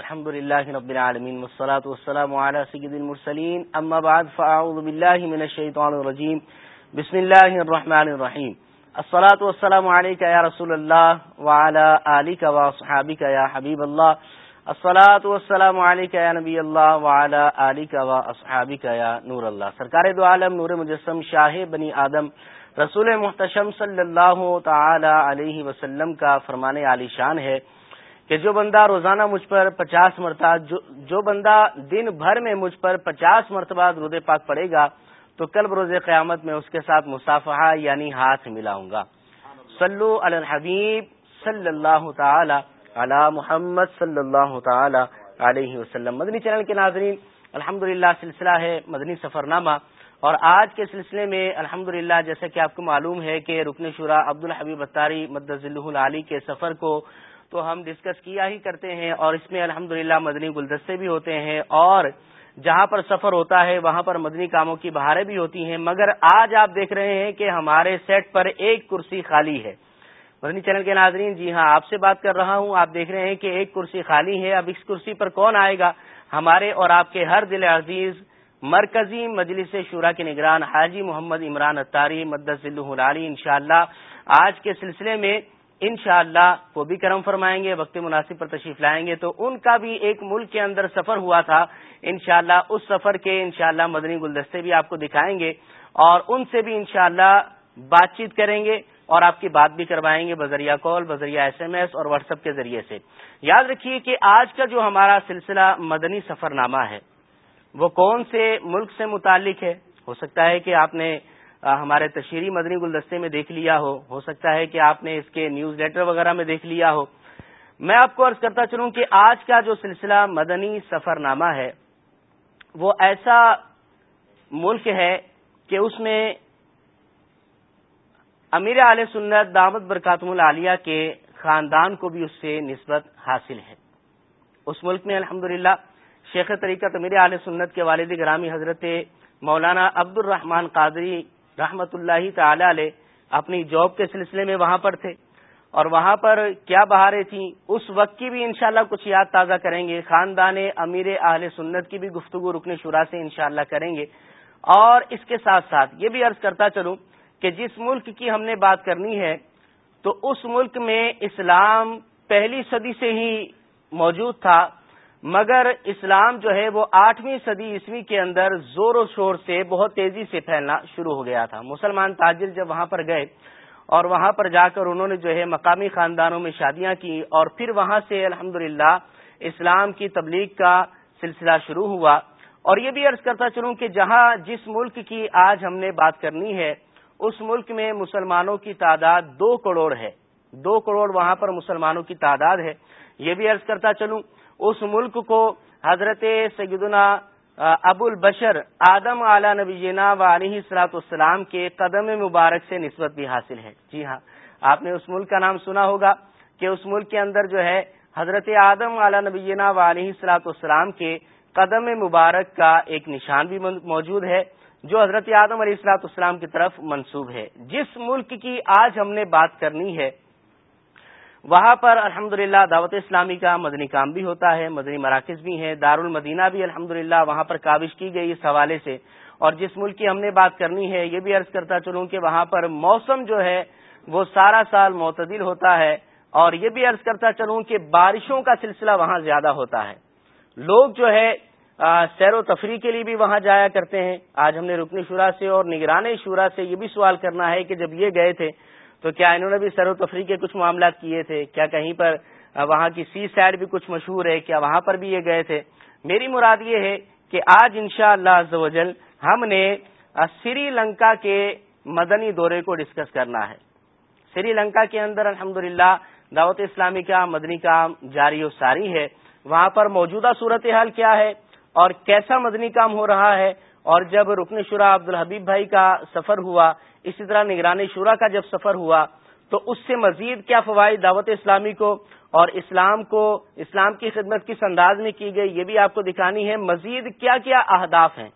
الحمد لله رب العالمين والصلاه والسلام على سيد المرسلين اما بعد فاعوذ بالله من الشيطان الرجيم بسم الله الرحمن الرحيم الصلاه والسلام عليك يا رسول الله وعلى اليك واصحابك يا حبيب الله الصلاه والسلام عليك يا نبي الله وعلى اليك واصحابك يا نور الله سرکار دو عالم نور مجسم شاہ بنی آدم رسول محتشم صلی اللہ تعالی علیہ وسلم کا فرمان عالی شان ہے کہ جو بندہ روزانہ مجھ پر پچاس مرتبہ جو بندہ دن بھر میں مجھ پر پچاس مرتبہ درود پاک پڑے گا تو کل روز قیامت میں اس کے ساتھ مصافحہ یعنی ہاتھ ملاؤں گا صلو علی الحبیب صلی اللہ تعالی علی محمد صلی اللہ تعالی علیہ وسلم مدنی چینل کے ناظرین الحمد سلسلہ ہے مدنی سفر نامہ اور آج کے سلسلے میں الحمد للہ جیسا کہ آپ کو معلوم ہے کہ رکن شورا عبد الحبیب اتاری مدض علی کے سفر کو تو ہم ڈسکس کیا ہی کرتے ہیں اور اس میں الحمد مدنی گلدستے بھی ہوتے ہیں اور جہاں پر سفر ہوتا ہے وہاں پر مدنی کاموں کی بہاریں بھی ہوتی ہیں مگر آج آپ دیکھ رہے ہیں کہ ہمارے سیٹ پر ایک کرسی خالی ہے مدنی چینل کے ناظرین جی ہاں آپ سے بات کر رہا ہوں آپ دیکھ رہے ہیں کہ ایک کرسی خالی ہے اب اس کرسی پر کون آئے گا ہمارے اور آپ کے ہر دل عزیز مرکزی مجلس شورا کے نگران حاجی محمد عمران اطاری مدد ضلع ان شاء اللہ آج کے سلسلے میں انشاءاللہ اللہ وہ بھی کرم فرمائیں گے وقت مناسب پر تشریف لائیں گے تو ان کا بھی ایک ملک کے اندر سفر ہوا تھا انشاءاللہ اس سفر کے انشاءاللہ مدنی گلدستے بھی آپ کو دکھائیں گے اور ان سے بھی انشاءاللہ اللہ بات چیت کریں گے اور آپ کی بات بھی کروائیں گے بذریعہ کال بذریعہ ایس ایم ایس اور واٹس ایپ کے ذریعے سے یاد رکھیے کہ آج کا جو ہمارا سلسلہ مدنی سفر نامہ ہے وہ کون سے ملک سے متعلق ہے ہو سکتا ہے کہ آپ نے ہمارے تشہری مدنی گلدستے میں دیکھ لیا ہو ہو سکتا ہے کہ آپ نے اس کے نیوز لیٹر وغیرہ میں دیکھ لیا ہو میں آپ کو عرض کرتا چلوں کہ آج کا جو سلسلہ مدنی سفر نامہ ہے وہ ایسا ملک ہے کہ اس میں امیر علیہ سنت دامد برکاتم العالیہ کے خاندان کو بھی اس سے نسبت حاصل ہے اس ملک میں الحمدللہ للہ طریقہ امیر علیہ سنت کے والد گرامی حضرت مولانا عبد الرحمان قادری رحمت اللہ تعالی علیہ اپنی جاب کے سلسلے میں وہاں پر تھے اور وہاں پر کیا بہاریں تھیں اس وقت کی بھی انشاءاللہ کچھ یاد تازہ کریں گے خاندان امیر اہل سنت کی بھی گفتگو رکن شورا سے انشاءاللہ کریں گے اور اس کے ساتھ ساتھ یہ بھی عرض کرتا چلوں کہ جس ملک کی ہم نے بات کرنی ہے تو اس ملک میں اسلام پہلی صدی سے ہی موجود تھا مگر اسلام جو ہے وہ آٹھویں صدی عیسوی کے اندر زور و شور سے بہت تیزی سے پھیلنا شروع ہو گیا تھا مسلمان تاجر جب وہاں پر گئے اور وہاں پر جا کر انہوں نے جو ہے مقامی خاندانوں میں شادیاں کی اور پھر وہاں سے الحمد اسلام کی تبلیغ کا سلسلہ شروع ہوا اور یہ بھی عرض کرتا چلوں کہ جہاں جس ملک کی آج ہم نے بات کرنی ہے اس ملک میں مسلمانوں کی تعداد دو کروڑ ہے دو کروڑ وہاں پر مسلمانوں کی تعداد ہے یہ بھی عرض کرتا چلوں اس ملک کو حضرت سیدنا ابو البشر آدم علی نبی و علیہ السلاط السلام کے قدم مبارک سے نسبت بھی حاصل ہے جی ہاں آپ نے اس ملک کا نام سنا ہوگا کہ اس ملک کے اندر جو ہے حضرت آدم علی نبی و علیہ السلاط السلام کے قدم مبارک کا ایک نشان بھی موجود ہے جو حضرت آدم علیہ السلاط السلام کی طرف منسوب ہے جس ملک کی آج ہم نے بات کرنی ہے وہاں پر الحمد دعوت اسلامی کا مدنی کام بھی ہوتا ہے مدنی مراکز بھی ہیں دار المدینہ بھی الحمد وہاں پر کاوش کی گئی اس حوالے سے اور جس ملک کی ہم نے بات کرنی ہے یہ بھی عرض کرتا چلوں کہ وہاں پر موسم جو ہے وہ سارا سال معتدل ہوتا ہے اور یہ بھی عرض کرتا چلوں کہ بارشوں کا سلسلہ وہاں زیادہ ہوتا ہے لوگ جو ہے سیر و تفریح کے لیے بھی وہاں جایا کرتے ہیں آج ہم نے رکن شورا سے اور نگران شورا سے یہ بھی سوال کرنا ہے کہ جب یہ گئے تھے تو کیا انہوں نے بھی سیر و تفریح کے کچھ معاملات کیے تھے کیا کہیں پر وہاں کی سی سائڈ بھی کچھ مشہور ہے کیا وہاں پر بھی یہ گئے تھے میری مراد یہ ہے کہ آج شاء اللہ ہم نے سری لنکا کے مدنی دورے کو ڈسکس کرنا ہے سری لنکا کے اندر الحمد دعوت اسلامی کا مدنی کام جاری و ساری ہے وہاں پر موجودہ صورتحال کیا ہے اور کیسا مدنی کام ہو رہا ہے اور جب رکن شرا عبد الحبیب بھائی کا سفر ہوا اسی طرح نگرانی شورا کا جب سفر ہوا تو اس سے مزید کیا فوائد دعوت اسلامی کو اور اسلام کو اسلام کی خدمت کس انداز میں کی گئی یہ بھی آپ کو دکھانی ہے مزید کیا کیا اہداف ہیں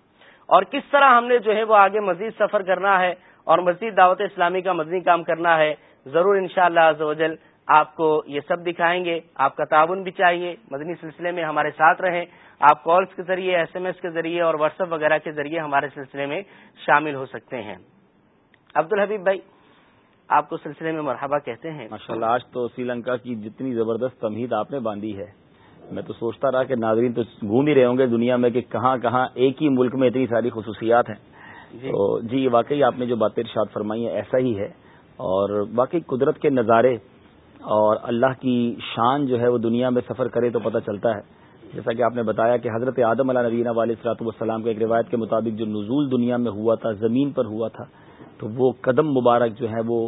اور کس طرح ہم نے جو ہے وہ آگے مزید سفر کرنا ہے اور مزید دعوت اسلامی کا مزید کام کرنا ہے ضرور ان شاء اللہ آپ کو یہ سب دکھائیں گے آپ کا تعاون بھی چاہیے مدنی سلسلے میں ہمارے ساتھ رہیں آپ کالس کے ذریعے ایس ایم ایس کے ذریعے اور واٹس ایپ وغیرہ کے ذریعے ہمارے سلسلے میں شامل ہو سکتے ہیں عبد الحبیب بھائی آپ کو سلسلے میں مرحبا کہتے ہیں ماشاء اللہ آج تو سری لنکا کی جتنی زبردست تمہید آپ نے باندھی ہے میں تو سوچتا رہا کہ ناظرین تو گھوم ہی رہے ہوں گے دنیا میں کہ کہاں کہاں ایک ہی ملک میں اتنی ساری خصوصیات ہیں جی۔ تو جی واقعی آپ نے جو باتیں ارشاد فرمائی ہیں ایسا ہی ہے اور باقی قدرت کے نظارے اور اللہ کی شان جو ہے وہ دنیا میں سفر کرے تو پتہ چلتا ہے جیسا کہ آپ نے بتایا کہ حضرت آدم علیہ نبینہ والے و السلام کے ایک روایت کے مطابق جو نزول دنیا میں ہوا تھا زمین پر ہوا تھا تو وہ قدم مبارک جو ہے وہ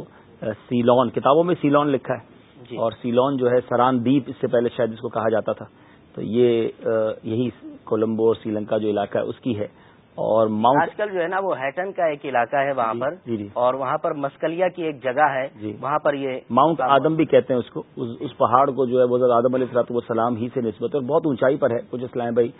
سیلون کتابوں میں سیلون لکھا ہے جی اور سیلون جو ہے سران دیپ اس سے پہلے شاید اس کو کہا جاتا تھا تو یہ یہی کولمبو اور سری لنکا جو علاقہ ہے اس کی ہے اور ماؤنٹ آج کل جو ہے نا وہ ہیٹن کا ایک علاقہ ہے وہاں جی، پر جی جی اور وہاں پر مسکلیا کی ایک جگہ ہے جی وہاں پر یہ ماؤنٹ آدم بھی کہتے ہیں اس کو اس پہاڑ کو جو ہے وہ آدم علیہ وہ سلام ہی سے نسبت اور بہت اونچائی پر ہے کچھ اسلام بھائی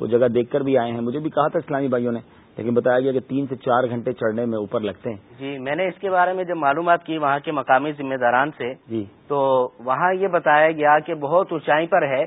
وہ جگہ دیکھ کر بھی آئے ہیں مجھے بھی کہا تھا اسلامی بھائیوں نے لیکن بتایا گیا کہ تین سے چار گھنٹے چڑھنے میں اوپر لگتے ہیں جی میں نے اس کے بارے میں جب معلومات کی وہاں کے مقامی ذمہ داران سے جی تو وہاں یہ بتایا گیا کہ بہت اونچائی پر ہے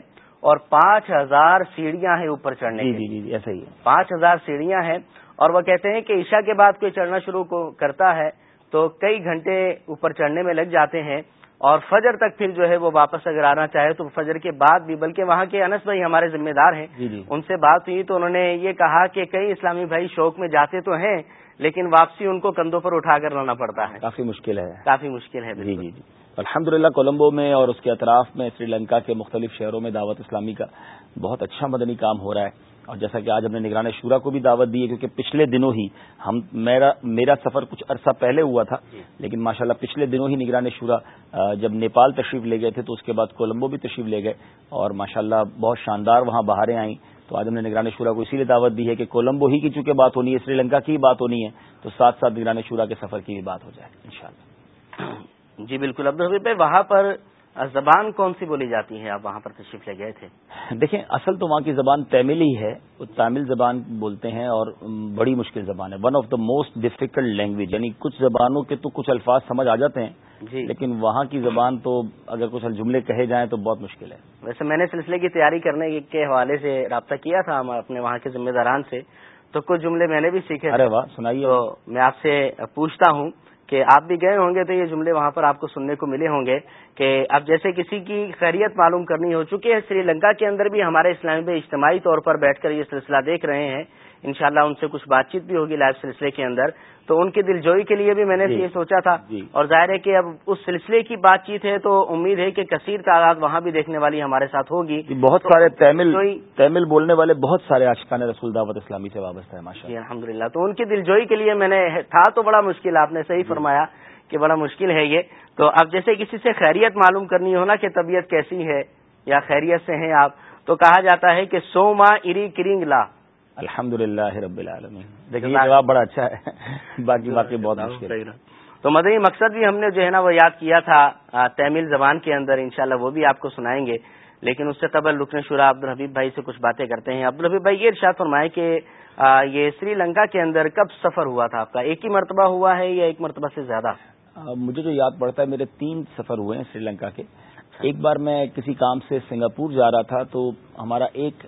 اور پانچ ہزار سیڑھیاں ہیں اوپر چڑھنے جی جی،, جی جی ایسا ہی ہے پانچ ہزار سیڑھیاں ہیں اور وہ کہتے ہیں کہ عشاء کے بعد کوئی چڑھنا شروع کرتا ہے تو کئی گھنٹے اوپر چڑھنے میں لگ جاتے ہیں اور فجر تک پھر جو ہے وہ واپس اگر آنا چاہے تو فجر کے بعد بھی بلکہ وہاں کے انس بھائی ہمارے ذمہ دار ہیں جی، جی۔ ان سے بات ہوئی تو انہوں نے یہ کہا کہ کئی اسلامی بھائی شوق میں جاتے تو ہیں لیکن واپسی ان کو کندھوں پر اٹھا کر لانا پڑتا ہے کافی مشکل ہے کافی مشکل ہے جی جی, جی۔ الحمد للہ کولمبو میں اور اس کے اطراف میں سری لنکا کے مختلف شہروں میں دعوت اسلامی کا بہت اچھا مدنی کام ہو رہا ہے اور جیسا کہ آج ہم نے نگران شورا کو بھی دعوت دی ہے کیونکہ پچھلے دنوں ہی ہم میرا میرا سفر کچھ عرصہ پہلے ہوا تھا جی۔ لیکن ماشاءاللہ پچھلے دنوں ہی نگران شورا جب نیپال تشریف لے گئے تھے تو اس کے بعد کولمبو بھی تشریف لے گئے اور ماشاءاللہ بہت شاندار وہاں باہر آئیں تو آج ہم نے نگران شورا کو اسی لیے دعوت دی ہے کہ کولمبو ہی کی چونکہ بات ہونی ہے سری لنکا کی بات ہونی ہے تو ساتھ ساتھ نگران شورا کے سفر کی بھی بات ہو جائے ان جی بالکل عبد بالکل وہاں پر زبان کون سی بولی جاتی ہے آپ وہاں پر تشریف لے گئے تھے دیکھیں اصل تو وہاں کی زبان تیمل ہی ہے وہ تامل زبان بولتے ہیں اور بڑی مشکل زبان ہے one of the most difficult language یعنی کچھ زبانوں کے تو کچھ الفاظ سمجھ آ جاتے ہیں جی لیکن وہاں کی زبان تو اگر کچھ جملے کہے جائیں تو بہت مشکل ہے ویسے میں نے سلسلے کی تیاری کرنے کے حوالے سے رابطہ کیا تھا ہم اپنے وہاں کے ذمہ داران سے تو کچھ جملے میں نے بھی سیکھے ارے واہ سنائیے میں آپ سے پوچھتا ہوں کہ آپ بھی گئے ہوں گے تو یہ جملے وہاں پر آپ کو سننے کو ملے ہوں گے کہ اب جیسے کسی کی خیریت معلوم کرنی ہو چکی ہے سری لنکا کے اندر بھی ہمارے اسلام میں اجتماعی طور پر بیٹھ کر یہ سلسلہ دیکھ رہے ہیں انشاءاللہ ان سے کچھ بات چیت بھی ہوگی لائف سلسلے کے اندر تو ان کے دل جوئی کے لیے بھی میں نے جی، یہ سوچا تھا جی۔ اور ظاہر ہے کہ اب اس سلسلے کی بات چیت ہے تو امید ہے کہ کثیر تعداد وہاں بھی دیکھنے والی ہمارے ساتھ ہوگی جی، بہت سارے تمل تیمل بولنے والے بہت سارے رسول دعوت اسلامی سے وابستہ ہیں ماشاء الحمد للہ تو ان کی جوئی کے لیے میں نے تھا تو بڑا مشکل آپ نے صحیح فرمایا کہ بڑا مشکل ہے یہ تو اب جیسے کسی سے خیریت معلوم کرنی ہو نا کہ طبیعت کیسی ہے یا خیریت سے ہیں آپ تو کہا جاتا ہے کہ سو ما اری لا الحمد للہ رب العالمین دیکھیں جواب بڑا اچھا ہے باقی بہت مشکل تو مدنی مقصد بھی ہم نے جو ہے نا وہ یاد کیا تھا تیمل زبان کے اندر انشاءاللہ وہ بھی آپ کو سنائیں گے لیکن اس سے رکن شورا عبد عبدالحبیب بھائی سے کچھ باتیں کرتے ہیں عبد الحبیب بھائی یہ ارشاد فرمائے کہ یہ سری لنکا کے اندر کب سفر ہوا تھا آپ کا ایک ہی مرتبہ ہوا ہے یا ایک مرتبہ سے زیادہ مجھے جو یاد پڑتا ہے میرے تین سفر ہوئے ہیں سری لنکا کے ایک بار میں کسی کام سے سنگاپور جا رہا تھا تو ہمارا ایک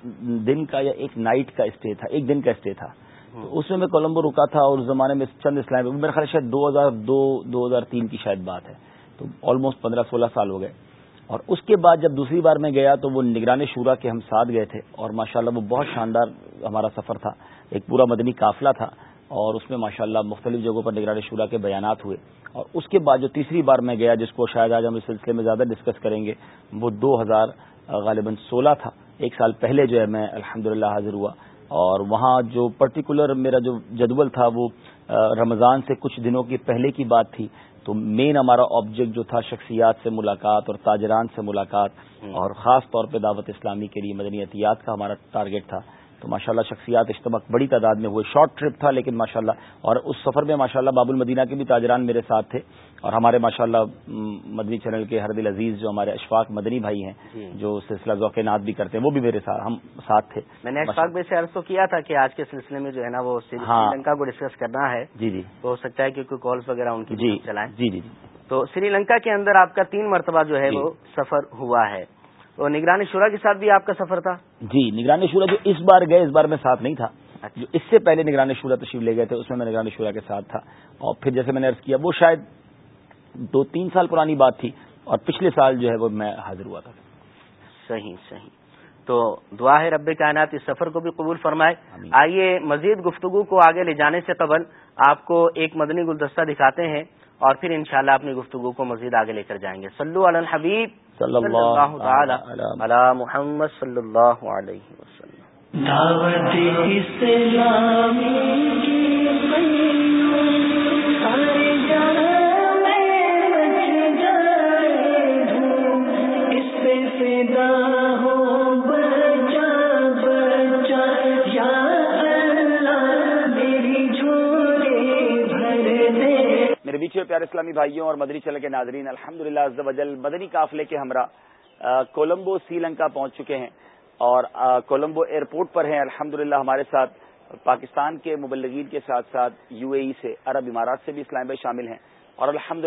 دن کا یا ایک نائٹ کا اسٹے تھا ایک دن کا اسٹے تھا تو اس میں میں کولمبو رکا تھا اور اس زمانے میں چند اسلام میرا خیال شاید دو ہزار دو دو ہزار تین کی شاید بات ہے تو آلموسٹ پندرہ سولہ سال ہو گئے اور اس کے بعد جب دوسری بار میں گیا تو وہ نگران شورا کے ہم ساتھ گئے تھے اور ماشاءاللہ وہ بہت شاندار ہمارا سفر تھا ایک پورا مدنی قافلہ تھا اور اس میں ماشاءاللہ مختلف جگہوں پر نگران شورا کے بیانات ہوئے اور اس کے بعد جو تیسری بار میں گیا جس کو شاید آج ہم اس سلسلے میں زیادہ ڈسکس کریں گے وہ دو ہزار غالباً سولہ تھا ایک سال پہلے جو ہے میں الحمد حاضر ہوا اور وہاں جو پرٹیکولر میرا جو جدول تھا وہ رمضان سے کچھ دنوں کی پہلے کی بات تھی تو مین ہمارا آبجیکٹ جو تھا شخصیات سے ملاقات اور تاجران سے ملاقات اور خاص طور پہ دعوت اسلامی کے لیے مدنی احتیاط کا ہمارا ٹارگیٹ تھا تو ماشاءاللہ شخصیات اجتماع بڑی تعداد میں ہوئے شارٹ ٹرپ تھا لیکن ماشاءاللہ اور اس سفر میں ماشاءاللہ باب المدینہ کے بھی تاجران میرے ساتھ تھے اور ہمارے ماشاءاللہ مدنی چینل کے ہر دل عزیز جو ہمارے اشفاق مدنی بھائی ہیں جی. جو سلسلہ ذوق نات بھی کرتے ہیں وہ بھی میرے ساتھ ساتھ ہم تھے میں نے اشفاق تو کیا تھا کہ آج کے سلسلے میں جو ہے نا وہ ہاں. کو ڈسکس کرنا ہے جی جی ہو سکتا ہے کیونکہ کالس وغیرہ ان کی جی. جی جی جی تو سری لنکا کے اندر آپ کا تین مرتبہ جو ہے جی. وہ سفر ہوا ہے تو نگرانی شورا کے ساتھ بھی آپ کا سفر تھا جی نگرانی شورا جو اس بار گئے اس بار میں ساتھ نہیں تھا اچھا۔ جو اس سے پہلے نگرانی شورا تشریف لے گئے تھے اس میں میں نگرانی شورا کے ساتھ تھا اور پھر جیسے میں نے ارض کیا وہ شاید دو تین سال پرانی بات تھی اور پچھلے سال جو ہے وہ میں حاضر ہوا تھا صحیح صحیح تو دعا ہے رب کائنات اس سفر کو بھی قبول فرمائے آئیے مزید گفتگو کو آگے لے جانے سے قبل آپ کو ایک مدنی گلدستہ دکھاتے ہیں اور پھر انشاءاللہ شاء اپنی گفتگو کو مزید آگے لے کر جائیں گے سلو علی الحبیب صلی اللہ تعالی علی محمد صلی اللہ علیہ وسلم دعوت اسلامی کی پیارے اسلامی بھائیوں اور مدری چلے کے ناظرین الحمد للہ مدنی قافلے کے ہمراہ کولمبو سری لنکا پہنچ چکے ہیں اور کولمبو ایئرپورٹ پر ہیں الحمد ہمارے ساتھ پاکستان کے مبلغین کے ساتھ ساتھ یو اے ای سے عرب امارات سے بھی اسلام بھائی شامل ہیں اور الحمد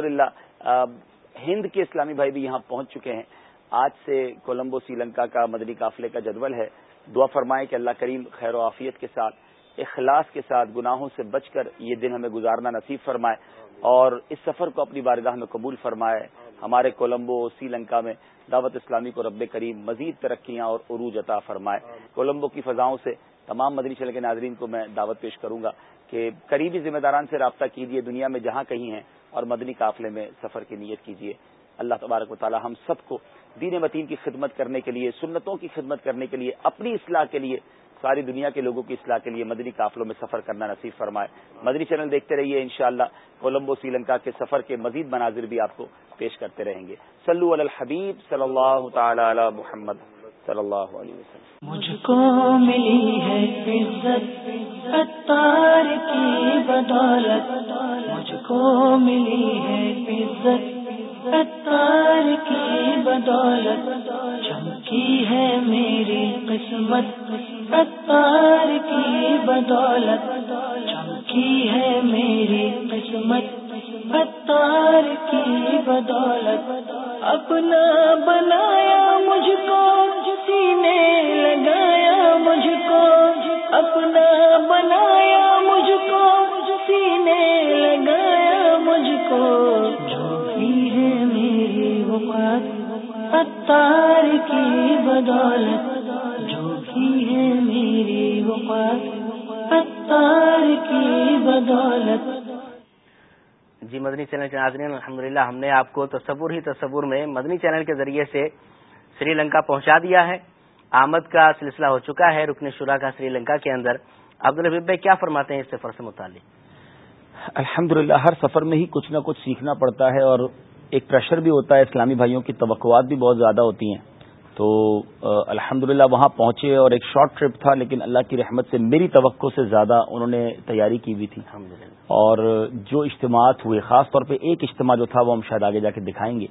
ہند کے اسلامی بھائی بھی یہاں پہنچ چکے ہیں آج سے کولمبو سری لنکا کا مدنی قافلے کا جدول ہے دعا فرمائے کہ اللہ کریم خیر و عافیت کے ساتھ اخلاص کے ساتھ گناہوں سے بچ کر یہ دن ہمیں گزارنا نصیب فرمائے اور اس سفر کو اپنی بارگاہ میں قبول فرمائے ہمارے کولمبو سری لنکا میں دعوت اسلامی کو رب کریم مزید ترقیاں اور عروج عطا فرمائے کولمبو کی فضاؤں سے تمام مدنی کے ناظرین کو میں دعوت پیش کروں گا کہ قریبی ذمہ داران سے رابطہ کیجیے دنیا میں جہاں کہیں ہیں اور مدنی قافلے میں سفر کی نیت کیجیے اللہ تبارک و تعالی ہم سب کو دین متین کی خدمت کرنے کے لیے سنتوں کی خدمت کرنے کے لیے اپنی اصلاح کے لیے ساری دنیا کے لوگوں کی اصلاح کے لیے مدنی قافلوں میں سفر کرنا نصیب فرمائے مدنی چینل دیکھتے رہیے انشاءاللہ کولمبو سری لنکا کے سفر کے مزید مناظر بھی آپ کو پیش کرتے رہیں گے سلو الحبیب صلی اللہ تعالی علی محمد صلی اللہ علیہ وسلم مجھ مجھ کو کو ملی ملی ہے ہے عزت عزت اتار اتار کی کی بدولت بدولت کی ہے میری قسمت اتار کی بدولت کی ہے میری قسمت اتار کی بدولت اپنا بنایا مجھ کو سینے لگایا مجھ کو اپنا بنایا مجھ کو سینے لگایا مجھ کو اتار اتار کی کی بدولت بدولت ہے میری وقت جی مدنی چینل کے ناظرین الحمدللہ ہم نے آپ کو تصور ہی تصور میں مدنی چینل کے ذریعے سے سری لنکا پہنچا دیا ہے آمد کا سلسلہ ہو چکا ہے رکن شرا کا سری لنکا کے اندر بھائی کیا فرماتے ہیں اس سفر سے متعلق الحمد ہر سفر میں ہی کچھ نہ کچھ سیکھنا پڑتا ہے اور ایک پریشر بھی ہوتا ہے اسلامی بھائیوں کی توقعات بھی بہت زیادہ ہوتی ہیں تو الحمد وہاں پہنچے اور ایک شارٹ ٹرپ تھا لیکن اللہ کی رحمت سے میری توقع سے زیادہ انہوں نے تیاری کی ہوئی تھی اور جو اجتماعات ہوئے خاص طور پہ ایک اجتماع جو تھا وہ ہم شاید آگے جا کے دکھائیں گے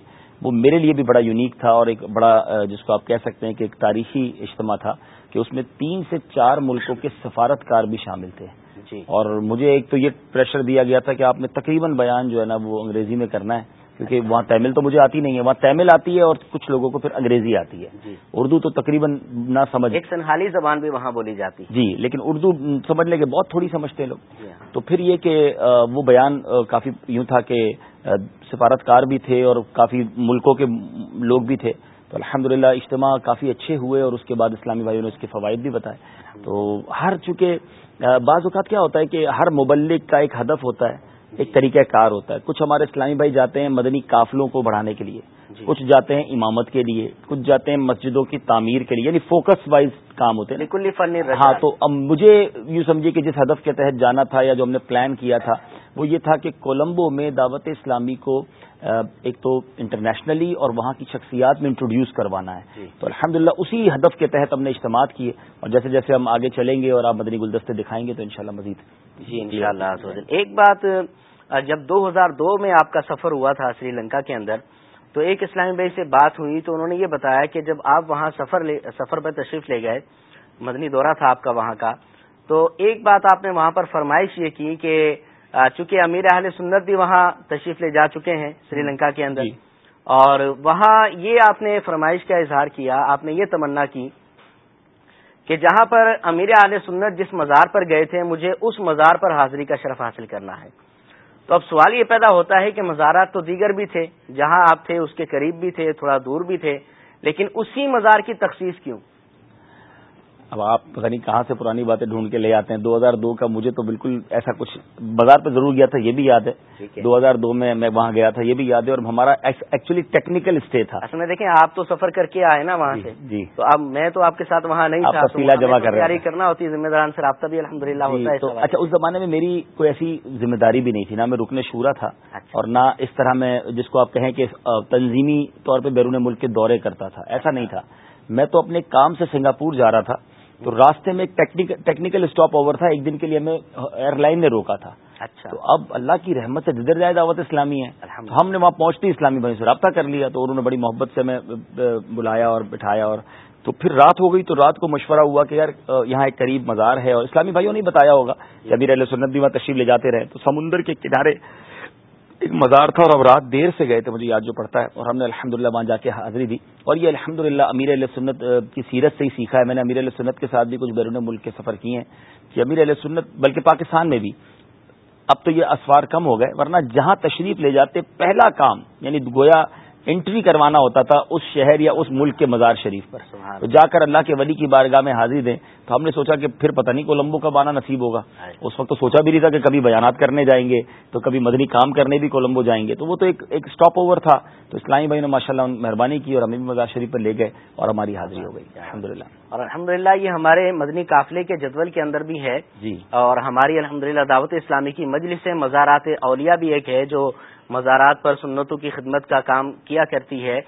وہ میرے لیے بھی بڑا یونیک تھا اور ایک بڑا جس کو آپ کہہ سکتے ہیں کہ ایک تاریخی اجتماع تھا کہ اس میں تین سے چار ملکوں کے سفارتکار بھی شامل تھے جی۔ اور مجھے ایک تو یہ پریشر دیا گیا تھا کہ آپ نے تقریباً بیان جو ہے نا وہ انگریزی میں کرنا ہے کیونکہ وہاں تمل تو مجھے آتی نہیں ہے وہاں تمل آتی ہے اور کچھ لوگوں کو پھر انگریزی آتی ہے جی۔ اردو تو تقریباً نہ سمجھ ایک سنہالی زبان بھی وہاں بولی جاتی ہے جی لیکن اردو سمجھ کے بہت تھوڑی سمجھتے ہیں لوگ جی ہاں۔ تو پھر یہ کہ وہ بیان کافی یوں تھا کہ سفارتکار بھی تھے اور کافی ملکوں کے لوگ بھی تھے تو الحمد اجتماع کافی اچھے ہوئے اور اس کے بعد اسلامی بھائیوں نے اس کے فوائد بھی بتائے تو ہر چونکہ بعض اوقات کیا ہوتا ہے کہ ہر مبلک کا ایک ہدف ہوتا ہے ایک طریقہ کار ہوتا ہے کچھ ہمارے اسلامی بھائی جاتے ہیں مدنی قافلوں کو بڑھانے کے لیے جی۔ کچھ جاتے ہیں امامت کے لیے کچھ جاتے ہیں مسجدوں کی تعمیر کے لیے یعنی فوکس وائز کام ہوتے ہیں ہاں تو اب مجھے یوں سمجھے کہ جس ہدف کے تحت جانا تھا یا جو ہم نے پلان کیا تھا وہ یہ تھا کہ کولمبو میں دعوت اسلامی کو ایک تو انٹرنیشنلی اور وہاں کی شخصیات میں انٹروڈیوس کروانا ہے جی۔ تو الحمدللہ اسی ہدف کے تحت ہم نے اجتماع کیے اور جیسے جیسے ہم آگے چلیں گے اور آپ مدنی گلدستے دکھائیں گے تو انشاءاللہ مزید جی انشاءاللہ ایک بات جب دو ہزار دو میں آپ کا سفر ہوا تھا سری لنکا کے اندر تو ایک اسلامی بھائی سے بات ہوئی تو انہوں نے یہ بتایا کہ جب آپ وہاں سفر لے سفر پر تشریف لے گئے مدنی دورہ تھا آپ کا وہاں کا تو ایک بات آپ نے وہاں پر فرمائش یہ کی کہ چونکہ امیر اہل سنت بھی وہاں تشریف لے جا چکے ہیں سری لنکا کے اندر جی۔ اور وہاں یہ آپ نے فرمائش کا اظہار کیا آپ نے یہ تمنا کی کہ جہاں پر امیر اہل سنت جس مزار پر گئے تھے مجھے اس مزار پر حاضری کا شرف حاصل کرنا ہے تو اب سوال یہ پیدا ہوتا ہے کہ مزارات تو دیگر بھی تھے جہاں آپ تھے اس کے قریب بھی تھے تھوڑا دور بھی تھے لیکن اسی مزار کی تخصیص کیوں اب آپ نہیں کہاں سے پرانی باتیں ڈھونڈ کے لے آتے ہیں دو ہزار دو کا مجھے تو بالکل ایسا کچھ بازار پہ ضرور گیا تھا یہ بھی یاد ہے دو ہزار دو میں میں وہاں گیا تھا یہ بھی یاد ہے اور ہمارا ایکچولی ٹیکنیکل اسٹے تھا میں دیکھیں آپ تو سفر کر کے آئے نا وہاں جی، سے جی تو اب میں تو آپ کے ساتھ وہاں نہیں جمع کر کرنا ہوتی ہے ذمہ سے رابطہ بھی الحمد للہ جی، اچھا اس زمانے میں میری کوئی ایسی ذمہ داری بھی نہیں تھی نہ میں رکنے شورا تھا اچھا۔ اور نہ اس طرح میں جس کو آپ کہیں کہ تنظیمی طور پہ بیرون ملک کے دورے کرتا تھا ایسا نہیں تھا میں تو اپنے کام سے سنگاپور جا رہا تھا تو راستے میں ایک ٹیکنیکل اسٹاپ اوور تھا ایک دن کے لیے ہمیں ایئر لائن نے روکا تھا اچھا تو اب اللہ کی رحمت سے جدھر جائے دعوت اسلامی ہے تو ہم نے وہاں پہنچتی اسلامی بھائی سے رابطہ کر لیا تو انہوں نے بڑی محبت سے ہمیں بلایا اور بٹھایا اور تو پھر رات ہو گئی تو رات کو مشورہ ہوا کہ یار یہاں ایک قریب مزار ہے اور اسلامی بھائیوں نے بتایا ہوگا علیہ سنت بھی وہاں تشریف لے جاتے رہے تو سمندر کے کنارے ایک مزار تھا اور اب رات دیر سے گئے تھے مجھے یاد جو پڑتا ہے اور ہم نے الحمد للہ وہاں جا کے حاضری دی اور یہ الحمد للہ امیر علیہ سنت کی سیرت سے ہی سیکھا ہے میں نے امیر علیہ سنت کے ساتھ بھی کچھ بیرون ملک کے سفر کیے ہیں کہ امیر علیہ سنت بلکہ پاکستان میں بھی اب تو یہ اسوار کم ہو گئے ورنہ جہاں تشریف لے جاتے پہلا کام یعنی گویا انٹری کروانا ہوتا تھا اس شہر یا اس ملک کے مزار شریف پر تو جا کر اللہ کے ولی کی بارگاہ میں حاضری دیں تو ہم نے سوچا کہ پھر پتہ نہیں کولمبو کا بانا نصیب ہوگا اس وقت تو سوچا بھی نہیں تھا کہ کبھی بیانات کرنے جائیں گے تو کبھی مدنی کام کرنے بھی کولمبو جائیں گے تو وہ تو ایک ایک اسٹاپ اوور تھا تو اسلامی بھائی نے ماشاء اللہ مہربانی کی اور ہمیں بھی مزار شریف پر لے گئے اور ہماری حاضری ہو گئی الحمد اور الحمد یہ ہمارے مدنی قافلے کے جدول کے اندر بھی ہے جی اور ہماری الحمد دعوت اسلامی کی مجلس مزارات اولیا بھی ایک ہے جو مزارات پر سنتوں کی خدمت کا کام کیا کرتی ہے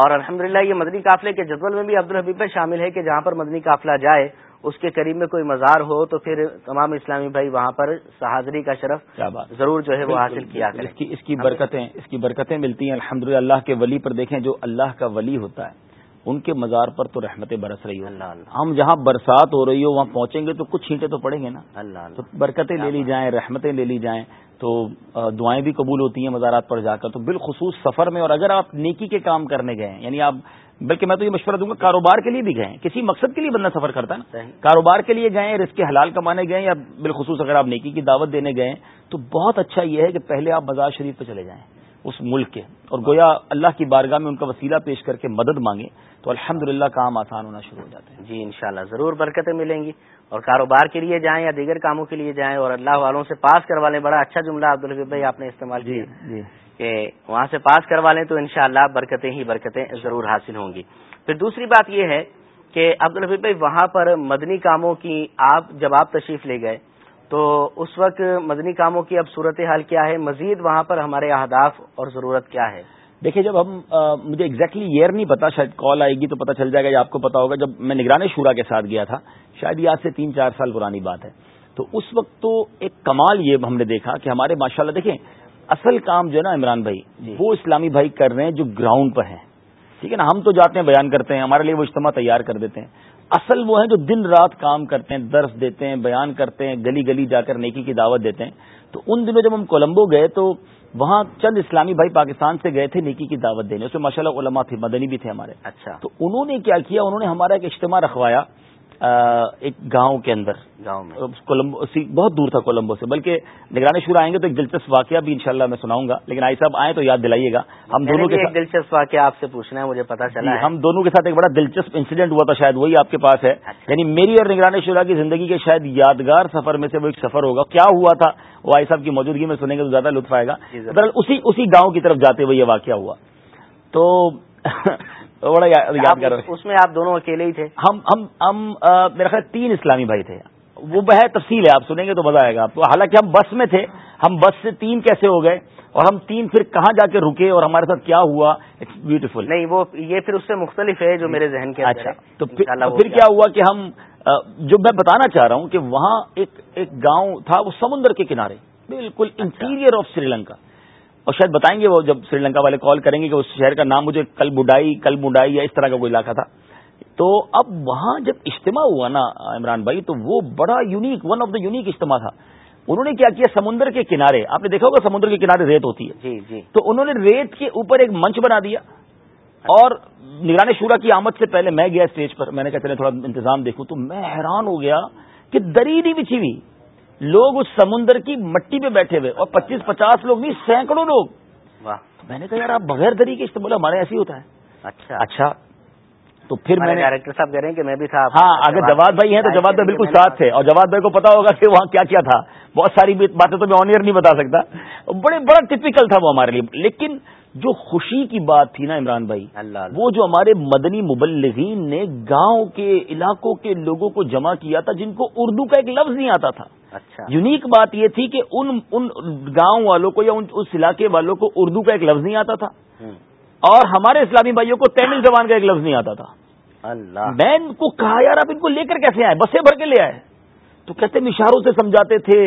اور الحمدللہ یہ مدنی قافلے کے جدول میں بھی عبدالحبیب میں شامل ہے کہ جہاں پر مدنی قافلہ جائے اس کے قریب میں کوئی مزار ہو تو پھر تمام اسلامی بھائی وہاں پر حاضری کا شرف ضرور جو ہے وہ حاصل کیا اس کی برکتیں اس کی برکتیں ملتی ہیں الحمد اللہ کے ولی پر دیکھیں جو اللہ کا ولی ہوتا ہے ان کے مزار پر تو رحمتیں برس رہی ہو اللہ ہم جہاں برسات ہو رہی ہو وہاں پہنچیں گے تو کچھ چھینٹے تو پڑیں گے نا اللہ برکتیں لے لی جائیں رحمتیں لے لی جائیں تو دعائیں بھی قبول ہوتی ہیں مزارات پر جا کر تو بالخصوص سفر میں اور اگر آپ نیکی کے کام کرنے گئے یعنی آپ بلکہ میں تو یہ مشورہ دوں گا کاروبار کے لیے بھی گئے کسی مقصد کے لیے بندہ سفر کرتا ہے نا کاروبار کے لیے گئے رس کے حلال کمانے گئے یا بالخصوص اگر آپ نیکی کی دعوت دینے گئے تو بہت اچھا یہ ہے کہ پہلے آپ بازار شریف پہ چلے جائیں اس ملک کے اور گویا اللہ کی بارگاہ میں ان کا وسیلہ پیش کر کے مدد مانگیں تو الحمد کام آسان ہونا شروع ہو جاتا ہے جی انشاءاللہ ضرور برکتیں ملیں گی اور کاروبار کے لیے جائیں یا دیگر کاموں کے لیے جائیں اور اللہ والوں سے پاس کروا لیں بڑا اچھا جملہ عبد بھائی آپ نے استعمال جی، کیا جی جی کہ وہاں سے پاس کروا لیں تو انشاءاللہ شاء برکتیں ہی برکتیں ضرور حاصل ہوں گی پھر دوسری بات یہ ہے کہ عبد بھائی وہاں پر مدنی کاموں کی آپ جب آپ تشریف لے گئے تو اس وقت مدنی کاموں کی اب صورت حال کیا ہے مزید وہاں پر ہمارے اہداف اور ضرورت کیا ہے دیکھیں جب ہم مجھے ایگزیکٹلی ایئر نہیں پتا شاید کال آئے گی تو پتا چل جائے گا یا آپ کو پتا ہوگا جب میں نگران شورا کے ساتھ گیا تھا شاید یہ آج سے تین چار سال پرانی بات ہے تو اس وقت تو ایک کمال یہ ہم نے دیکھا کہ ہمارے ماشاء اللہ دیکھیں اصل کام جو ہے نا عمران بھائی جی۔ وہ اسلامی بھائی کر رہے ہیں جو گراؤنڈ پر ہیں ٹھیک ہے نا ہم تو جاتے ہیں بیان کرتے ہیں ہمارے لیے وہ اجتماع تیار کر دیتے ہیں اصل وہ ہیں جو دن رات کام کرتے ہیں درس دیتے ہیں بیان کرتے ہیں گلی گلی جا کر نیکی کی دعوت دیتے ہیں تو ان دنوں جب ہم کولمبو گئے تو وہاں چند اسلامی بھائی پاکستان سے گئے تھے نیکی کی دعوت دینے اس میں ماشاء اللہ علماء تھے مدنی بھی تھے ہمارے اچھا تو انہوں نے کیا کیا انہوں نے ہمارا ایک اجتماع رکھوایا ایک گاؤں کے اندر گاؤں کولمبو بہت دور تھا کولمبو سے بلکہ نگرانی شور آئیں گے تو ایک دلچسپ واقعہ بھی انشاءاللہ میں سناؤں گا لیکن آئی صاحب آئیں تو یاد دلائیے گا ہم دونوں کے دلچسپ واقعہ آپ سے پوچھنا ہے مجھے پتا چلا جی، ہم دونوں کے ساتھ ایک بڑا دلچسپ انسیڈنٹ ہوا تھا شاید وہی آپ کے پاس ہے اچھا. یعنی میری اور نگرانی شورا کی زندگی کے شاید یادگار سفر میں سے وہ ایک سفر ہوگا کیا ہوا تھا وہ آئی صاحب کی موجودگی میں سنیں گے تو زیادہ لطف آئے گا جی، اسی اسی گاؤں کی طرف جاتے ہوئے یہ واقعہ ہوا تو بڑا اس میں آپ دونوں اکیلے ہی تھے ہم ہم ہم میرا خیال تین اسلامی بھائی تھے وہ بہت تفصیل ہے آپ سنیں گے تو مزہ آئے گا آپ کو حالانکہ ہم بس میں تھے ہم بس سے تین کیسے ہو گئے اور ہم تین پھر کہاں جا کے رکے اور ہمارے ساتھ کیا ہوا اٹس بیوٹیفل نہیں وہ یہ پھر اس سے مختلف ہے جو میرے ذہن کے اچھا تو پھر کیا ہوا کہ ہم جو میں بتانا چاہ رہا ہوں کہ وہاں ایک ایک گاؤں تھا وہ سمندر کے کنارے بالکل انٹیریئر آف سری لنکا اور شاید بتائیں گے وہ جب سری لنکا والے کال کریں گے کہ اس شہر کا نام مجھے کل بڈائی کل بڈائی یا اس طرح کا کوئی علاقہ تھا تو اب وہاں جب اجتماع ہوا نا عمران بھائی تو وہ بڑا unique one of the unique اجتماع تھا انہوں نے کیا کیا سمندر کے کنارے آپ نے دیکھا ہوگا سمندر کے کنارے ریت ہوتی ہے جی، جی۔ تو انہوں نے ریت کے اوپر ایک منچ بنا دیا اور نگرانی شورا کی آمد سے پہلے میں گیا اسٹیج پر میں نے کہا چلے تھوڑا انتظام دیکھوں تو میں حیران ہو گیا کہ دری نہیں بچھی ہوئی لوگ اس سمندر کی مٹی پہ بیٹھے ہوئے اور پچیس پچاس لوگ نہیں سینکڑوں لوگ میں نے کہا یار آپ بغیر طریقے سے بولا ہمارے ایسے ہی ہوتا ہے اچھا اچھا تو پھر میں نے ڈائریکٹر صاحب کہہ رہے ہیں کہ میں بھی ہاں اگر جواد بھائی ہیں تو جواد بھائی بالکل ساتھ تھے اور جواد بھائی کو پتا ہوگا کہ وہاں کیا کیا تھا بہت ساری باتیں تو میں آن ایئر نہیں بتا سکتا بڑے بڑا ٹپیکل تھا وہ ہمارے لیے لیکن جو خوشی کی بات تھی نا عمران بھائی اللہ وہ جو ہمارے مدنی مبلغین نے گاؤں کے علاقوں کے لوگوں کو جمع کیا تھا جن کو اردو کا ایک لفظ نہیں آتا تھا اچھا یونیک بات یہ تھی کہ ان ان گاؤں والوں کو یا اس علاقے والوں کو اردو کا ایک لفظ نہیں آتا تھا اور ہمارے اسلامی بھائیوں کو تمل زبان کا ایک لفظ نہیں آتا تھا میں ان کو کہا یار آپ ان کو لے کر کیسے آئے بسے بھر کے لے آئے تو ہیں اشاروں سے سمجھاتے تھے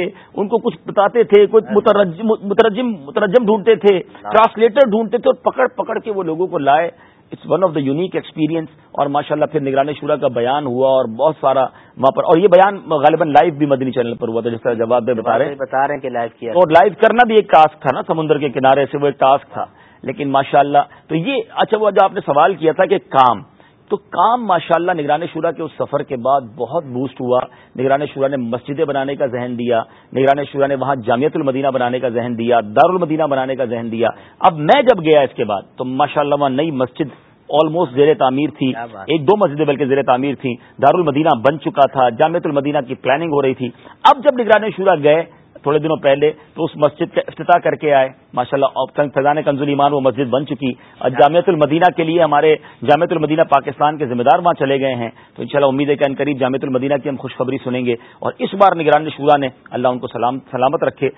ان کو کچھ بتاتے تھے مترجم مترجم ڈھونڈتے تھے ٹرانسلیٹر ڈھونڈتے تھے اور پکڑ پکڑ کے وہ لوگوں کو لائے it's one of the unique experience اور ماشاء اللہ پھر نگرانی شورا کا بیان ہوا اور بہت سارا وہاں پر اور یہ بیان غالباً لائف بھی مدنی چینل پر ہوا تھا جس طرح جواب بتا رہے بتا رہے ہیں کہ لائف کرنا بھی ایک ٹاسک تھا نا سمندر کے کنارے سے وہ ایک ٹاسک تھا لیکن ماشاء اللہ تو یہ اچھا وہ جو آپ نے سوال کیا تھا کہ کام تو کام ماشاءاللہ اللہ نگران شعلہ کے اس سفر کے بعد بہت بوسٹ ہوا نگران شورا نے مسجدیں بنانے کا ذہن دیا نگران شورا نے وہاں جامعت المدینہ بنانے کا ذہن دیا دار المدینہ بنانے کا ذہن دیا اب میں جب گیا اس کے بعد تو ماشاء اللہ وہاں نئی مسجد آلموسٹ زیر تعمیر تھی ایک دو مسجدیں بلکہ زیر تعمیر تھیں دار المدینہ بن چکا تھا جامعت المدینہ کی پلاننگ ہو رہی تھی اب جب نگران شورا گئے تھوڑے دنوں پہلے تو اس مسجد کا افتتاح کر کے آئے ماشاء اللہ فیضان کنزول ایمان وہ مسجد بن چکی اور ہاں۔ جامعت المدینہ کے لیے ہمارے جامعت المدینہ پاکستان کے ذمہ دار وہاں چلے گئے ہیں تو ان شاء اللہ امید ہے کہ ان قریب جامعت المدینہ کی ہم خوشخبری سنیں گے اور اس بار نگران شورا نے اللہ ان کو سلام سلامت رکھے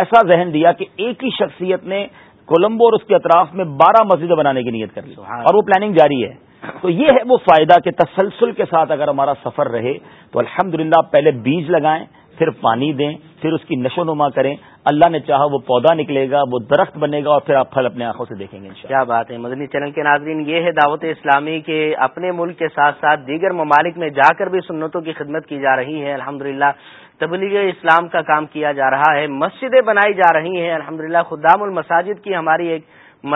ایسا ذہن دیا کہ ایک ہی شخصیت نے کولمبو اور اس کے اطراف میں بارہ مسجدیں بنانے کی نیت کر لی اور وہ پلاننگ جاری ہے تو یہ ہے وہ فائدہ کہ تسلسل کے ساتھ اگر ہمارا سفر رہے تو الحمدللہ پہلے بیج لگائیں پھر پانی دیں پھر اس کی نشو نما کریں اللہ نے چاہا وہ پودا نکلے گا وہ درخت بنے گا اور پھر آپ پھل اپنے آنکھوں سے دیکھیں گے کیا بات ہے مدنی چینل کے ناظرین یہ ہے دعوت اسلامی کے اپنے ملک کے ساتھ ساتھ دیگر ممالک میں جا کر بھی سنتوں کی خدمت کی جا رہی ہے الحمد تبلیغ اسلام کا کام کیا جا رہا ہے مسجدیں بنائی جا رہی ہیں الحمد للہ خدام المساجد کی ہماری ایک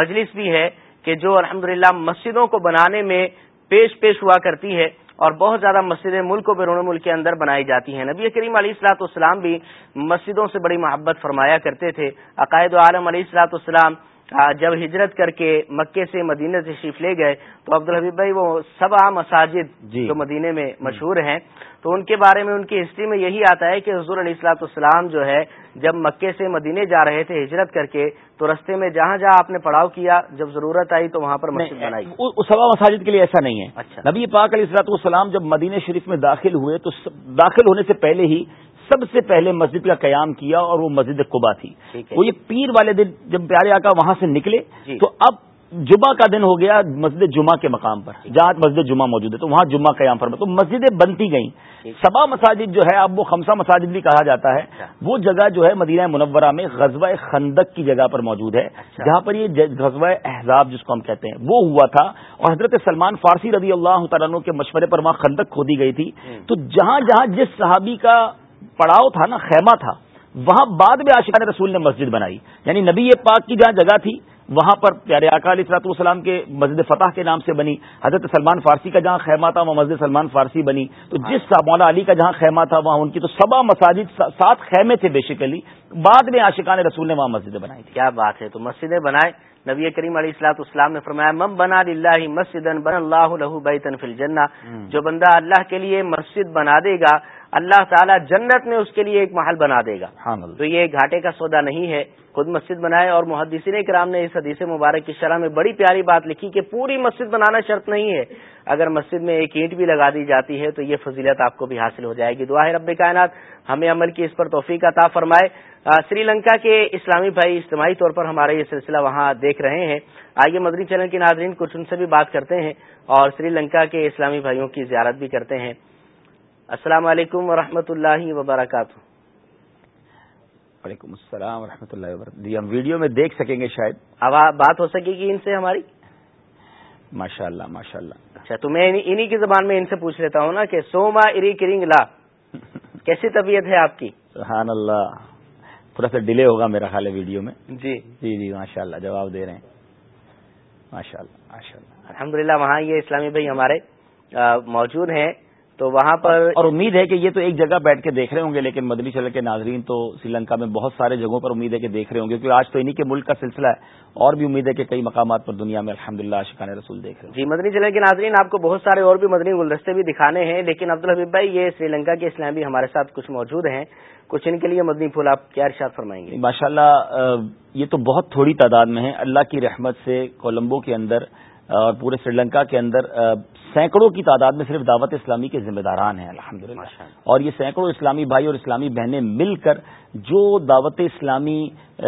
مجلس بھی ہے کہ جو الحمد مسجدوں کو بنانے میں پیش پیش ہوا کرتی ہے اور بہت زیادہ مسجدیں ملک و بیرون ملک کے اندر بنائی جاتی ہیں نبی کریم علیہ السلاۃ السلام بھی مسجدوں سے بڑی محبت فرمایا کرتے تھے عقائد عالم علیہ السلاۃ السلام جب ہجرت کر کے مکے سے مدینہ سے شریف لے گئے تو عبد الحبیب بھائی وہ عام مساجد جی جو مدینے میں جی۔ مشہور ہیں تو ان کے بارے میں ان کی ہسٹری میں یہی آتا ہے کہ حضور علیہ السلاط السلام جو ہے جب مکے سے مدینے جا رہے تھے ہجرت کر کے تو رستے میں جہاں جہاں آپ نے پڑاؤ کیا جب ضرورت آئی تو وہاں پر مسجد بنائی سبا مساجد کے لیے ایسا نہیں ہے اچھا نبی پاک علیہ السلاط السلام جب مدینہ شریف میں داخل ہوئے تو داخل ہونے سے پہلے ہی سب سے پہلے مسجد کا قیام کیا اور وہ مسجد قبا تھی وہ یہ پیر والے دن جب پیارے آکا وہاں سے نکلے جی۔ تو اب جمعہ کا دن ہو گیا مسجد جمعہ کے مقام پر جہاں مسجد جمعہ موجود ہے تو وہاں جمعہ قیام پر تو مسجدیں بنتی گئیں سبا مساجد جو ہے اب وہ خمسہ مساجد بھی کہا جاتا ہے اچھا۔ وہ جگہ جو ہے مدینہ منورہ میں غزوہ خندق کی جگہ پر موجود ہے اچھا۔ جہاں پر یہ غزوہ احزاب جس کو ہم کہتے ہیں وہ ہوا تھا اور حضرت سلمان فارسی رضی اللہ تعالیٰ کے مشورے پر وہاں خندق کھودی گئی تھی تو جہاں جہاں جس صحابی کا پڑاؤ تھا نا خیمہ تھا وہاں بعد میں آشقان رسول نے مسجد بنائی یعنی نبی پاک کی جہاں جگہ تھی وہاں پر پیارے آکا علیہ اصلاۃ السلام کے مسجد فتح کے نام سے بنی حضرت سلمان فارسی کا جہاں خیمہ تھا وہاں مسجد سلمان فارسی بنی تو جس مولا علی کا جہاں خیمہ تھا وہاں ان کی تو سبا مساجد سات خیمے تھے بیسیکلی بعد میں آشقان رسول نے وہاں مسجدیں بنائی تھی کیا بات ہے تو مسجدیں بنائے نبی کریم علیہ السلاۃ السلام نے فرمایا مم بنا اللہ مسجد بن اللہ فی الجنہ جو بندہ اللہ کے لیے مسجد بنا دے گا اللہ تعالیٰ جنت میں اس کے لیے ایک محل بنا دے گا تو یہ گھاٹے کا سودا نہیں ہے خود مسجد بنائے اور محدثین کرام نے اس حدیث مبارک کی شرح میں بڑی پیاری بات لکھی کہ پوری مسجد بنانا شرط نہیں ہے اگر مسجد میں ایک اینٹ بھی لگا دی جاتی ہے تو یہ فضیلت آپ کو بھی حاصل ہو جائے گی دعا ہے رب کائنات ہمیں عمل کی اس پر توفیق عطا فرمائے سری لنکا کے اسلامی بھائی اجتماعی طور پر ہمارا یہ سلسلہ وہاں دیکھ رہے ہیں آئیے مدری چینل کے ناظرین کچھ ان سے بھی بات کرتے ہیں اور سری لنکا کے اسلامی بھائیوں کی زیارت بھی کرتے ہیں السلام علیکم و رحمۃ اللہ وبرکاتہ وعلیکم السلام و رحمت اللہ جی، ہم ویڈیو میں دیکھ سکیں گے شاید اب آپ بات ہو سکے گی ان سے ہماری ماشاء اللہ ماشاء اللہ اچھا تو میں انہی کی زبان میں ان سے پوچھ لیتا ہوں نا کہ سوما اری کرنگ لا کیسی طبیعت ہے آپ کی سبحان اللہ تھوڑا سا ڈیلے ہوگا میرا خیال ہے ویڈیو میں جی جی جی ماشاء اللہ جواب دے رہے ہیں الحمد للہ وہاں یہ اسلامی بھائی ہمارے موجود ہیں تو وہاں پر اور امید ہے کہ یہ تو ایک جگہ بیٹھ کے دیکھ رہے ہوں گے لیکن مدنی چلے کے ناظرین تو سری لنکا میں بہت سارے جگہوں پر امید ہے کہ دیکھ رہے ہوں گے کیونکہ آج تو انہیں کے ملک کا سلسلہ ہے اور بھی امید ہے کہ کئی مقامات پر دنیا میں الحمد للہ شکان رسول دیکھ رہے ہیں جی مدنی چلے کے ناظرین آپ کو بہت سارے اور بھی مدنی گلدستے بھی دکھانے ہیں لیکن عبد الحبیب بھائی یہ سری لنکا کے اسلامی ہمارے ساتھ کچھ موجود ہیں کچھ ان کے لیے مدنی پھول آپ کیا ارشاد فرمائیں گے ماشاء اللہ یہ تو بہت تھوڑی تعداد میں ہے اللہ کی رحمت سے کولمبو کے اندر اور پورے سری لنکا کے اندر سینکڑوں کی تعداد میں صرف دعوت اسلامی کے ذمہ داران ہیں الحمد اور یہ سینکڑوں اسلامی بھائی اور اسلامی بہنیں مل کر جو دعوت اسلامی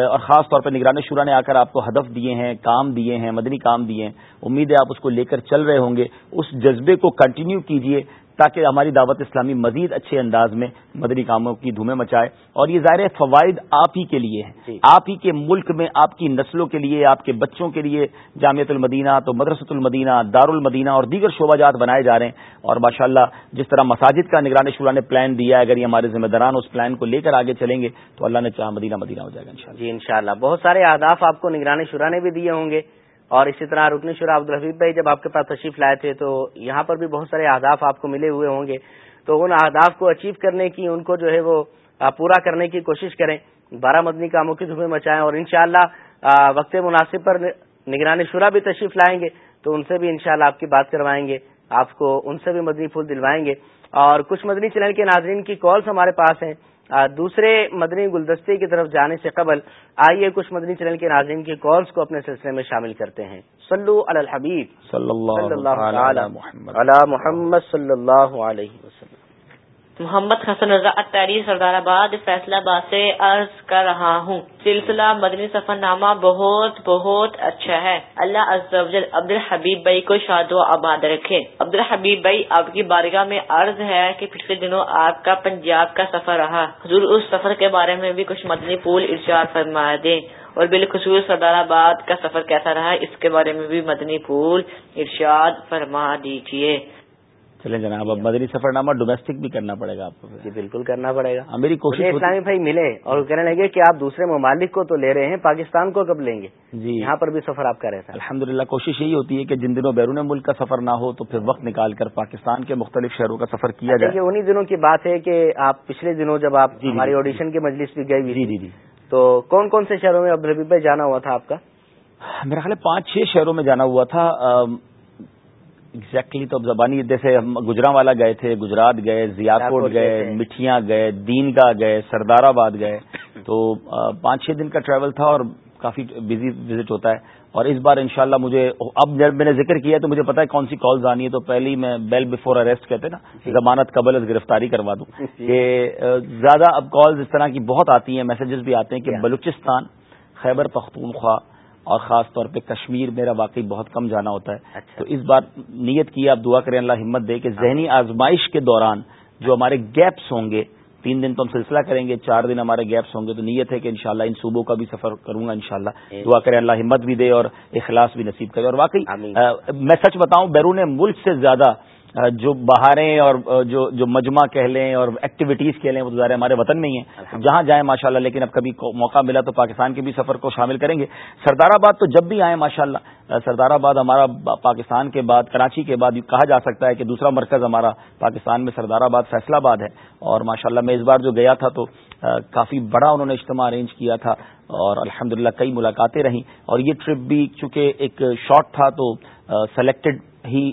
اور خاص طور پر نگران شورا نے آ کر آپ کو ہدف دیے ہیں کام دیے ہیں مدنی کام دیے ہیں امید ہے آپ اس کو لے کر چل رہے ہوں گے اس جذبے کو کنٹینیو کیجیے تاکہ ہماری دعوت اسلامی مزید اچھے انداز میں مدنی کاموں کی دھومیں مچائے اور یہ ظاہر فوائد آپ ہی کے لیے ہیں جی۔ آپ ہی کے ملک میں آپ کی نسلوں کے لیے آپ کے بچوں کے لیے جامعت المدینہ تو مدرسۃ المدینہ دار المدینہ اور دیگر شعبہ جات بنائے جا رہے ہیں اور ماشاءاللہ جس طرح مساجد کا نگران شورا نے پلان دیا ہے اگر یہ ہمارے ذمہ داران اس پلان کو لے کر آگے چلیں گے تو اللہ نے مدینہ مدینہ ہو جائے گا جی ان بہت سارے آداب آپ کو نگران شورا نے بھی دیے ہوں گے اور اسی طرح رکنی شرح عبدالحبیب بھائی جب آپ کے پاس تشریف لائے تھے تو یہاں پر بھی بہت سارے اہداف آپ کو ملے ہوئے ہوں گے تو ان اہداف کو اچیو کرنے کی ان کو جو ہے وہ پورا کرنے کی کوشش کریں بارہ مدنی کی دھویں مچائیں اور انشاءاللہ وقت مناسب پر نگرانی شورا بھی تشریف لائیں گے تو ان سے بھی انشاءاللہ شاء آپ کی بات کروائیں گے آپ کو ان سے بھی مدنی پھول دلوائیں گے اور کچھ مدنی چینل کے ناظرین کی کالس ہمارے پاس ہیں دوسرے مدنی گلدستے کی طرف جانے سے قبل آئیے کچھ مدنی چینل کے ناظرین کے کالس کو اپنے سلسلے میں شامل کرتے ہیں صلو علی الحبیب صلی اللہ علی محمد صلی اللہ علیہ وسلم محمد حسن رضا سردار آباد فیصلہ سے عرض کر رہا ہوں سلسلہ مدنی سفر نامہ بہت بہت اچھا ہے اللہ عبد الحبیب بھائی کو شاد و آباد رکھے عبد الحبیب بھائی آپ کی بارگاہ میں عرض ہے کہ پچھلے دنوں آپ کا پنجاب کا سفر رہا حضور اس سفر کے بارے میں بھی کچھ مدنی پول ارشاد فرما دے اور بالخصوص سردار آباد کا سفر کیسا رہا اس کے بارے میں بھی مدنی پول ارشاد فرما دیجیے چلیں جناب اب مدنی سفر نامہ ڈومیسٹک بھی کرنا پڑے گا آپ کو جی، بالکل کرنا پڑے گا میری کوشش اسلامی بھائی ملے اور کہنے لگے کہ آپ دوسرے ممالک کو تو لے رہے ہیں پاکستان کو کب لیں گے جی یہاں پر بھی سفر آپ کا رہتا ہے الحمد کوشش یہی ہوتی ہے کہ جن دنوں بیرون ملک کا سفر نہ ہو تو پھر وقت نکال کر پاکستان کے مختلف شہروں کا سفر کیا جائے انہیں دنوں کی بات ہے کہ آپ پچھلے دنوں جب آپ جی، جی، ہماری آڈیشن کے مجلس بھی گئے تو کون کون سے شہروں میں اب بھائی جانا ہوا تھا آپ کا میرا خیال پانچ چھ شہروں میں جانا ہوا تھا ایگزیکٹلی تو اب زبانی جیسے ہم گجرا والا گئے تھے گجرات گئے کوٹ گئے مٹھیاں گئے دین کا گئے سردار آباد گئے تو پانچ چھ دن کا ٹریول تھا اور کافی بزی وزٹ ہوتا ہے اور اس بار انشاءاللہ مجھے اب جب میں نے ذکر کیا تو مجھے پتا ہے کون سی کالز آنی ہے تو پہلی میں بیل بفور اریسٹ کہتے ہیں نا ضمانت قبل از گرفتاری کروا دوں کہ زیادہ اب کالز اس طرح کی بہت آتی ہیں میسجز بھی آتے ہیں کہ بلوچستان خیبر پختونخوا اور خاص طور پہ کشمیر میرا واقعی بہت کم جانا ہوتا ہے اچھا۔ تو اس بار نیت کی آپ دعا کریں اللہ ہمت دے کہ ذہنی آزمائش کے دوران جو ہمارے گیپس ہوں گے تین دن تو ہم سلسلہ کریں گے چار دن ہمارے گیپس ہوں گے تو نیت ہے کہ انشاءاللہ ان صوبوں کا بھی سفر کروں گا انشاءاللہ دعا کریں اللہ ہمت بھی دے اور اخلاص بھی نصیب کرے اور واقعی میں سچ بتاؤں بیرون ملک سے زیادہ جو بہاریں اور جو جو مجمع کہہ لیں اور ایکٹیویٹیز کہہ لیں وہ ہمارے وطن میں ہی ہیں جہاں جائیں ماشاءاللہ لیکن اب کبھی موقع ملا تو پاکستان کے بھی سفر کو شامل کریں گے سردار آباد تو جب بھی آئیں ماشاءاللہ اللہ سردار آباد ہمارا پاکستان کے بعد کراچی کے بعد کہا جا سکتا ہے کہ دوسرا مرکز ہمارا پاکستان میں سردار آباد فیصلہ آباد ہے اور ماشاءاللہ میں اس بار جو گیا تھا تو کافی بڑا انہوں نے اجتماع ارینج کیا تھا اور الحمدللہ کئی ملاقاتیں رہیں اور یہ ٹرپ بھی چونکہ ایک شارٹ تھا تو سلیکٹڈ ہی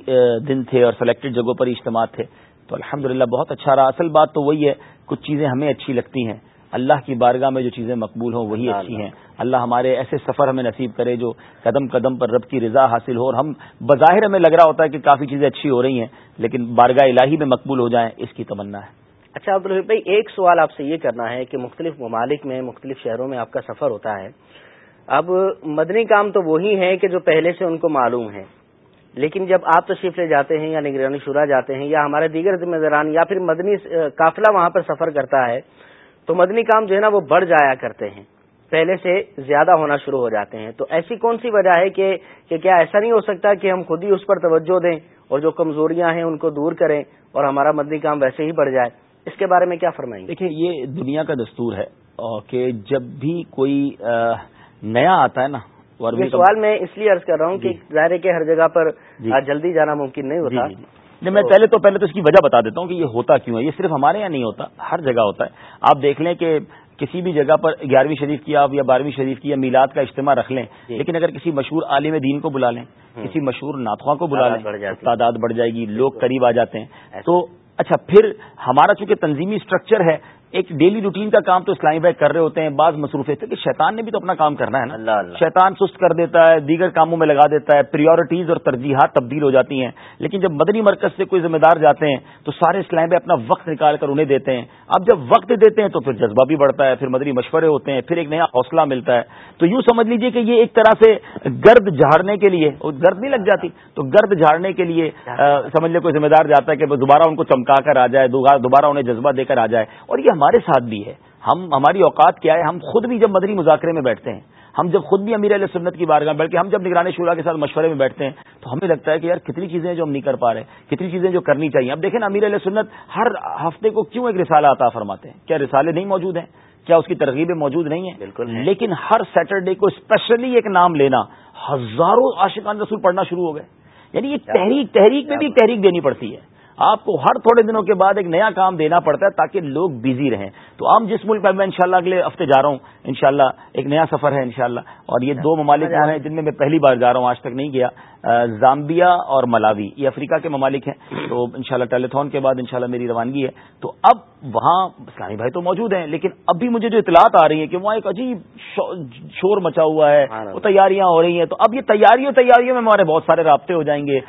دن تھے اور سلیکٹڈ جگہوں پر اجتماع تھے تو الحمد بہت اچھا رہا اصل بات تو وہی ہے کچھ چیزیں ہمیں اچھی لگتی ہیں اللہ کی بارگاہ میں جو چیزیں مقبول ہوں وہی اچھی ہیں اللہ ہمارے ایسے سفر ہمیں نصیب کرے جو قدم قدم پر رب کی رضا حاصل ہو اور ہم بظاہر ہمیں لگ رہا ہوتا ہے کہ کافی چیزیں اچھی ہو رہی ہیں لیکن بارگاہ الہی میں مقبول ہو جائیں اس کی تمنا ہے اچھا عبد الحب بھائی ایک سوال آپ سے یہ کرنا ہے کہ مختلف ممالک میں مختلف شہروں میں آپ کا سفر ہوتا ہے اب مدنی کام تو وہی ہے کہ جو پہلے سے ان کو معلوم ہے لیکن جب آپ تشریف لے جاتے ہیں یا نگرانی شورا جاتے ہیں یا ہمارے دیگر ذمہ داران یا پھر مدنی قافلہ وہاں پر سفر کرتا ہے تو مدنی کام جو ہے نا وہ بڑھ جایا کرتے ہیں پہلے سے زیادہ ہونا شروع ہو جاتے ہیں تو ایسی کون سی وجہ ہے کہ کیا ایسا نہیں ہو سکتا کہ ہم خود ہی اس پر توجہ دیں اور جو کمزوریاں ہیں ان کو دور کریں اور ہمارا مدنی کام ویسے ہی بڑھ جائے اس کے بارے میں کیا فرمائیں گے دیکھیے یہ دنیا کا دستور ہے کہ جب بھی کوئی نیا آتا ہے نا سوال میں اس لیے عرض کر رہا ہوں کہ جی۔ ظاہر ہے کہ ہر جگہ پر جی۔ جلدی جانا ممکن نہیں ہوتا جی، نہیں میں پہلے تو پہلے تو اس کی وجہ بتا دیتا ہوں کہ یہ ہوتا کیوں ہے یہ صرف ہمارے یہاں نہیں ہوتا ہر جگہ ہوتا ہے آپ دیکھ لیں کہ کسی بھی جگہ پر گیارہویں شریف کی آپ یا بارہویں شریف کی یا میلاد کا اجتماع رکھ لیں لیکن اگر کسی مشہور عالم دین کو بلا لیں کسی مشہور ناتخواں کو بلا لیں تعداد بڑھ جائے گی لوگ قریب آ جاتے ہیں تو اچھا پھر ہمارا چونکہ تنظیمی اسٹرکچر ہے ایک ڈیلی روٹین کا کام تو اسلامی بھائی کر رہے ہوتے ہیں بعض مصروف ہیں کہ شیطان نے بھی تو اپنا کام کرنا ہے نا اللہ اللہ شیطان سست کر دیتا ہے دیگر کاموں میں لگا دیتا ہے پریورٹیز اور ترجیحات تبدیل ہو جاتی ہیں لیکن جب مدنی مرکز سے کوئی ذمہ دار جاتے ہیں تو سارے اسلام اپنا وقت نکال کر انہیں دیتے ہیں اب جب وقت دیتے ہیں تو پھر جذبہ بھی بڑھتا ہے پھر مدری مشورے ہوتے ہیں پھر ایک نیا حوصلہ ملتا ہے تو یوں سمجھ لیجئے کہ یہ ایک طرح سے گرد جھاڑنے کے لیے گرد نہیں لگ جاتی تو گرد جھاڑنے کے لیے سمجھ لے کوئی ذمہ دار جاتا ہے کہ دوبارہ ان کو چمکا کر آ جائے دوبارہ انہیں جذبہ دے کر آ جائے اور یہ ہمارے ساتھ بھی ہے ہم ہماری اوقات کیا ہے ہم خود بھی جب مدری مذاکرے میں بیٹھتے ہیں ہم جب خود بھی امیر علیہ سنت کی بارگاہ بلکہ ہم جب نگرانی شعلہ کے ساتھ مشورے میں بیٹھتے ہیں تو ہمیں لگتا ہے کہ یار کتنی چیزیں جو ہم نہیں کر پا رہے کتنی چیزیں جو کرنی چاہیے اب دیکھیں نا امیر علیہ سنت ہر ہفتے کو کیوں ایک رسالہ عطا فرماتے ہیں کیا رسالے نہیں موجود ہیں کیا اس کی ترغیبیں موجود نہیں ہیں بالکل لیکن ہر سیٹرڈے کو اسپیشلی ایک نام لینا ہزاروں عاشقان رسول پڑھنا شروع ہو گئے یعنی یہ تحریک تحریک میں بھی تحریک دینی پڑتی ہے آپ کو ہر تھوڑے دنوں کے بعد ایک نیا کام دینا پڑتا ہے تاکہ لوگ بزی رہیں تو عام جس ملک میں میں انشاءاللہ اگلے ہفتے جا رہا ہوں انشاءاللہ ایک نیا سفر ہے انشاءاللہ اور یہ دو ممالک ہیں جن میں میں پہلی بار جا رہا ہوں آج تک نہیں گیا زامبیا اور ملاوی یہ افریقہ کے ممالک ہیں تو ان شاء اللہ ٹیلیتھون کے بعد انشاءاللہ میری روانگی ہے تو اب وہاں اسلامی بھائی تو موجود ہیں لیکن اب بھی مجھے جو اطلاعات آ رہی ہیں کہ وہاں ایک عجیب شور مچا ہوا ہے ہاں، وہ تیاریاں ہو رہی ہیں تو اب یہ تیاریوں تیاریوں میں ہمارے بہت سارے رابطے ہو جائیں گے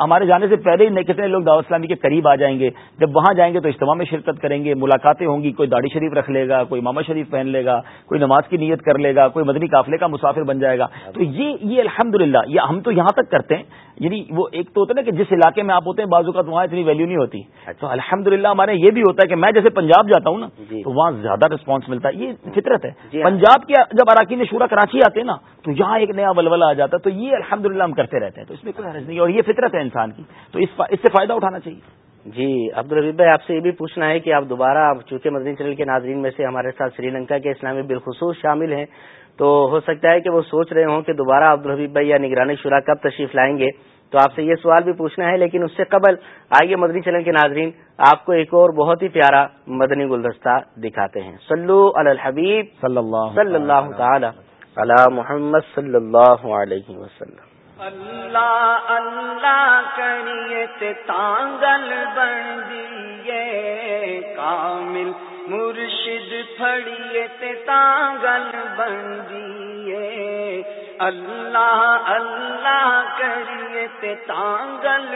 ہمارے جانے سے پہلے ہی کتنے لوگ دعوت اسلامی کے قریب آ جائیں گے جب وہاں جائیں گے تو اجتماع میں شرکت کریں گے ملاقاتیں ہوں گی کوئی داڑھی شریف رکھ لے گا کوئی ماما شریف پہن لے گا کوئی نماز کی نیت کر لے گا کوئی مدنی قافلے کا مسافر بن جائے گا ہاں۔ تو یہ یہ الحمد یہ ہم تو یہاں تک کرتے ہیں یعنی وہ ایک تو ہوتا نا کہ جس علاقے میں آپ ہوتے ہیں بازو کا تو وہاں اتنی ویلیو نہیں ہوتی اچھا۔ تو الحمد للہ ہمارے یہ بھی ہوتا ہے کہ میں جیسے پنجاب جاتا ہوں نا جی۔ تو وہاں زیادہ رسپانس ملتا ہے یہ جی۔ فطرت ہے جی۔ پنجاب کے جب اراکین شورا کراچی آتے ہیں نا تو یہاں ایک نیا ولولا آ جاتا تو یہ الحمد ہم کرتے رہتے ہیں تو اس میں کوئی حرض نہیں اور یہ فطرت ہے انسان کی تو اس سے فائدہ اٹھانا چاہیے جی عبدالربیب بھائی آپ سے یہ بھی پوچھنا ہے کہ آپ دوبارہ چونکہ مدنی چینل کے ناظرین میں سے ہمارے ساتھ سری لنکا کے اسلامی بالخصوص شامل ہیں تو ہو سکتا ہے کہ وہ سوچ رہے ہوں کہ دوبارہ عبد الحبیب بھائی یا نگرانی شورا کب تشریف لائیں گے تو آپ سے یہ سوال بھی پوچھنا ہے لیکن اس سے قبل آئیے مدنی چلن کے ناظرین آپ کو ایک اور بہت ہی پیارا مدنی گلدستہ دکھاتے ہیں علی الحبیب صلی اللہ اللہ تعالی محمد صلی اللہ علیہ وسلم اللہ اللہ کریت تانگل بن دیے کامل مرشد پھڑیے تانگل بن دیے اللہ اللہ کریے تانگل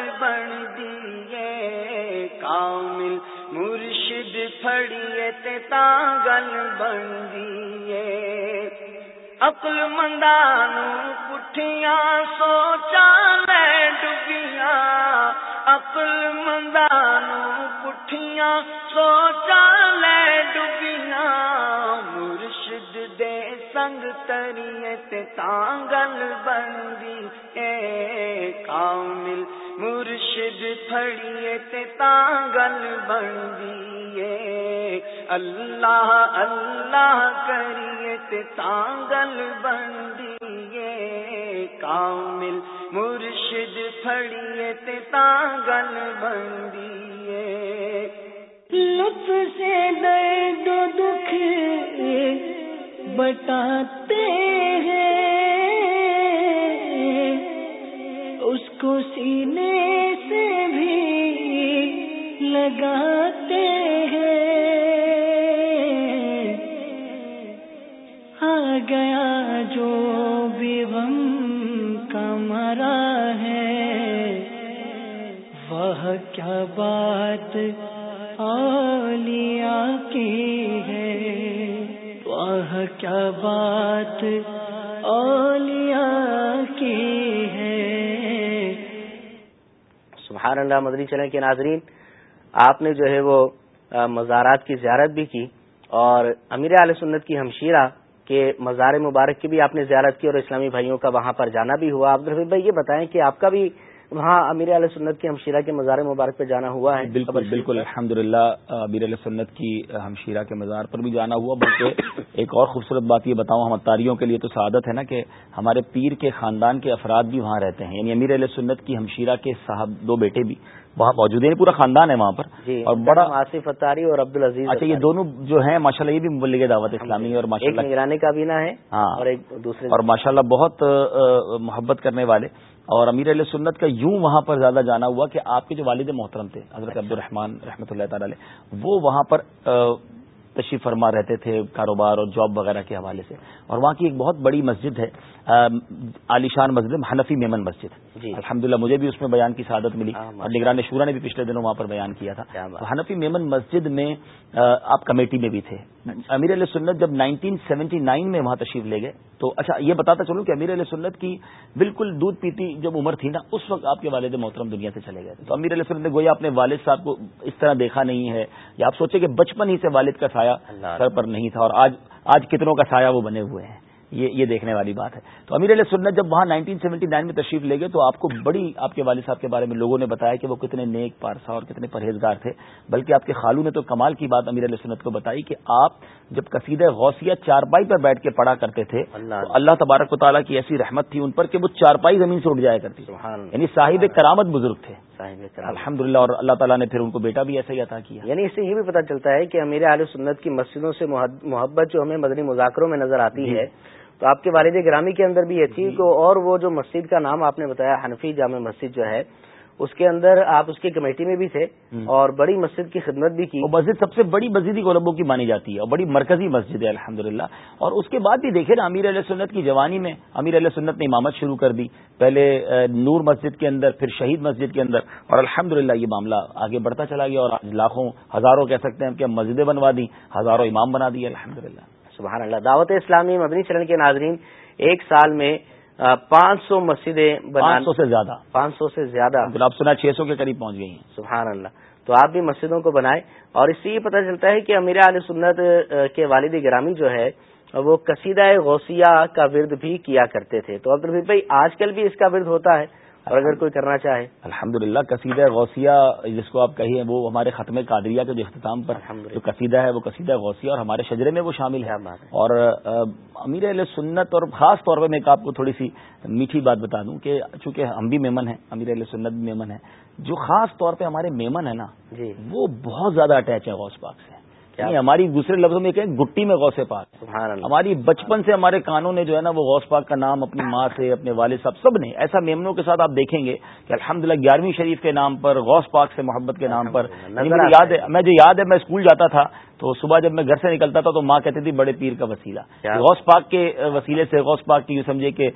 دیے کامل مرشد پھڑیے تانگل بن دیے عقل مندانو گھیا شوچال ڈگیا عکل مندان گٹھیا شوچال ڈبیاں سنگ تریت تانگل بندی اے کامل مرشد فریت تانگل بندی اے اللہ اللہ کریت تانگل بندی اے کامل مرشد فریت تانگل اے لطف سے دے دو دکھ بتاتے ہیں اس کو سینے سے بھی لگاتے ہیں آ گیا جو بھی غم کمرا ہے وہ کیا بات آلیا کی کیا بات اولیاء کی ہے سبحان اللہ مدری چلیں کہ ناظرین آپ نے جو ہے وہ مزارات کی زیارت بھی کی اور امیر علیہ سنت کی ہمشیرہ کے مزار مبارک کی بھی آپ نے زیارت کی اور اسلامی بھائیوں کا وہاں پر جانا بھی ہوا آپ بھائی یہ بتائیں کہ آپ کا بھی ہاں امیر علیہ سنت کی ہمشیرہ کے مزار مبارک پہ جانا ہوا ہے بالکل بالکل الحمد للہ امیر علیہ سنت کی ہمشیرہ کے مزار پر بھی جانا ہوا بلکہ ایک اور خوبصورت بات یہ بتاؤں ہم اتاریوں کے لیے تو سعادت ہے نا کہ ہمارے پیر کے خاندان کے افراد بھی وہاں رہتے ہیں یعنی امیر علیہ سنت کی ہمشیرہ کے صاحب دو بیٹے بھی وہاں موجود ہیں یعنی پورا خاندان ہے وہاں پر جی، اور بڑا آصف اتاری اور عبد العزیز اچھا یہ دونوں جو ہیں ماشاء اللہ یہ بھی ملگے دعوت اسلامی اور ماشاء اللہ ہاں۔ بہت محبت کرنے والے اور امیر علیہ سنت کا یوں وہاں پر زیادہ جانا ہوا کہ آپ کے جو والد محترم تھے حضرت عبد الرحمان رحمۃ اللہ تعالی وہ وہاں پر تشریف فرما رہتے تھے کاروبار اور جاب وغیرہ کے حوالے سے اور وہاں کی ایک بہت بڑی مسجد ہے عالیشان مسجد حنفی میمن مسجد جی۔ الحمد مجھے بھی اس میں بیان کی سعادت ملی اور نگران شورا نے بھی پچھلے دنوں وہاں پر بیان کیا تھا حنفی میمن مسجد میں آپ کمیٹی میں بھی تھے امیر علیہ سنت جب 1979 میں وہاں تشریف لے گئے تو اچھا یہ بتاتا چلوں کہ امیر علیہ سنت کی بالکل دودھ پیتی جب عمر تھی نا اس وقت آپ کے والد محترم دنیا سے چلے گئے تو امیر علیہ سنت نے گویا اپنے والد صاحب کو اس طرح دیکھا نہیں ہے یا آپ سوچے کہ بچپن ہی سے والد کا ساتھ سایہ سر پر نہیں تھا اور آج آج کتنوں کا سایہ وہ بنے ہوئے ہیں یہ یہ دیکھنے والی بات ہے تو امیر علیہ سنت جب وہاں 1979 میں تشریف لے گئے تو آپ کو بڑی آپ کے والد صاحب کے بارے میں لوگوں نے بتایا کہ وہ کتنے نیک پارسا اور کتنے پرہیزگار تھے بلکہ آپ کے خالو نے تو کمال کی بات امیر علیہ سنت کو بتائی کہ آپ جب قصیدہ غوثیہ چارپائی پر بیٹھ کے پڑا کرتے تھے تو اللہ تبارک و تعالیٰ کی ایسی رحمت تھی ان پر کہ وہ چارپائی زمین سے اٹھ جایا کرتی یعنی صاحب کرامت بزرگ تھے الحمد للہ اور اللہ تعالیٰ نے پھر ان کو بیٹا بھی ایسا ہی عطا کیا یعنی اس سے یہ بھی پتہ چلتا ہے کہ امیر عالیہ سنت کی مسجدوں سے محبت جو ہمیں مدنی مذاکروں میں نظر آتی جی۔ ہے تو آپ کے والد گرامی کے اندر بھی یہ تھی جی۔ اور وہ جو مسجد کا نام آپ نے بتایا حنفی جامع مسجد جو ہے اس کے اندر آپ اس کی کمیٹی میں بھی تھے اور بڑی مسجد کی خدمت بھی کی مسجد سب سے بڑی مسجدی غلبوں کی مانی جاتی ہے اور بڑی مرکزی مسجد ہے الحمد اور اس کے بعد بھی دیکھے نا امیر علیہ سنت کی جوانی میں امیر علیہ سنت نے امامت شروع کر دی پہلے نور مسجد کے اندر پھر شہید مسجد کے اندر اور الحمد یہ معاملہ آگے بڑھتا چلا گیا اور آج لاکھوں ہزاروں کہہ سکتے ہیں کہ مسجدیں بنوا دیں ہزاروں امام بنا دی الحمد للہ سبحان اللہ دعوت اسلامی مبنی چرن کے ناظرین ایک سال میں پانچ سو مسجدیں پانچ سو سے زیادہ پانچ سو سے زیادہ گلاب سنا چھ سو کے قریب پہنچ گئی ہیں سبحان اللہ تو آپ بھی مسجدوں کو بنائے اور اس سے یہ پتہ چلتا ہے کہ امیر علیہ سنت کے والد گرامی جو ہے وہ قصیدہ غوثیہ کا ورد بھی کیا کرتے تھے تو عبد البھی بھائی آج کل بھی اس کا ورد ہوتا ہے اور اگر کوئی کرنا چاہے الحمد للہ قصیدہ غوثیہ جس کو آپ کہیے وہ ہمارے ختم قادریہ کے جو اختتام پر جو قصیدہ ہے وہ قصیدہ غوثیہ اور ہمارے شجرے میں وہ شامل ہے اور امیر علیہ سنت اور خاص طور پہ میں ایک آپ کو تھوڑی سی میٹھی بات بتا دوں کہ چونکہ ہم بھی میمن ہیں امیر علیہ سنت بھی میمن ہے جو خاص طور پہ ہمارے میمن ہیں نا جی۔ وہ بہت زیادہ اٹیچ ہے غوث پاک سے نہیں ہماری دوسرے لفظوں میں کہیں گٹی میں غوث پاک ہماری بچپن سے ہمارے کانوں نے جو ہے نا وہ غوث پاک کا نام اپنی ماں سے اپنے والد صاحب سب نے ایسا میمنوں کے ساتھ آپ دیکھیں گے کہ الحمد للہ گیارہویں شریف کے نام پر غوث پاک سے محبت کے نام پر یعنی یاد ہے میں جو یاد ہے میں اسکول جاتا تھا تو صبح جب میں گھر سے نکلتا تھا تو ماں کہتی تھی بڑے پیر کا وسیلہ غوث پاک کے وسیلے سے غوث پاک کی سمجھے کہ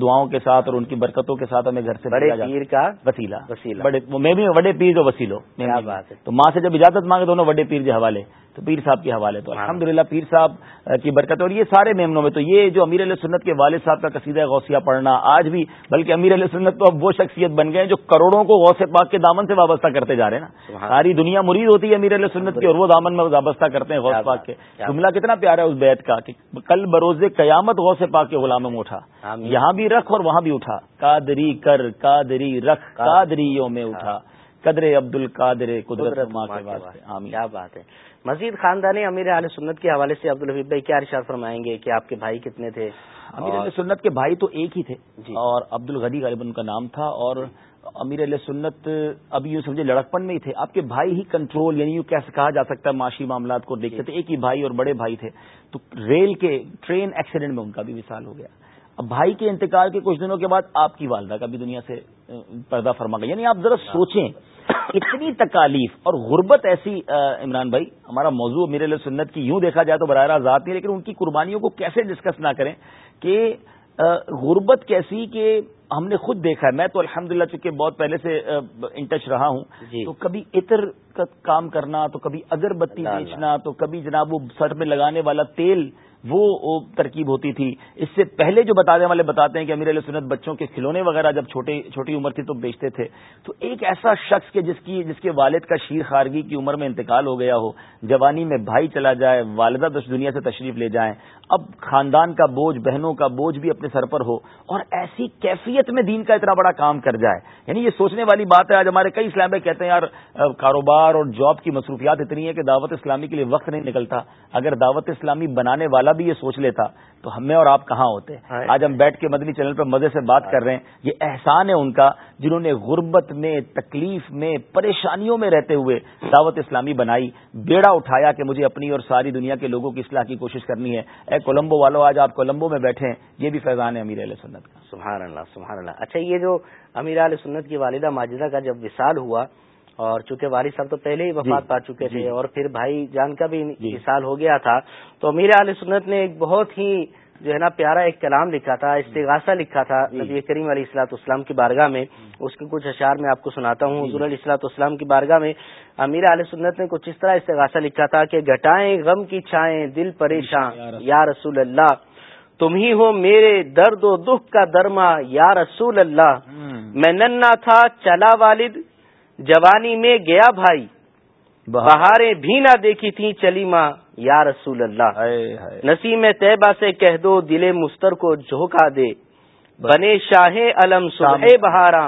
دعاؤں کے ساتھ اور ان کی برکتوں کے ساتھ ہمیں گھر سے بڑے پیر کا وسیلہ میں بھی وڈے پیر کا وسیلو تو ماں سے جب اجازت مانگے دونوں وڈے پیر کے حوالے تو پیر صاحب کے حوالے تو الحمد پیر صاحب کی برکت اور یہ سارے میمنوں میں تو یہ جو امیر علیہ سنت کے والد صاحب کا قصیدہ غوثیہ پڑھنا آج بھی بلکہ امیر علیہ سنت تو اب وہ شخصیت بن گئے جو کروڑوں کو غوث پاک کے دامن سے وابستہ کرتے جا رہے ہیں نا ساری دنیا مرید ہوتی ہے امیر علیہ سنت کی اور وہ دامن میں وابستہ کرتے ہیں غوث پاک کے جملہ کتنا پیارا ہے اس بیت کا کہ کل بروز قیامت غوث پاک کے غلام میں اٹھا یہاں بھی رکھ اور وہاں بھی اٹھا کادری کر کادری رکھ کادریوں میں اٹھا ہاں۔ قدرے عبد القادر قدرت کیا بات ہے مزید خاندان امیر علیہ سنت کے حوالے سے عبدالحبیب بھائی کیا ارشاد فرمائیں گے کہ آپ کے بھائی کتنے تھے امیر علیہ سنت کے بھائی تو ایک ہی تھے جی۔ اور عبد الغنی غالب ان کا نام تھا اور امیر علیہ سنت ابھی یوں سمجھے لڑکپن میں ہی تھے آپ کے بھائی ہی کنٹرول یعنی یوں کیسے کہا جا سکتا ہے معاشی معاملات کو دیکھتے جی۔ تھے ایک ہی بھائی اور بڑے بھائی تھے تو ریل کے ٹرین ایکسیڈنٹ میں ان کا بھی مثال ہو گیا اب بھائی کے انتقال کے کچھ دنوں کے بعد آپ کی والدہ کا بھی دنیا سے پردہ فرما گیا یعنی آپ ذرا جی۔ سوچیں اتنی تکالیف اور غربت ایسی عمران بھائی ہمارا موضوع میرے سنت کی یوں دیکھا جائے تو براہ راست ذات نہیں لیکن ان کی قربانیوں کو کیسے ڈسکس نہ کریں کہ غربت کیسی کہ ہم نے خود دیکھا ہے میں تو الحمدللہ للہ بہت پہلے سے ان ٹچ رہا ہوں جی۔ تو کبھی عطر کا کام کرنا تو کبھی اگر بتی بیچنا تو کبھی جناب وہ سر میں لگانے والا تیل وہ ترکیب ہوتی تھی اس سے پہلے جو بتانے والے بتاتے ہیں کہ امیر علیہ سنت بچوں کے کھلونے وغیرہ جب چھوٹے چھوٹی عمر تھی تو بیچتے تھے تو ایک ایسا شخص کہ جس کی جس کے والد کا شیر خارگی کی عمر میں انتقال ہو گیا ہو جوانی میں بھائی چلا جائے والدہ تو دنیا سے تشریف لے جائیں اب خاندان کا بوجھ بہنوں کا بوجھ بھی اپنے سر پر ہو اور ایسی کیفیت میں دین کا اتنا بڑا کام کر جائے یعنی یہ سوچنے والی بات ہے آج ہمارے کئی اسلام کہتے ہیں یار کاروبار اور جاب کی مصروفیات اتنی ہے کہ دعوت اسلامی کے لیے وقت نہیں نکلتا اگر دعوت اسلامی بنانے والا بھی یہ سوچ لیتا تو ہمیں اور آپ کہاں ہوتے آج ہم بیٹھ کے مدنی چینل پر مزے سے بات کر رہے ہیں یہ احسان ہے ان کا جنہوں نے غربت میں تکلیف میں پریشانیوں میں رہتے ہوئے دعوت اسلامی بنائی بیڑا اٹھایا کہ مجھے اپنی اور ساری دنیا کے لوگوں کی اصلاح کی کوشش کرنی ہے اے کولمبو والو آج آپ کولمبو میں بیٹھے ہیں یہ بھی فیضان ہے امیر علیہ سنت کا سبحان سبحان اللہ اللہ اچھا یہ جو امیر علیہ سنت کی والدہ ماجدہ کا جب وصال ہوا اور چونکہ والد صاحب تو پہلے ہی جی، وفات پا چکے جی۔ تھے اور پھر بھائی جان کا بھی مثال جی۔ ہو گیا تھا تو امیر علی سنت نے ایک بہت ہی جو ہے نا پیارا ایک کلام لکھا تھا استغاثہ لکھا تھا نبی کریم علیہ السلاۃ اسلام کی بارگاہ میں اس کے کچھ اشعار میں آپ کو سناتا ہوں حضور علیہ السلاط اسلام کی بارگاہ میں امیر علیہ سنت نے کچھ اس طرح استغاثہ لکھا تھا کہ گھٹائیں غم کی چھائیں دل پریشان یا رسول اللہ تم ہی ہو میرے درد و دکھ کا درما یا رسول اللہ میں ننا تھا چلا والد جوانی میں گیا بھائی بہاریں بھی نہ دیکھی تھی چلی ماں یا رسول اللہ نسیم میں سے کہہ دو دل مستر کو جھوکا دے بنے شاہ علم صبح بہارا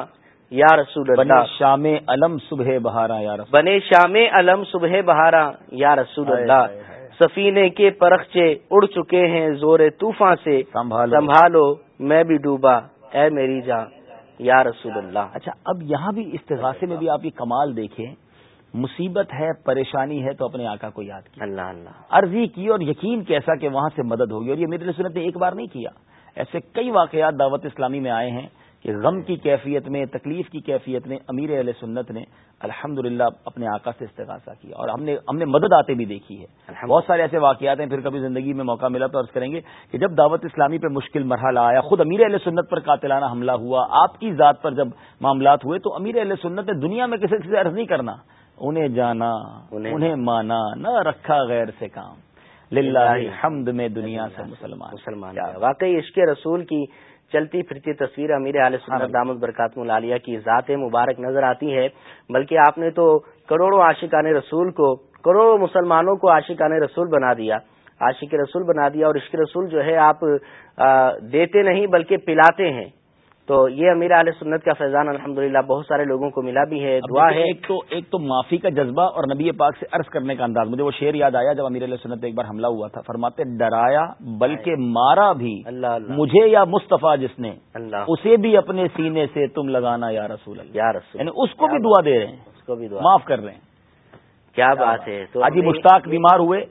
یا رسول اللہ شام علم صبح بہارا بنے شام علم صبح بہارا یا رسول اللہ سفینے کے پرخچے اڑ چکے ہیں زور طوفان سے سنبھالو میں بھی ڈوبا اے میری جان یا رسول اللہ اچھا اب یہاں بھی استغاثے میں بھی آپ یہ کمال دیکھیں مصیبت ہے پریشانی ہے تو اپنے آقا کو یاد کیا اللہ اللہ عرضی کی اور یقین کیسا کہ وہاں سے مدد ہوگی اور یہ میرے سنت نے ایک بار نہیں کیا ایسے کئی واقعات دعوت اسلامی میں آئے ہیں کہ غم کی کیفیت میں تکلیف کی کیفیت میں امیر علیہ سنت نے الحمد اپنے آقا سے استغاثہ کیا اور ہم نے ہم نے مدد آتے بھی دیکھی ہے بہت سارے ایسے واقعات ہیں پھر کبھی زندگی میں موقع ملا تو عرض کریں گے کہ جب دعوت اسلامی پہ مشکل مرحلہ آیا خود امیر علیہ سنت پر قاتلانہ حملہ ہوا آپ کی ذات پر جب معاملات ہوئے تو امیر علیہ سنت نے دنیا میں کسی سے عرض نہیں کرنا انہیں جانا انہیں مانا نہ رکھا غیر سے کام حمد میں دنیا سے مسلمان واقعی عشق رسول کی چلتی پھرتی تصویر امیر عالیہ دامد برکات العالیہ کی ذات مبارک نظر آتی ہے بلکہ آپ نے تو کروڑوں عاشقان رسول کو کروڑوں مسلمانوں کو عاشقان رسول بنا دیا عاشق رسول بنا دیا اور عشق رسول جو ہے آپ دیتے نہیں بلکہ پلاتے ہیں تو یہ امیر علیہ سنت کا فیضان الحمد بہت سارے لوگوں کو ملا بھی ہے دعا ہے ایک تو ایک تو معافی کا جذبہ اور نبی پاک سے عرض کرنے کا انداز مجھے وہ شعر یاد آیا جب امیر علیہ سنت ایک بار حملہ ہوا تھا فرماتے ڈرایا بلکہ مارا بھی اللہ اللہ مجھے یا مصطفیٰ جس نے اللہ اسے بھی اپنے سینے سے تم لگانا یا رسول یا رسول یعنی اس کو بھی دعا دے رہے ہیں اس کو بھی معاف کر رہے ہیں کیا بات ہے آج مشتاق بیمار ہوئے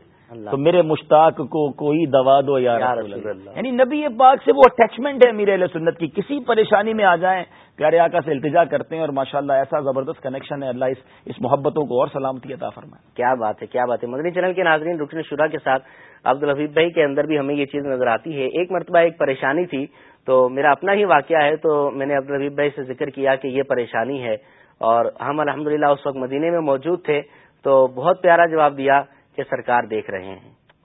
تو میرے مشتاق کو کوئی دوا دو یا یعنی نبی پاک سے وہ اٹیچمنٹ ہے میرے سنت کی کسی پریشانی میں آ جائیں پیارے آقا سے التجا کرتے ہیں اور ماشاءاللہ ایسا زبردست کنیکشن ہے اللہ اس محبتوں کو اور سلامتی عطا فرمائے کیا بات ہے کیا بات ہے مدنی چینل کے ناظرین رکن شورا کے ساتھ عبد الحفیظ بھائی کے اندر بھی ہمیں یہ چیز نظر آتی ہے ایک مرتبہ ایک پریشانی تھی تو میرا اپنا ہی واقعہ ہے تو میں نے عبد الحبیب بھائی سے ذکر کیا کہ یہ پریشانی ہے اور ہم الحمد اس وقت مدینے میں موجود تھے تو بہت پیارا جواب دیا سرکار دیکھ رہے ہیں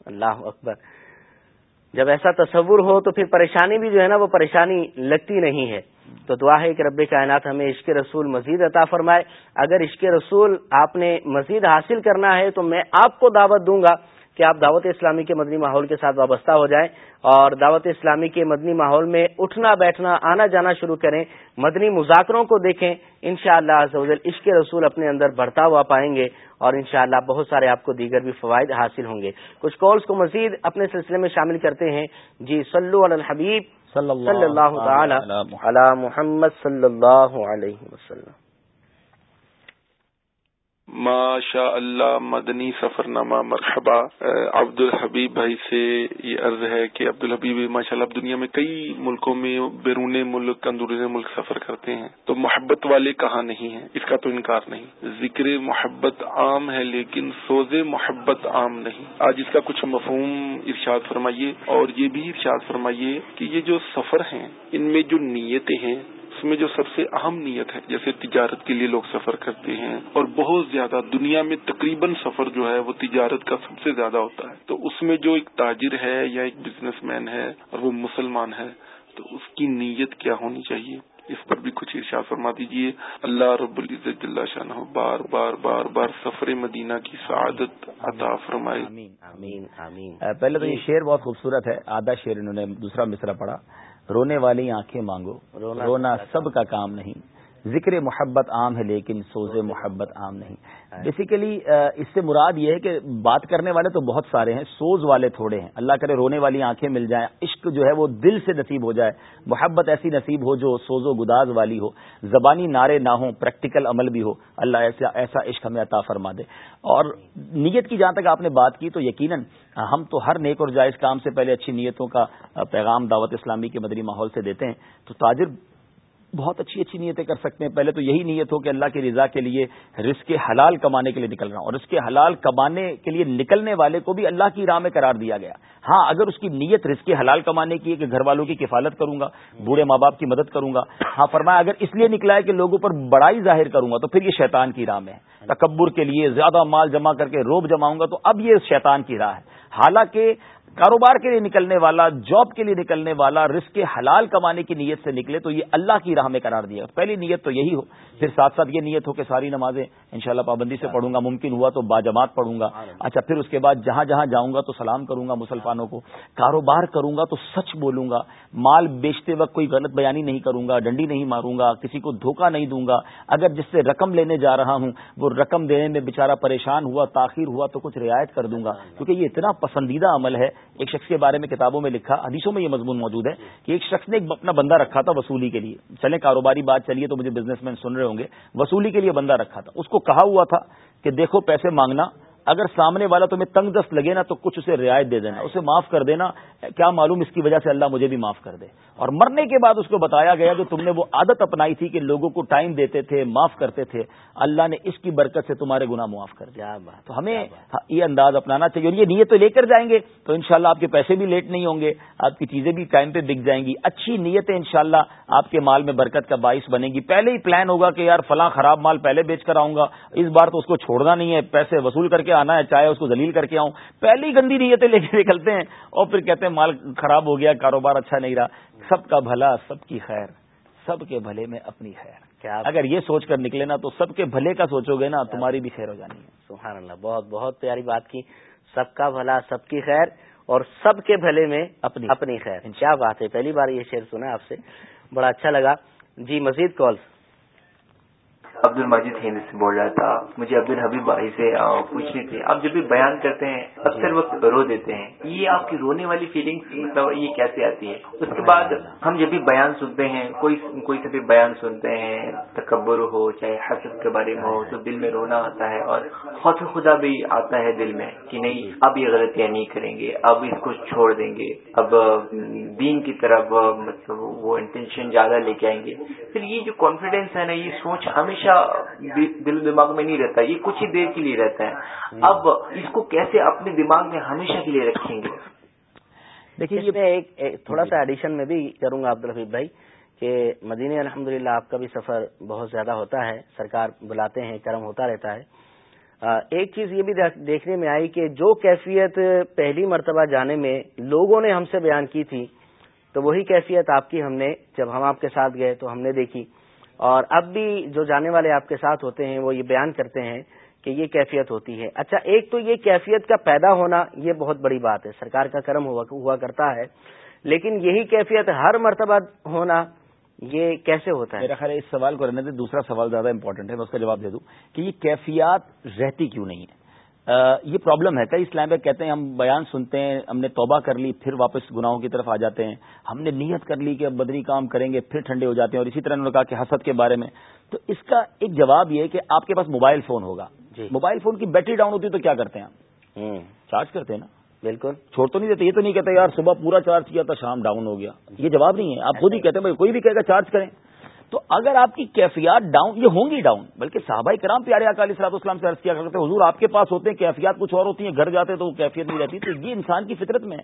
اللہ اکبر جب ایسا تصور ہو تو پھر پریشانی بھی جو ہے نا وہ پریشانی لگتی نہیں ہے تو دعا ہے کہ رب کائنات ہمیں عشق رسول مزید عطا فرمائے اگر عشق رسول آپ نے مزید حاصل کرنا ہے تو میں آپ کو دعوت دوں گا کہ آپ دعوت اسلامی کے مدنی ماحول کے ساتھ وابستہ ہو جائیں اور دعوت اسلامی کے مدنی ماحول میں اٹھنا بیٹھنا آنا جانا شروع کریں مدنی مذاکروں کو دیکھیں انشاءاللہ شاء اللہ عشق رسول اپنے اندر بڑھتا ہوا پائیں گے اور انشاءاللہ اللہ بہت سارے آپ کو دیگر بھی فوائد حاصل ہوں گے کچھ کالس کو مزید اپنے سلسلے میں شامل کرتے ہیں جی الحبیب صلی اللہ تعالی علی محمد صلی اللہ علیہ وسلم ما شاء اللہ مدنی سفر نامہ مرحبا عبد الحبیب بھائی سے یہ عرض ہے کہ عبد الحبیب ماشاء اللہ دنیا میں کئی ملکوں میں بیرون ملک اندرون ملک سفر کرتے ہیں تو محبت والے کہاں نہیں ہیں اس کا تو انکار نہیں ذکر محبت عام ہے لیکن سوز محبت عام نہیں آج اس کا کچھ مفہوم ارشاد فرمائیے اور یہ بھی ارشاد فرمائیے کہ یہ جو سفر ہیں ان میں جو نیتیں ہیں اس میں جو سب سے اہم نیت ہے جیسے تجارت کے لیے لوگ سفر کرتے ہیں اور بہت زیادہ دنیا میں تقریباً سفر جو ہے وہ تجارت کا سب سے زیادہ ہوتا ہے تو اس میں جو ایک تاجر ہے یا ایک بزنس مین ہے اور وہ مسلمان ہے تو اس کی نیت کیا ہونی چاہیے اس پر بھی کچھ ارشاد فرما دیجیے اللہ رب العزت اللہ شاہ بار بار بار بار سفر مدینہ کی سعادت عطا فرمائے پہلے تو یہ شعر بہت خوبصورت ہے آدھا شعر انہوں نے دوسرا مصرا پڑھا رونے والی آنکھیں مانگو رونا سب کا کام نہیں ذکر محبت عام ہے لیکن سوز محبت عام نہیں بیسیکلی ہاں۔ اس سے مراد یہ ہے کہ بات کرنے والے تو بہت سارے ہیں سوز والے تھوڑے ہیں اللہ کرے رونے والی آنکھیں مل جائیں عشق جو ہے وہ دل سے نصیب ہو جائے محبت ایسی نصیب ہو جو سوز و گداز والی ہو زبانی نعرے نہ ہوں پریکٹیکل عمل بھی ہو اللہ ایسا ایسا عشق ہمیں عطا فرما دے اور نیت کی جہاں تک آپ نے بات کی تو یقیناً ہم تو ہر نیک اور جائز کام سے پہلے اچھی نیتوں کا پیغام دعوت اسلامی کے مدری ماحول سے دیتے ہیں تو تاجر بہت اچھی اچھی نیتیں کر سکتے ہیں پہلے تو یہی نیت ہو کہ اللہ کی رضا کے لیے رزق حلال کمانے کے لیے نکل رہا ہوں اور کے حلال کمانے کے لیے نکلنے والے کو بھی اللہ کی راہ میں قرار دیا گیا ہاں اگر اس کی نیت رزق حلال کمانے کی ہے کہ گھر والوں کی کفالت کروں گا بوڑھے ماں باپ کی مدد کروں گا ہاں فرمایا اگر اس لیے نکلا ہے کہ لوگوں پر بڑائی ظاہر کروں گا تو پھر یہ شیطان کی راہ میں ہے تکبر کے لیے زیادہ مال جمع کر کے روب جماؤں گا تو اب یہ شیطان کی راہ ہے حالانکہ کاروبار کے لیے نکلنے والا جاب کے لیے نکلنے والا رسک کے حلال کمانے کی نیت سے نکلے تو یہ اللہ کی راہ میں قرار دیا پہلی نیت تو یہی ہو پھر ساتھ ساتھ یہ نیت ہو کہ ساری نمازیں انشاءاللہ پابندی سے پڑھوں گا ممکن ہوا تو باجماعت پڑھوں گا اچھا پھر اس کے بعد جہاں جہاں جاؤں گا تو سلام کروں گا مسلمانوں کو کاروبار کروں گا تو سچ بولوں گا مال بیچتے وقت کوئی غلط بیانی نہیں کروں گا ڈنڈی نہیں ماروں گا کسی کو دھوکہ نہیں دوں گا اگر جس سے رقم لینے جا رہا ہوں وہ رقم دینے میں بےچارا پریشان ہوا تاخیر ہوا تو کچھ رعایت کر دوں گا کیونکہ یہ اتنا پسندیدہ عمل ہے ایک شخص کے بارے میں کتابوں میں لکھا حدیثوں میں یہ مضمون موجود ہے کہ ایک شخص نے ایک اپنا بندہ رکھا تھا وصولی کے لیے چلے کاروباری بات چلیے تو مجھے بزنس مین سن رہے ہوں گے وصولی کے لیے بندہ رکھا تھا اس کو کہا ہوا تھا کہ دیکھو پیسے مانگنا اگر سامنے والا تمہیں تنگ دست لگے نا تو کچھ اسے رعایت دے دینا اسے معاف کر دینا کیا معلوم اس کی وجہ سے اللہ مجھے بھی معاف کر دے اور مرنے کے بعد اس کو بتایا گیا جو تم نے وہ عادت اپنائی تھی کہ لوگوں کو ٹائم دیتے تھے معاف کرتے تھے اللہ نے اس کی برکت سے تمہارے گناہ معاف کر دیا تو ہمیں یہ انداز اپنانا چاہیے اور یہ نیت تو لے کر جائیں گے تو ان آپ کے پیسے بھی لیٹ نہیں ہوں گے آپ کی چیزیں بھی ٹائم پہ بک جائیں گی اچھی نیتیں ان شاء آپ کے مال میں برکت کا باعث بنے گی پہلے ہی پلان ہوگا کہ یار فلاں خراب مال پہلے بیچ کر آؤں گا اس بار تو اس کو چھوڑنا نہیں ہے پیسے وصول کر کے آنا ہے چاہے اس کو ذلیل کر کے آؤں پہلی گندی نیتیں لے کے نکلتے ہیں اور پھر کہتے ہیں مال خراب ہو گیا کاروبار اچھا نہیں رہا سب کا بھلا سب کی خیر سب کے بھلے میں اپنی خیر اگر یہ سوچ کر نکلے نا تو سب کے بھلے کا سوچو گے نا تمہاری بھی خیر ہو جانی ہے سبحان اللہ بہت بہت پیاری بات کی سب کا بھلا سب کی خیر اور سب کے بھلے میں اپنی اپنی خیر کیا بات ہے پہلی بار یہ شعر سنا آپ سے بڑا اچھا لگا جی مزید کالس عبد الماجد ہند سے بول رہا تھا مجھے عبد الحبیب بھائی سے پوچھنی تھی آپ جب بھی بیان کرتے ہیں جی۔ اکثر وقت رو دیتے ہیں یہ آپ کی رونے والی فیلنگس مطلب یہ کیسے آتی ہے اس کے بعد ہم جب بھی بیان سنتے ہیں کوئی کوئی سے بھی بیان سنتے ہیں تکبر ہو چاہے حسد کے بارے میں ہو تو دل میں رونا آتا ہے اور خوف خدا بھی آتا ہے دل میں کہ نہیں جی۔ اب یہ غلطیاں نہیں کریں گے اب اس کو چھوڑ دیں گے اب دین کی طرف مطلب وہ انٹینشن زیادہ لے کے آئیں گے پھر یہ جو کانفیڈینس ہے نا یہ سوچ ہمیشہ ہمیشہ دل دماغ میں نہیں رہتا یہ کچھ ہی دیر کے لیے رہتا ہے ہاں۔ اب اس کو کیسے اپنے دماغ میں ہمیشہ کے لیے رکھیں گے دیکھیے یہ میں ایک تھوڑا جی۔ سا ایڈیشن میں بھی کروں گا عبد الحبیب بھائی کہ مدینہ الحمد للہ آپ کا بھی سفر بہت زیادہ ہوتا ہے سرکار بلاتے ہیں کرم ہوتا رہتا ہے ایک چیز یہ بھی دیکھنے میں آئی کہ جو کیفیت پہلی مرتبہ جانے میں لوگوں نے ہم سے بیان کی تھی تو وہی کیفیت آپ کی ہم نے جب ہم آپ کے ساتھ گئے تو ہم نے دیکھی اور اب بھی جو جانے والے آپ کے ساتھ ہوتے ہیں وہ یہ بیان کرتے ہیں کہ یہ کیفیت ہوتی ہے اچھا ایک تو یہ کیفیت کا پیدا ہونا یہ بہت بڑی بات ہے سرکار کا کرم ہوا کرتا ہے لیکن یہی کیفیت ہر مرتبہ ہونا یہ کیسے ہوتا ہے میرا خیال اس سوال کو رہنے سے دوسرا سوال زیادہ امپورٹنٹ ہے میں اس کا جواب دے دوں کہ یہ کیفیات رہتی کیوں نہیں ہے یہ پرابلم ہے کئی اسلام پہ کہتے ہیں ہم بیان سنتے ہیں ہم نے توبہ کر لی پھر واپس گناہوں کی طرف آ جاتے ہیں ہم نے نیت کر لی کہ بدری کام کریں گے پھر ٹھنڈے ہو جاتے ہیں اور اسی طرح انہوں نے کہا کہ حسد کے بارے میں تو اس کا ایک جواب یہ کہ آپ کے پاس موبائل فون ہوگا جی۔ موبائل فون کی بیٹری ڈاؤن ہوتی ہے تو کیا کرتے ہیں چارج کرتے ہیں نا بالکل چھوڑ تو نہیں دیتے یہ تو نہیں کہتے یار صبح پورا چارج کیا تھا شام ڈاؤن ہو گیا یہ جواب نہیں ہے آپ خود ہی کہتے ہیں کوئی بھی کہے گا چارج کریں تو اگر آپ کی کیفیات ڈاؤن یہ ہوں گی ڈاؤن بلکہ صحابہ کرام پیارے اکالی صلاح اسلام سے عرض کیا کرتے حضور آپ کے پاس ہوتے ہیں کیفیات کچھ اور ہوتی ہیں گھر جاتے تو وہ کیفیت نہیں رہتی تو یہ انسان کی فطرت میں ہے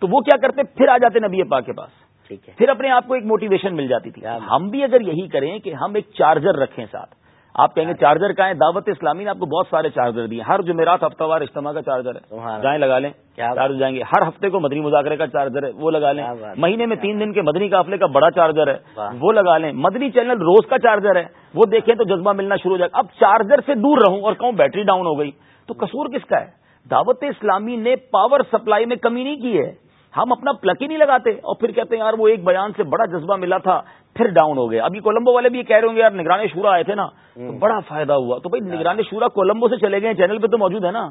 تو وہ کیا کرتے پھر آ جاتے نبی پاک کے پاس ٹھیک ہے پھر اپنے آپ کو ایک موٹیویشن مل جاتی تھی ہاں۔ ہم بھی اگر یہی کریں کہ ہم ایک چارجر رکھیں ساتھ آپ کہیں گے چارجر ہے دعوت اسلامی نے آپ کو بہت سارے چارجر دیے ہر جمعرات ہفتہ وار اجتماع کا چارجر ہے جائیں لگا لیں چارج جائیں گے ہر ہفتے کو مدنی مذاکرے کا چارجر ہے وہ لگا لیں مہینے میں تین دن کے مدنی قافلے کا بڑا چارجر ہے وہ لگا لیں مدنی چینل روز کا چارجر ہے وہ دیکھیں تو جذبہ ملنا شروع ہو جائے اب چارجر سے دور رہوں اور کہوں بیٹری ڈاؤن ہو گئی تو قصور کس کا ہے دعوت اسلامی نے پاور سپلائی میں کمی نہیں کی ہے ہم اپنا پلک ہی نہیں لگاتے اور پھر کہتے ہیں یار وہ ایک بیان سے بڑا جذبہ ملا تھا پھر ڈاؤن ہو گئے ابھی کولمبو والے بھی یہ کہہ رہے ہوں گے یار نگران شورا آئے تھے نا تو بڑا فائدہ ہوا تو بھائی نگران شورا کولمبو سے چلے گئے چینل پہ تو موجود ہے نا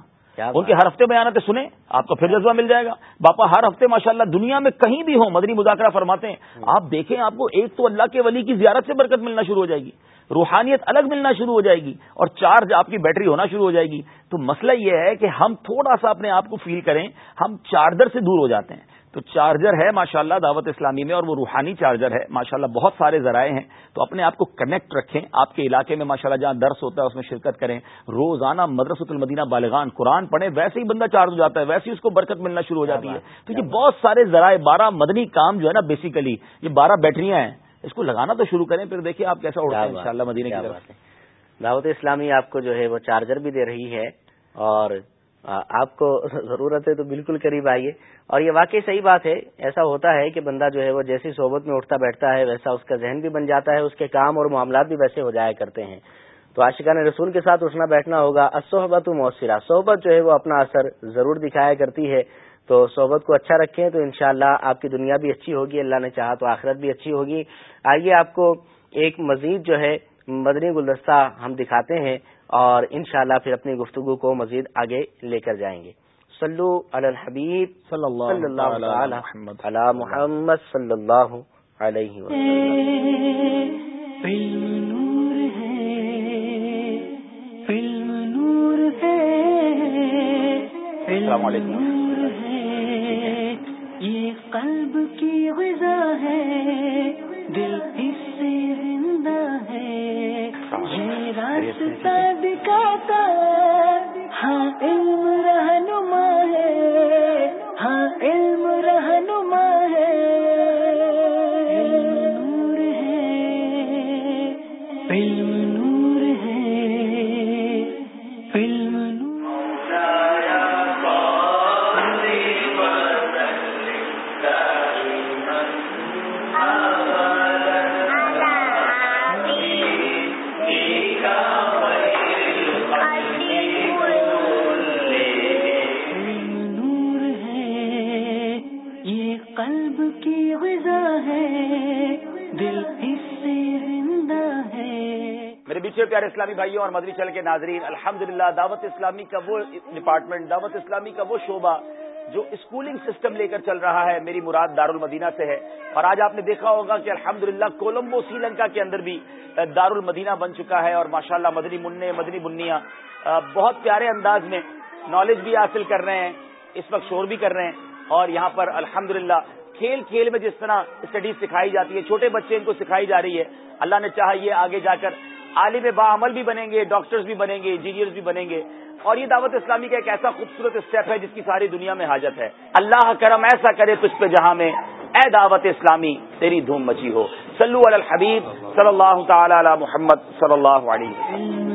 ان کے ہر ہفتے میں آنا تو آپ کو پھر جذبہ مل جائے گا باپا ہر ہفتے ماشاء اللہ دنیا میں کہیں بھی ہوں مدنی مذاکرہ فرماتے ہیں آپ دیکھیں آپ کو ایک تو اللہ کے ولی کی زیارت سے برکت ملنا شروع ہو جائے گی روحانیت الگ ملنا شروع ہو جائے گی اور چارج آپ کی بیٹری ہونا شروع ہو جائے گی تو مسئلہ یہ ہے کہ ہم تھوڑا سا اپنے آپ کو فیل کریں ہم چارجر سے دور ہو جاتے ہیں تو چارجر ہے ماشاءاللہ دعوت اسلامی میں اور وہ روحانی چارجر ہے ماشاءاللہ بہت سارے ذرائع ہیں تو اپنے آپ کو کنیکٹ رکھیں آپ کے علاقے میں ماشاءاللہ جہاں درس ہوتا ہے اس میں شرکت کریں روزانہ مدرسۃ المدینہ بالغان قرآن پڑھیں ویسے ہی بندہ چارج ہو جاتا ہے ویسے ہی اس کو برکت ملنا شروع ہو جاتی ہے تو یہ بہت سارے ذرائع بارہ مدنی کام جو ہے نا بیسیکلی یہ بارہ بیٹریاں ہیں اس کو لگانا تو شروع کریں پھر دیکھیے آپ کیسا اٹھائیں دعوت اسلامی آپ کو جو ہے وہ چارجر بھی دے رہی ہے اور آپ کو ضرورت ہے تو بالکل قریب آئیے اور یہ واقعی صحیح بات ہے ایسا ہوتا ہے کہ بندہ جو ہے وہ جیسی صحبت میں اٹھتا بیٹھتا ہے ویسا اس کا ذہن بھی بن جاتا ہے اس کے کام اور معاملات بھی ویسے ہو جایا کرتے ہیں تو عاشقہ نے رسول کے ساتھ اٹھنا بیٹھنا ہوگا صحبت و مؤثرہ صحبت جو ہے وہ اپنا اثر ضرور دکھایا کرتی ہے تو صحبت کو اچھا رکھیں تو انشاءاللہ شاء آپ کی دنیا بھی اچھی ہوگی اللہ نے چاہا تو آخرت بھی اچھی ہوگی آئیے آپ کو ایک مزید جو ہے مدنی گلدستہ ہم دکھاتے ہیں اور انشاءاللہ پھر اپنی گفتگو کو مزید آگے لے کر جائیں گے صلو علی الحبیب صلی اللہ, صلی اللہ, صل اللہ علی محمد, علی محمد صلی اللہ علیہ وسلم علم نور ہے علم نور ہے السلام علیکم یہ قلب کی غذا ہے دل اس سے زندہ ہے ہاں علم رہنما ہے ہاں علم پیارے اسلامی بھائیوں اور مدری چل کے ناظرین الحمد دعوت اسلامی کا وہ ڈپارٹمنٹ دعوت اسلامی کا وہ شعبہ جو اسکولنگ سسٹم لے کر چل رہا ہے میری مراد دارالمدینہ سے ہے اور آج آپ نے دیکھا ہوگا کہ الحمد للہ کولمبو سری لنکا کے اندر بھی دار المدینہ بن چکا ہے اور ماشاءاللہ اللہ مدنی منع مدنی منیا بہت پیارے انداز میں نالج بھی حاصل کر رہے ہیں اس وقت شور بھی کر رہے ہیں اور یہاں پر الحمد للہ کھیل کھیل میں جس طرح اسٹڈیز سکھائی جاتی ہے چھوٹے بچے ان کو سکھائی جا رہی ہے اللہ نے چاہیے آگے جا کر عالم با عمل بھی بنیں گے ڈاکٹرز بھی بنیں گے انجینئر بھی بنیں گے اور یہ دعوت اسلامی کا ایک ایسا خوبصورت اسٹیپ ہے جس کی ساری دنیا میں حاجت ہے اللہ کرم ایسا کرے تجھ پہ جہاں میں اے دعوت اسلامی تیری دھوم مچی ہو علی الحبیب صلی اللہ تعالی علی محمد صلی اللہ علیہ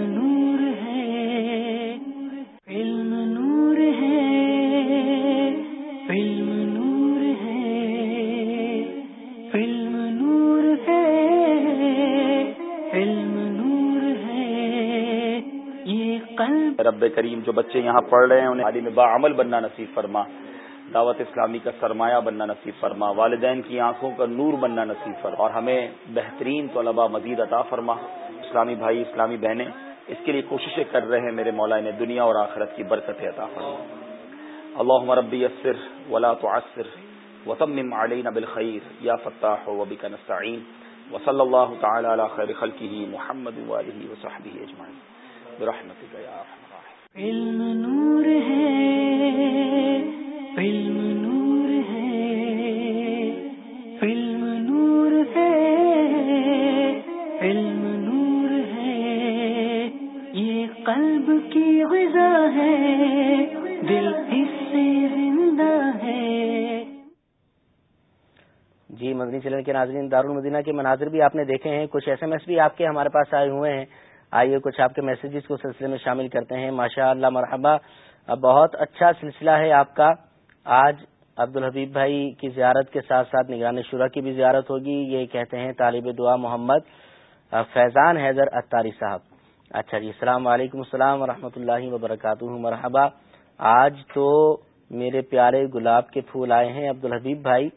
قلب رب کریم جو بچے یہاں پڑھ رہے ہیں انہیں عالم عمل بننا نصیب فرما دعوت اسلامی کا سرمایہ بننا نصیب فرما والدین کی آنکھوں کا نور بننا نصیب فرما اور ہمیں بہترین طلباء مزید عطا فرما اسلامی بھائی اسلامی بہنیں اس کے لیے کوششیں کر رہے ہیں میرے مولا نے دنیا اور آخرت کی برکت عطا فرما اللہ ربی یسر ویم و وصلی اللہ تعالی محمد کی غذا دل اس سے جی مدنی چلن کے ناظرین دارالمدینہ کے مناظر بھی آپ نے دیکھے ہیں کچھ ایس ایم ایس بھی آپ کے ہمارے پاس آئے ہوئے ہیں آئیے کچھ آپ کے میسیجز کو سلسلے میں شامل کرتے ہیں ماشاء اللہ مرحبا بہت اچھا سلسلہ ہے آپ کا آج عبد الحبیب بھائی کی زیارت کے ساتھ ساتھ نگران شورا کی بھی زیارت ہوگی یہ کہتے ہیں طالب دعا محمد فیضان حیدر اتاری صاحب اچھا جی السلام علیکم السلام ورحمۃ اللہ وبرکاتہ مرحبا آج تو میرے پیارے گلاب کے پھول آئے ہیں عبد الحبیب بھائی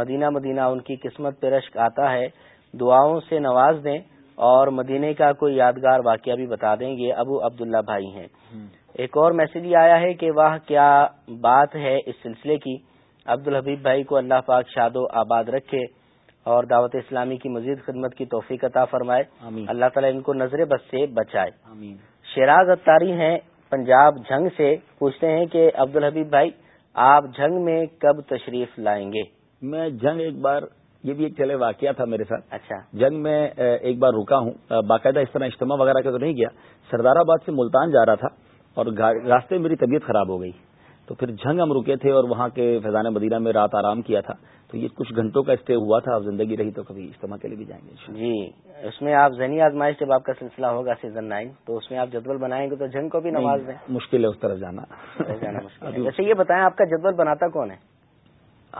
مدینہ مدینہ ان کی قسمت پہ رشک آتا ہے دعاؤں سے نواز دیں اور مدینے کا کوئی یادگار واقعہ بھی بتا دیں یہ ابو عبداللہ بھائی ہیں ایک اور میسج یہ آیا ہے کہ وہ کیا بات ہے اس سلسلے کی عبد الحبیب بھائی کو اللہ پاک شاد و آباد رکھے اور دعوت اسلامی کی مزید خدمت کی توفیق عطا فرمائے اللہ تعالیٰ ان کو نظر بس سے بچائے شیراز اتاری ہیں پنجاب جھنگ سے پوچھتے ہیں کہ عبد الحبیب بھائی آپ جھنگ میں کب تشریف لائیں گے میں جنگ ایک بار یہ بھی ایک چلے واقعہ تھا میرے ساتھ اچھا جنگ میں ایک بار رکا ہوں باقاعدہ اس طرح اجتماع وغیرہ کا تو نہیں گیا سردار آباد سے ملتان جا رہا تھا اور راستے میں میری طبیعت خراب ہو گئی تو پھر جنگ ہم رکے تھے اور وہاں کے فیضان مدینہ میں رات آرام کیا تھا تو یہ کچھ گھنٹوں کا اسٹے ہوا تھا آپ زندگی رہی تو کبھی اجتماع کے لیے بھی جائیں گے جی اس میں آپ ذہنی آزمائش جب آپ کا سلسلہ ہوگا سیزن نائن تو اس میں آپ جدول بنائیں گے تو جنگ کو بھی نواز دیں مشکل ہے اس طرف جانا ویسے اچھا، یہ بتائیں آپ کا جدول بناتا کون ہے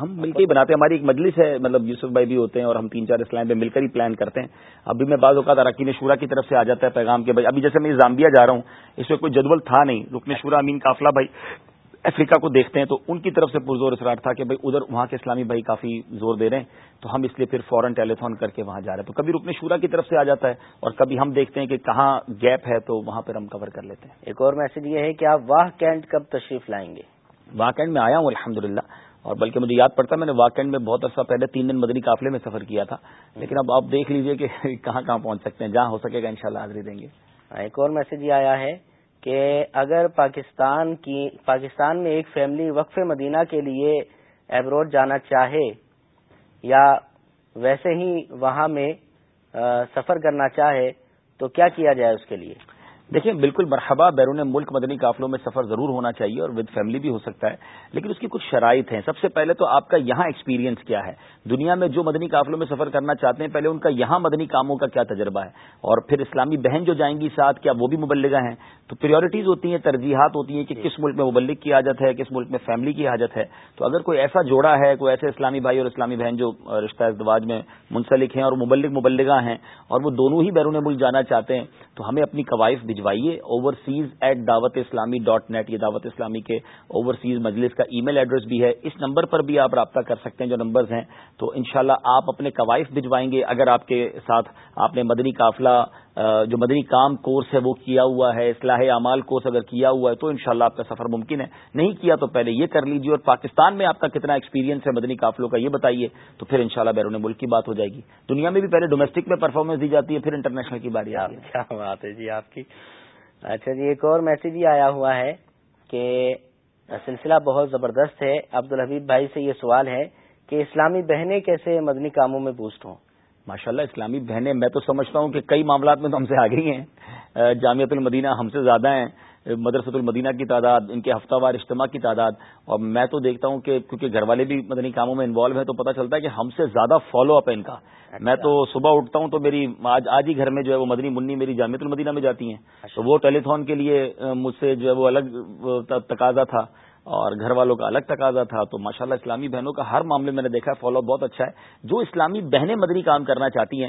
ہم مل کے ہی بناتے ہیں ہماری ایک مجلس ہے مطلب یوسف بھائی بھی ہوتے ہیں اور ہم تین چار اسلام پہ مل کر ہی پلان کرتے ہیں ابھی میں بعض اوقات اراکین شورا کی طرف سے آ جاتا ہے پیغام کے بھائی ابھی جیسے میں زامبیا جا رہا ہوں اس میں کوئی جدول تھا نہیں رکن شورا امین قافلہ بھائی افریقہ کو دیکھتے ہیں تو ان کی طرف سے پرزور اصرار تھا کہ بھائی ادھر وہاں کے اسلامی بھائی کافی زور دے رہے ہیں تو ہم اس لیے پھر فوراً ٹیلیفون کر کے وہاں جا رہے ہیں تو کبھی رکن شورا کی طرف سے آ جاتا ہے اور کبھی ہم دیکھتے ہیں کہ کہاں گیپ ہے تو وہاں پر ہم کور کر لیتے ہیں ایک اور میسج یہ ہے کہ آپ واہ کینٹ کب تشریف لائیں گے واہ کینٹ میں آیا ہوں الحمد للہ اور بلکہ مجھے یاد پڑتا ہے میں نے واکینڈ میں بہت عرصہ پہلے تین دن مدنی قافلے میں سفر کیا تھا لیکن اب آپ دیکھ لیجئے کہ کہاں کہاں پہنچ سکتے ہیں جہاں ہو سکے گا ان شاء اللہ حاضری دیں گے ہاں، ایک اور میسج یہ آیا ہے کہ اگر پاکستان کی پاکستان میں ایک فیملی وقف مدینہ کے لیے ایبروڈ جانا چاہے یا ویسے ہی وہاں میں سفر کرنا چاہے تو کیا کیا جائے اس کے لیے دیکھیں بالکل مرحبہ بیرون ملک مدنی قافلوں میں سفر ضرور ہونا چاہیے اور ود فیملی بھی ہو سکتا ہے لیکن اس کی کچھ شرائط ہیں سب سے پہلے تو آپ کا یہاں ایکسپیرینس کیا ہے دنیا میں جو مدنی قافلوں میں سفر کرنا چاہتے ہیں پہلے ان کا یہاں مدنی کاموں کا کیا تجربہ ہے اور پھر اسلامی بہن جو جائیں گی ساتھ کیا وہ بھی مبلغہ ہیں تو پریورٹیز ہوتی ہیں ترجیحات ہوتی ہیں کہ کس ملک میں مبلک کی حاجت ہے کس ملک میں فیملی کی حاجت ہے تو اگر کوئی ایسا جوڑا ہے کوئی ایسے اسلامی بھائی اور اسلامی بہن جو رشتہ ازدواج میں منسلک ہیں اور مبلک مبلغہ ہیں اور وہ دونوں ہی بیرون ملک جانا چاہتے ہیں تو ہمیں اپنی قوائف بھی بھجوائیے overseas at Dawat Islami dot net یہ دعوت اسلامی کے اوورسیز مجلس کا ای میل ایڈریس بھی ہے اس نمبر پر بھی آپ رابطہ کر سکتے ہیں جو نمبرز ہیں تو انشاءاللہ شاء آپ اپنے قوائف بھجوائیں گے اگر آپ کے ساتھ آپ نے مدنی قافلہ جو مدنی کام کورس ہے وہ کیا ہوا ہے اصلاح اعمال کورس اگر کیا ہوا ہے تو انشاءاللہ شاء آپ کا سفر ممکن ہے نہیں کیا تو پہلے یہ کر لیجیے اور پاکستان میں آپ کا کتنا ایکسپیرینس ہے مدنی قافلوں کا یہ بتائیے تو پھر انشاءاللہ بیرون ملک کی بات ہو جائے گی دنیا میں بھی پہلے ڈومسٹک میں پرفارمنس دی جاتی ہے پھر انٹرنیشنل کی باری کیا بات ہے جی آپ کی اچھا جی ایک اور میسج یہ آیا ہوا ہے کہ سلسلہ بہت زبردست ہے عبد الحبیب بھائی سے یہ سوال ہے کہ اسلامی بہنیں کیسے مدنی کاموں میں بوسٹ ہوں ماشاءاللہ اسلامی بہنیں میں تو سمجھتا ہوں کہ کئی معاملات میں تو ہم سے آگے ہیں جامعت المدینہ ہم سے زیادہ ہیں مدرسۃ المدینہ کی تعداد ان کے ہفتہ وار اجتماع کی تعداد اور میں تو دیکھتا ہوں کہ کیونکہ گھر والے بھی مدنی کاموں میں انوالو ہیں تو پتہ چلتا ہے کہ ہم سے زیادہ فالو اپ ہے ان کا میں تو صبح اٹھتا ہوں تو میری آج آج ہی گھر میں جو ہے وہ مدنی منی میری جامعۃ المدینہ میں جاتی ہیں تو وہ ٹیلیتھون کے لیے مجھ سے جو ہے وہ الگ تقاضا تھا اور گھر والوں کا الگ تقاضا تھا تو ماشاءاللہ اسلامی بہنوں کا ہر معاملے میں نے دیکھا ہے فالو اپ بہت اچھا ہے جو اسلامی بہنیں مدنی کام کرنا چاہتی ہیں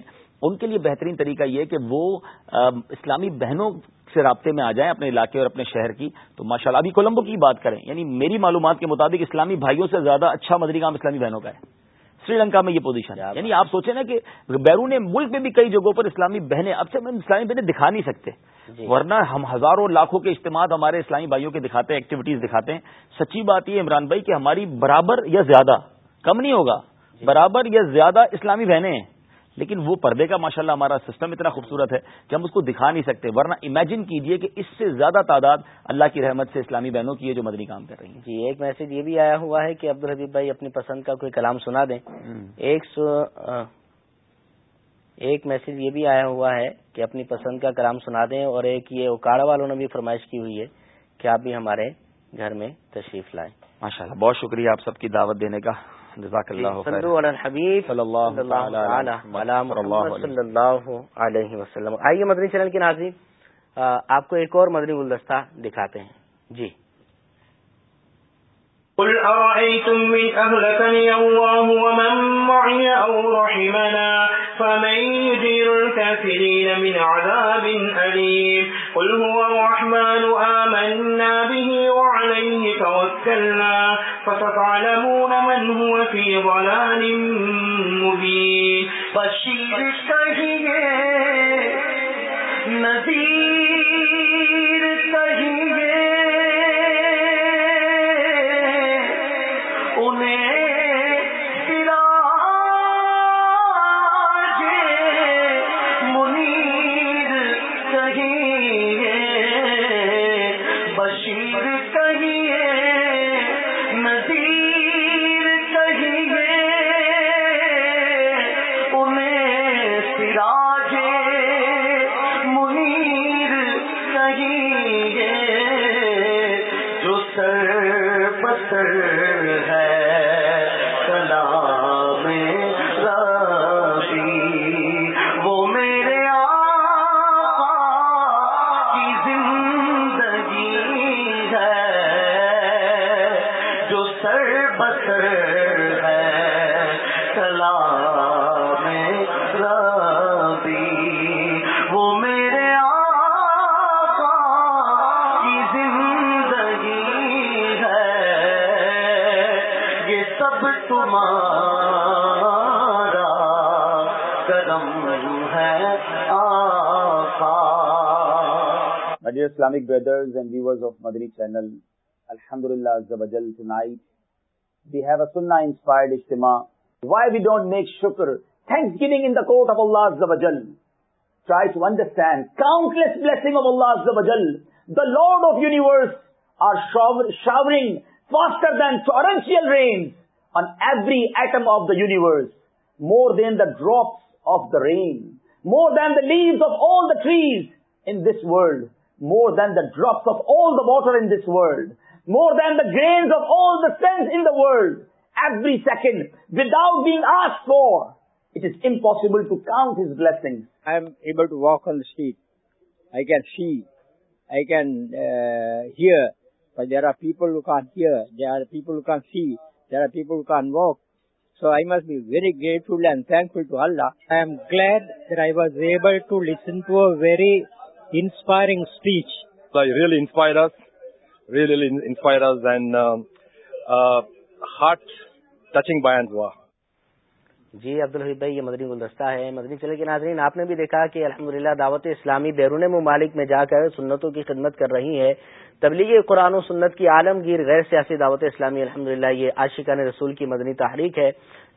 ان کے لیے بہترین طریقہ یہ کہ وہ اسلامی بہنوں سے رابطے میں آ جائیں اپنے علاقے اور اپنے شہر کی تو ماشاءاللہ ابھی کولمبو کی بات کریں یعنی میری معلومات کے مطابق اسلامی بھائیوں سے زیادہ اچھا مدری کام اسلامی بہنوں کا ہے سری لنکا میں یہ پوزیشن ہے یعنی آپ سوچیں نا کہ بیرون ملک میں بھی کئی جگہوں پر اسلامی بہنیں اب سے اسلامی بہنیں دکھا نہیں سکتے جی۔ ورنہ ہم ہزاروں لاکھوں کے اجتماعات ہمارے اسلامی بھائیوں کے دکھاتے ہیں ایکٹیویٹیز دکھاتے ہیں سچی بات یہ عمران بھائی کہ ہماری برابر یا زیادہ کم نہیں ہوگا جی۔ برابر یا زیادہ اسلامی بہنیں ہیں لیکن وہ پردے کا ماشاءاللہ ہمارا سسٹم اتنا خوبصورت ہے کہ ہم اس کو دکھا نہیں سکتے ورنہ امیجن کیجئے کہ اس سے زیادہ تعداد اللہ کی رحمت سے اسلامی بہنوں کی ہے جو مدنی کام کر رہی ہیں جی ایک میسج یہ بھی آیا ہوا ہے کہ عبد الحبیب بھائی اپنی پسند کا کوئی کلام سنا دیں ایک سو ایک میسج یہ بھی آیا ہوا ہے کہ اپنی پسند کا کلام سنا دیں اور ایک یہ اوکاڑا والوں نے بھی فرمائش کی ہوئی ہے کہ آپ بھی ہمارے گھر میں تشریف لائیں ماشاءاللہ بہت شکریہ آپ سب کی دعوت دینے کا جی، حبی علیہ وسلم آئیے مدنی چینل کے ناظرین آپ کو ایک اور مدنی گلدستہ دکھاتے ہیں جی قل أرأيتم من أهلكني الله ومن معي أو رحمنا فمن يجير الكافرين من عذاب أليم قل هو الرحمن آمنا به وعليه توكلنا فتتعلمون من هو في ضلال مبين فالشيء الشهيد نذير Islamic brothers and viewers of Madani channel Allah tonight we have as why we don't make شکر thanksgiving in the court of الازل try to understand countless bliss the lord of universe are shower faster than cell rains on every item of the universe more than the drops of the rain more than the leave of all the trees in this world more than the drops of all the water in this world, more than the grains of all the sense in the world, every second, without being asked for. It is impossible to count His blessings. I am able to walk on the street. I can see. I can uh, hear. But there are people who can't hear. There are people who can't see. There are people who can't walk. So I must be very grateful and thankful to Allah. I am glad that I was able to listen to a very inspire speech really جی عبدالحبی بھائی یہ مدنی گلدستہ ہے مدنی چلے کے ناظرین آپ نے بھی دیکھا کہ الحمدللہ دعوت اسلامی بیرون ممالک میں جا کر سنتوں کی خدمت کر رہی ہے تبلیغ قرآن و سنت کی عالمگیر غیر سیاسی دعوت اسلامی الحمدللہ یہ عاشقہ نے رسول کی مدنی تحریک ہے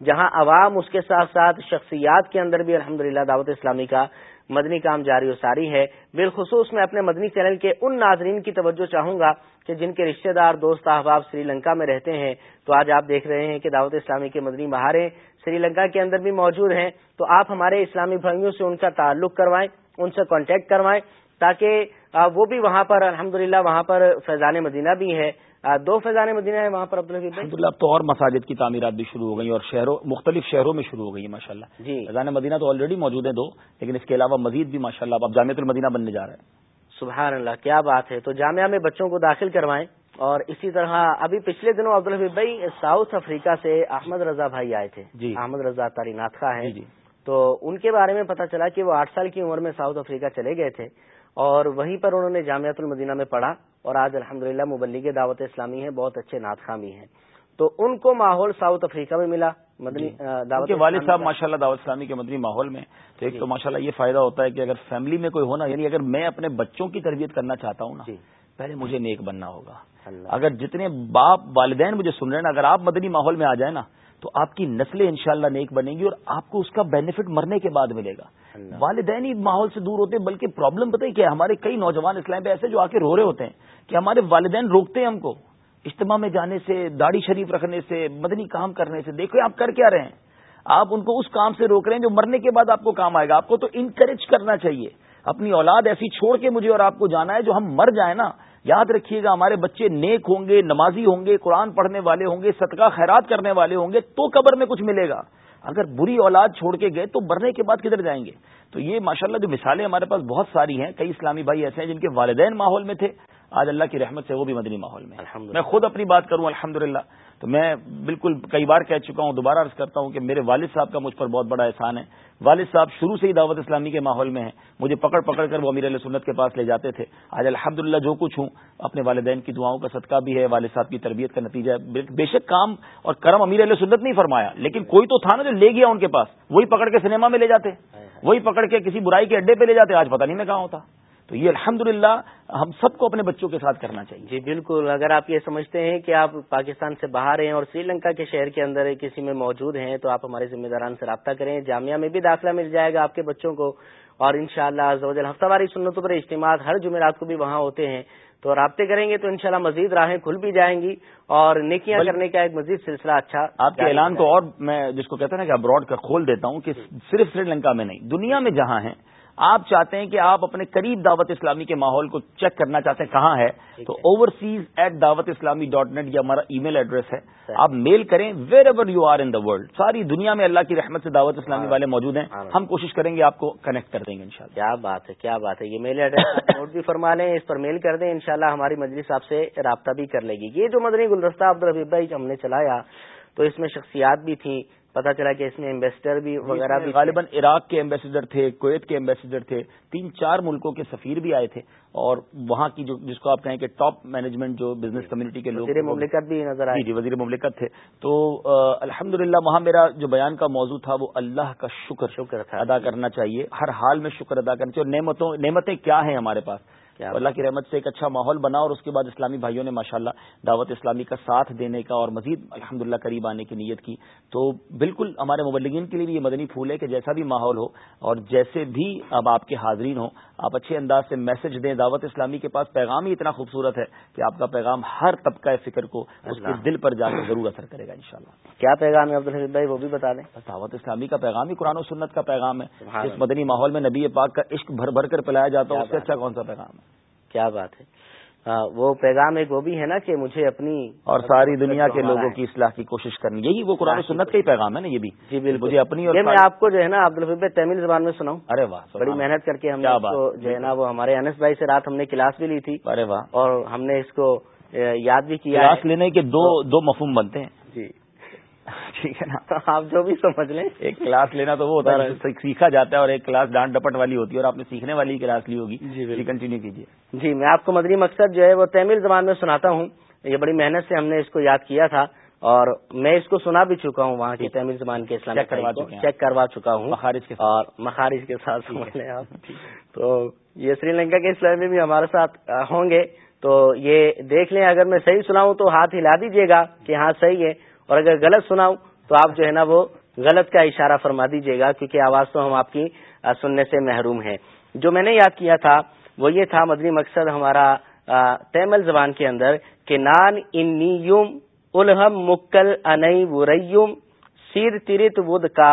جہاں عوام اس کے ساتھ ساتھ شخصیات کے اندر بھی الحمدللہ دعوت اسلامی کا مدنی کام جاری و ساری ہے بالخصوص میں اپنے مدنی چینل کے ان ناظرین کی توجہ چاہوں گا کہ جن کے رشتہ دار دوست احباب سری لنکا میں رہتے ہیں تو آج آپ دیکھ رہے ہیں کہ دعوت اسلامی کے مدنی مہارے سری لنکا کے اندر بھی موجود ہیں تو آپ ہمارے اسلامی بھائیوں سے ان کا تعلق کروائیں ان سے کانٹیکٹ کروائیں تاکہ وہ بھی وہاں پر الحمد وہاں پر فیضان مدینہ بھی ہے دو فیضان مدینہ ہے وہاں پر عبدالحبی اب تو اور مساجد کی تعمیرات بھی شروع ہو گئی اور شہروں مختلف شہروں میں شروع ہو گئی ماشاء اللہ جی فیضان مدینہ تو آلریڈی موجود ہیں دو لیکن اس کے علاوہ مزید بھی ماشاء اللہ اب جامعہ المدینہ بننے جا رہے ہیں سبحان اللہ کیا بات ہے تو جامعہ میں بچوں کو داخل کروائیں اور اسی طرح ابھی پچھلے دنوں عبدالحبیب بھائی ساؤتھ افریقہ سے احمد رضا بھائی آئے تھے جی احمد رضا تاری ناتخا ہے جی،, جی تو ان کے بارے میں پتا چلا کہ وہ آٹھ سال کی عمر میں ساؤتھ افریقہ چلے گئے تھے اور وہیں پر انہوں نے جامعت المدینہ میں پڑھا اور آج الحمد للہ مبلیغ دعوت اسلامی ہیں بہت اچھے نعت خامی ہیں تو ان کو ماحول ساؤتھ افریقہ میں ملا مدنی جی۔ دعوت والد صاحب ماشاء اللہ دعوت اسلامی کے مدنی ماحول میں تو ایک جی۔ تو ماشاء اللہ یہ فائدہ ہوتا ہے کہ اگر فیملی میں کوئی ہونا یعنی اگر میں اپنے بچوں کی تربیت کرنا چاہتا ہوں نا جی۔ پہلے مجھے نیک بننا ہوگا اگر جتنے باپ والدین مجھے سن رہے ہیں نا اگر آپ مدنی ماحول میں آ جائیں نا تو آپ کی نسلیں انشاءاللہ نیک بنیں گی اور آپ کو اس کا بینیفٹ مرنے کے بعد ملے گا والدین ہی ماحول سے دور ہوتے ہیں بلکہ پرابلم پتہ ہی کیا ہمارے کئی نوجوان اسلام پہ ایسے جو آ کے رو رہے ہوتے ہیں کہ ہمارے والدین روکتے ہیں ہم کو اجتماع میں جانے سے داڑھی شریف رکھنے سے مدنی کام کرنے سے دیکھو آپ کر کیا رہے ہیں آپ ان کو اس کام سے روک رہے ہیں جو مرنے کے بعد آپ کو کام آئے گا آپ کو تو انکریج کرنا چاہیے اپنی اولاد ایسی چھوڑ کے مجھے اور آپ کو جانا ہے جو ہم مر جائیں نا یاد رکھیے گا ہمارے بچے نیک ہوں گے نمازی ہوں گے قرآن پڑھنے والے ہوں گے صدقہ خیرات کرنے والے ہوں گے تو قبر میں کچھ ملے گا اگر بری اولاد چھوڑ کے گئے تو مرنے کے بعد کدھر جائیں گے تو یہ ماشاءاللہ جو مثالیں ہمارے پاس بہت ساری ہیں کئی اسلامی بھائی ایسے ہیں جن کے والدین ماحول میں تھے آج اللہ کی رحمت سے وہ بھی مدنی ماحول میں میں خود اپنی بات کروں الحمد تو میں بالکل کئی بار کہہ چکا ہوں دوبارہ عرض کرتا ہوں کہ میرے والد صاحب کا مجھ پر بہت بڑا احسان ہے والد صاحب شروع سے ہی دعوت اسلامی کے ماحول میں ہیں مجھے پکڑ پکڑ کر وہ امیر علیہ سنت کے پاس لے جاتے تھے آج الحمد جو کچھ ہوں اپنے والدین کی دعاؤں کا صدقہ بھی ہے والد صاحب کی تربیت کا نتیجہ ہے بے شک کام اور کرم امیر علیہ سنت نہیں فرمایا لیکن کوئی تو تھا نا جو لے گیا ان کے پاس وہی پکڑ کے سنیما میں لے جاتے ہاں، ہاں۔ وہی پکڑ کے کسی برائی کے اڈے پہ لے جاتے آج پتا نہیں میں کہاں ہوتا تو الحمد ہم سب کو اپنے بچوں کے ساتھ کرنا چاہیے جی بالکل اگر آپ یہ سمجھتے ہیں کہ آپ پاکستان سے باہر ہیں اور سری لنکا کے شہر کے اندر کسی میں موجود ہیں تو آپ ہمارے ذمہ داران سے رابطہ کریں جامعہ میں بھی داخلہ مل جائے گا آپ کے بچوں کو اور ان شاء اللہ ہفتہ واری سنتوں پر اجتماعات ہر جمعرات کو بھی وہاں ہوتے ہیں تو رابطے کریں گے تو انشاءاللہ مزید راہیں کھل بھی جائیں گی اور نیکیاں کرنے کا ایک مزید سلسلہ اچھا آپ کے اعلان کو اور میں جس کو کہتا نا براڈ کا کھول دیتا ہوں کہ صرف سری لنکا میں نہیں دنیا میں جہاں ہیں آپ چاہتے ہیں کہ آپ اپنے قریب دعوت اسلامی کے ماحول کو چیک کرنا چاہتے ہیں کہاں ہے تو overseas at Dawat Islami dot net یہ ہمارا ای میل ایڈریس ہے آپ میل کریں wherever you are in the world ساری دنیا میں اللہ کی رحمت سے دعوت اسلامی والے موجود ہیں ہم کوشش کریں گے آپ کو کنیکٹ کر دیں گے انشاءاللہ کیا بات ہے کیا بات ہے یہ میل ایڈریس نوٹ بھی فرما لیں اس پر میل کر دیں ان ہماری مجلس آپ سے رابطہ بھی کر لے گی یہ جو مدنی گلدستہ بھائی ہم نے چلایا تو اس میں شخصیات بھی تھیں پتا چلا کہ اس میں امبیسڈر بھی وغیرہ بھی غالباً عراق کے امبیسڈر تھے کویت کے امبیسڈر تھے تین چار ملکوں کے سفیر بھی آئے تھے اور وہاں کی جو جس کو آپ کہیں کہ ٹاپ مینجمنٹ جو بزنس کمیونٹی کے لوگ مملکت بھی نظر آئے جی, جی، وزیر مملکت تھے تو الحمد للہ وہاں میرا جو بیان کا موضوع تھا وہ اللہ کا شکر شکر ادا کرنا چاہیے ہر حال میں شکر ادا کرنا چاہیے نعمتیں کیا ہیں ہمارے پاس اللہ کی رحمت سے ایک اچھا ماحول بنا اور اس کے بعد اسلامی بھائیوں نے ماشاءاللہ دعوت اسلامی کا ساتھ دینے کا اور مزید الحمدللہ قریب آنے کی نیت کی تو بالکل ہمارے مبلگین کے لیے بھی یہ مدنی پھول ہے کہ جیسا بھی ماحول ہو اور جیسے بھی اب آپ کے حاضرین ہوں آپ اچھے انداز سے میسج دیں دعوت اسلامی کے پاس پیغام ہی اتنا خوبصورت ہے کہ آپ کا پیغام ہر طبقہ فکر کو اس کے دل پر جا کے ضرور اثر کرے گا ان شاء اللہ کیا پیغام ہے عبد بھائی وہ بھی بتا دیں دعوت اسلامی کا پیغام ہی قرآن و سنت کا پیغام ہے جس مدنی ماحول میں نبی پاک کا عشق بھر بھر کر پلایا جاتا ہے اس سے اچھا کون سا پیغام ہے کیا بات ہے وہ پیغام ایک وہ بھی ہے نا کہ مجھے اپنی اور ساری دنیا کے لوگوں کی اصلاح کی کوشش کرنی یہی وہ قرآن سنت کا ہی پیغام ہے نا یہ بھی جی بالکل اپنی اور میں آپ کو جو ہے نا عبد الفیب تمل زبان میں سناؤں ارے واہ بڑی محنت کر کے ہم جو ہے نا وہ ہمارے انس بھائی سے رات ہم نے کلاس بھی لی تھی ارے واہ اور ہم نے اس کو یاد بھی کیا کلاس لینے کے دو مفہوم بنتے ہیں جی ٹھیک ہے نا تو آپ جو بھی سمجھ لیں ایک کلاس لینا تو وہ ہوتا ہے سیکھا جاتا ہے اور ایک کلاس ڈانٹ ڈپٹ والی ہوتی ہے اور آپ نے سیکھنے والی کلاس لی ہوگی جی کنٹینیو جی، کیجیے جی میں آپ کو مدری مقصد جو ہے وہ تمل زبان میں سناتا ہوں یہ بڑی محنت سے ہم نے اس کو یاد کیا تھا اور میں اس کو سنا بھی چکا ہوں وہاں کی تمل زبان کے اسلام چیک کروا چکا ہوں مخارج کے اور مخارج کے ساتھ سمجھ لیں آپ تو یہ سری لنکا کے اسلام میں بھی ہمارے ساتھ ہوں گے تو یہ دیکھ لیں اگر میں صحیح سناؤں تو ہاتھ ہلا دیجیے گا کہ ہاں صحیح ہے اور اگر غلط سناؤں تو آپ جو ہے نا وہ غلط کا اشارہ فرما دیجیے گا کیونکہ آواز تو ہم آپ کی سننے سے محروم ہیں جو میں نے یاد کیا تھا وہ یہ تھا مدنی مقصد ہمارا تیمل زبان کے اندر کہ نان انیم الحم مکل انئی سیر انت ود کا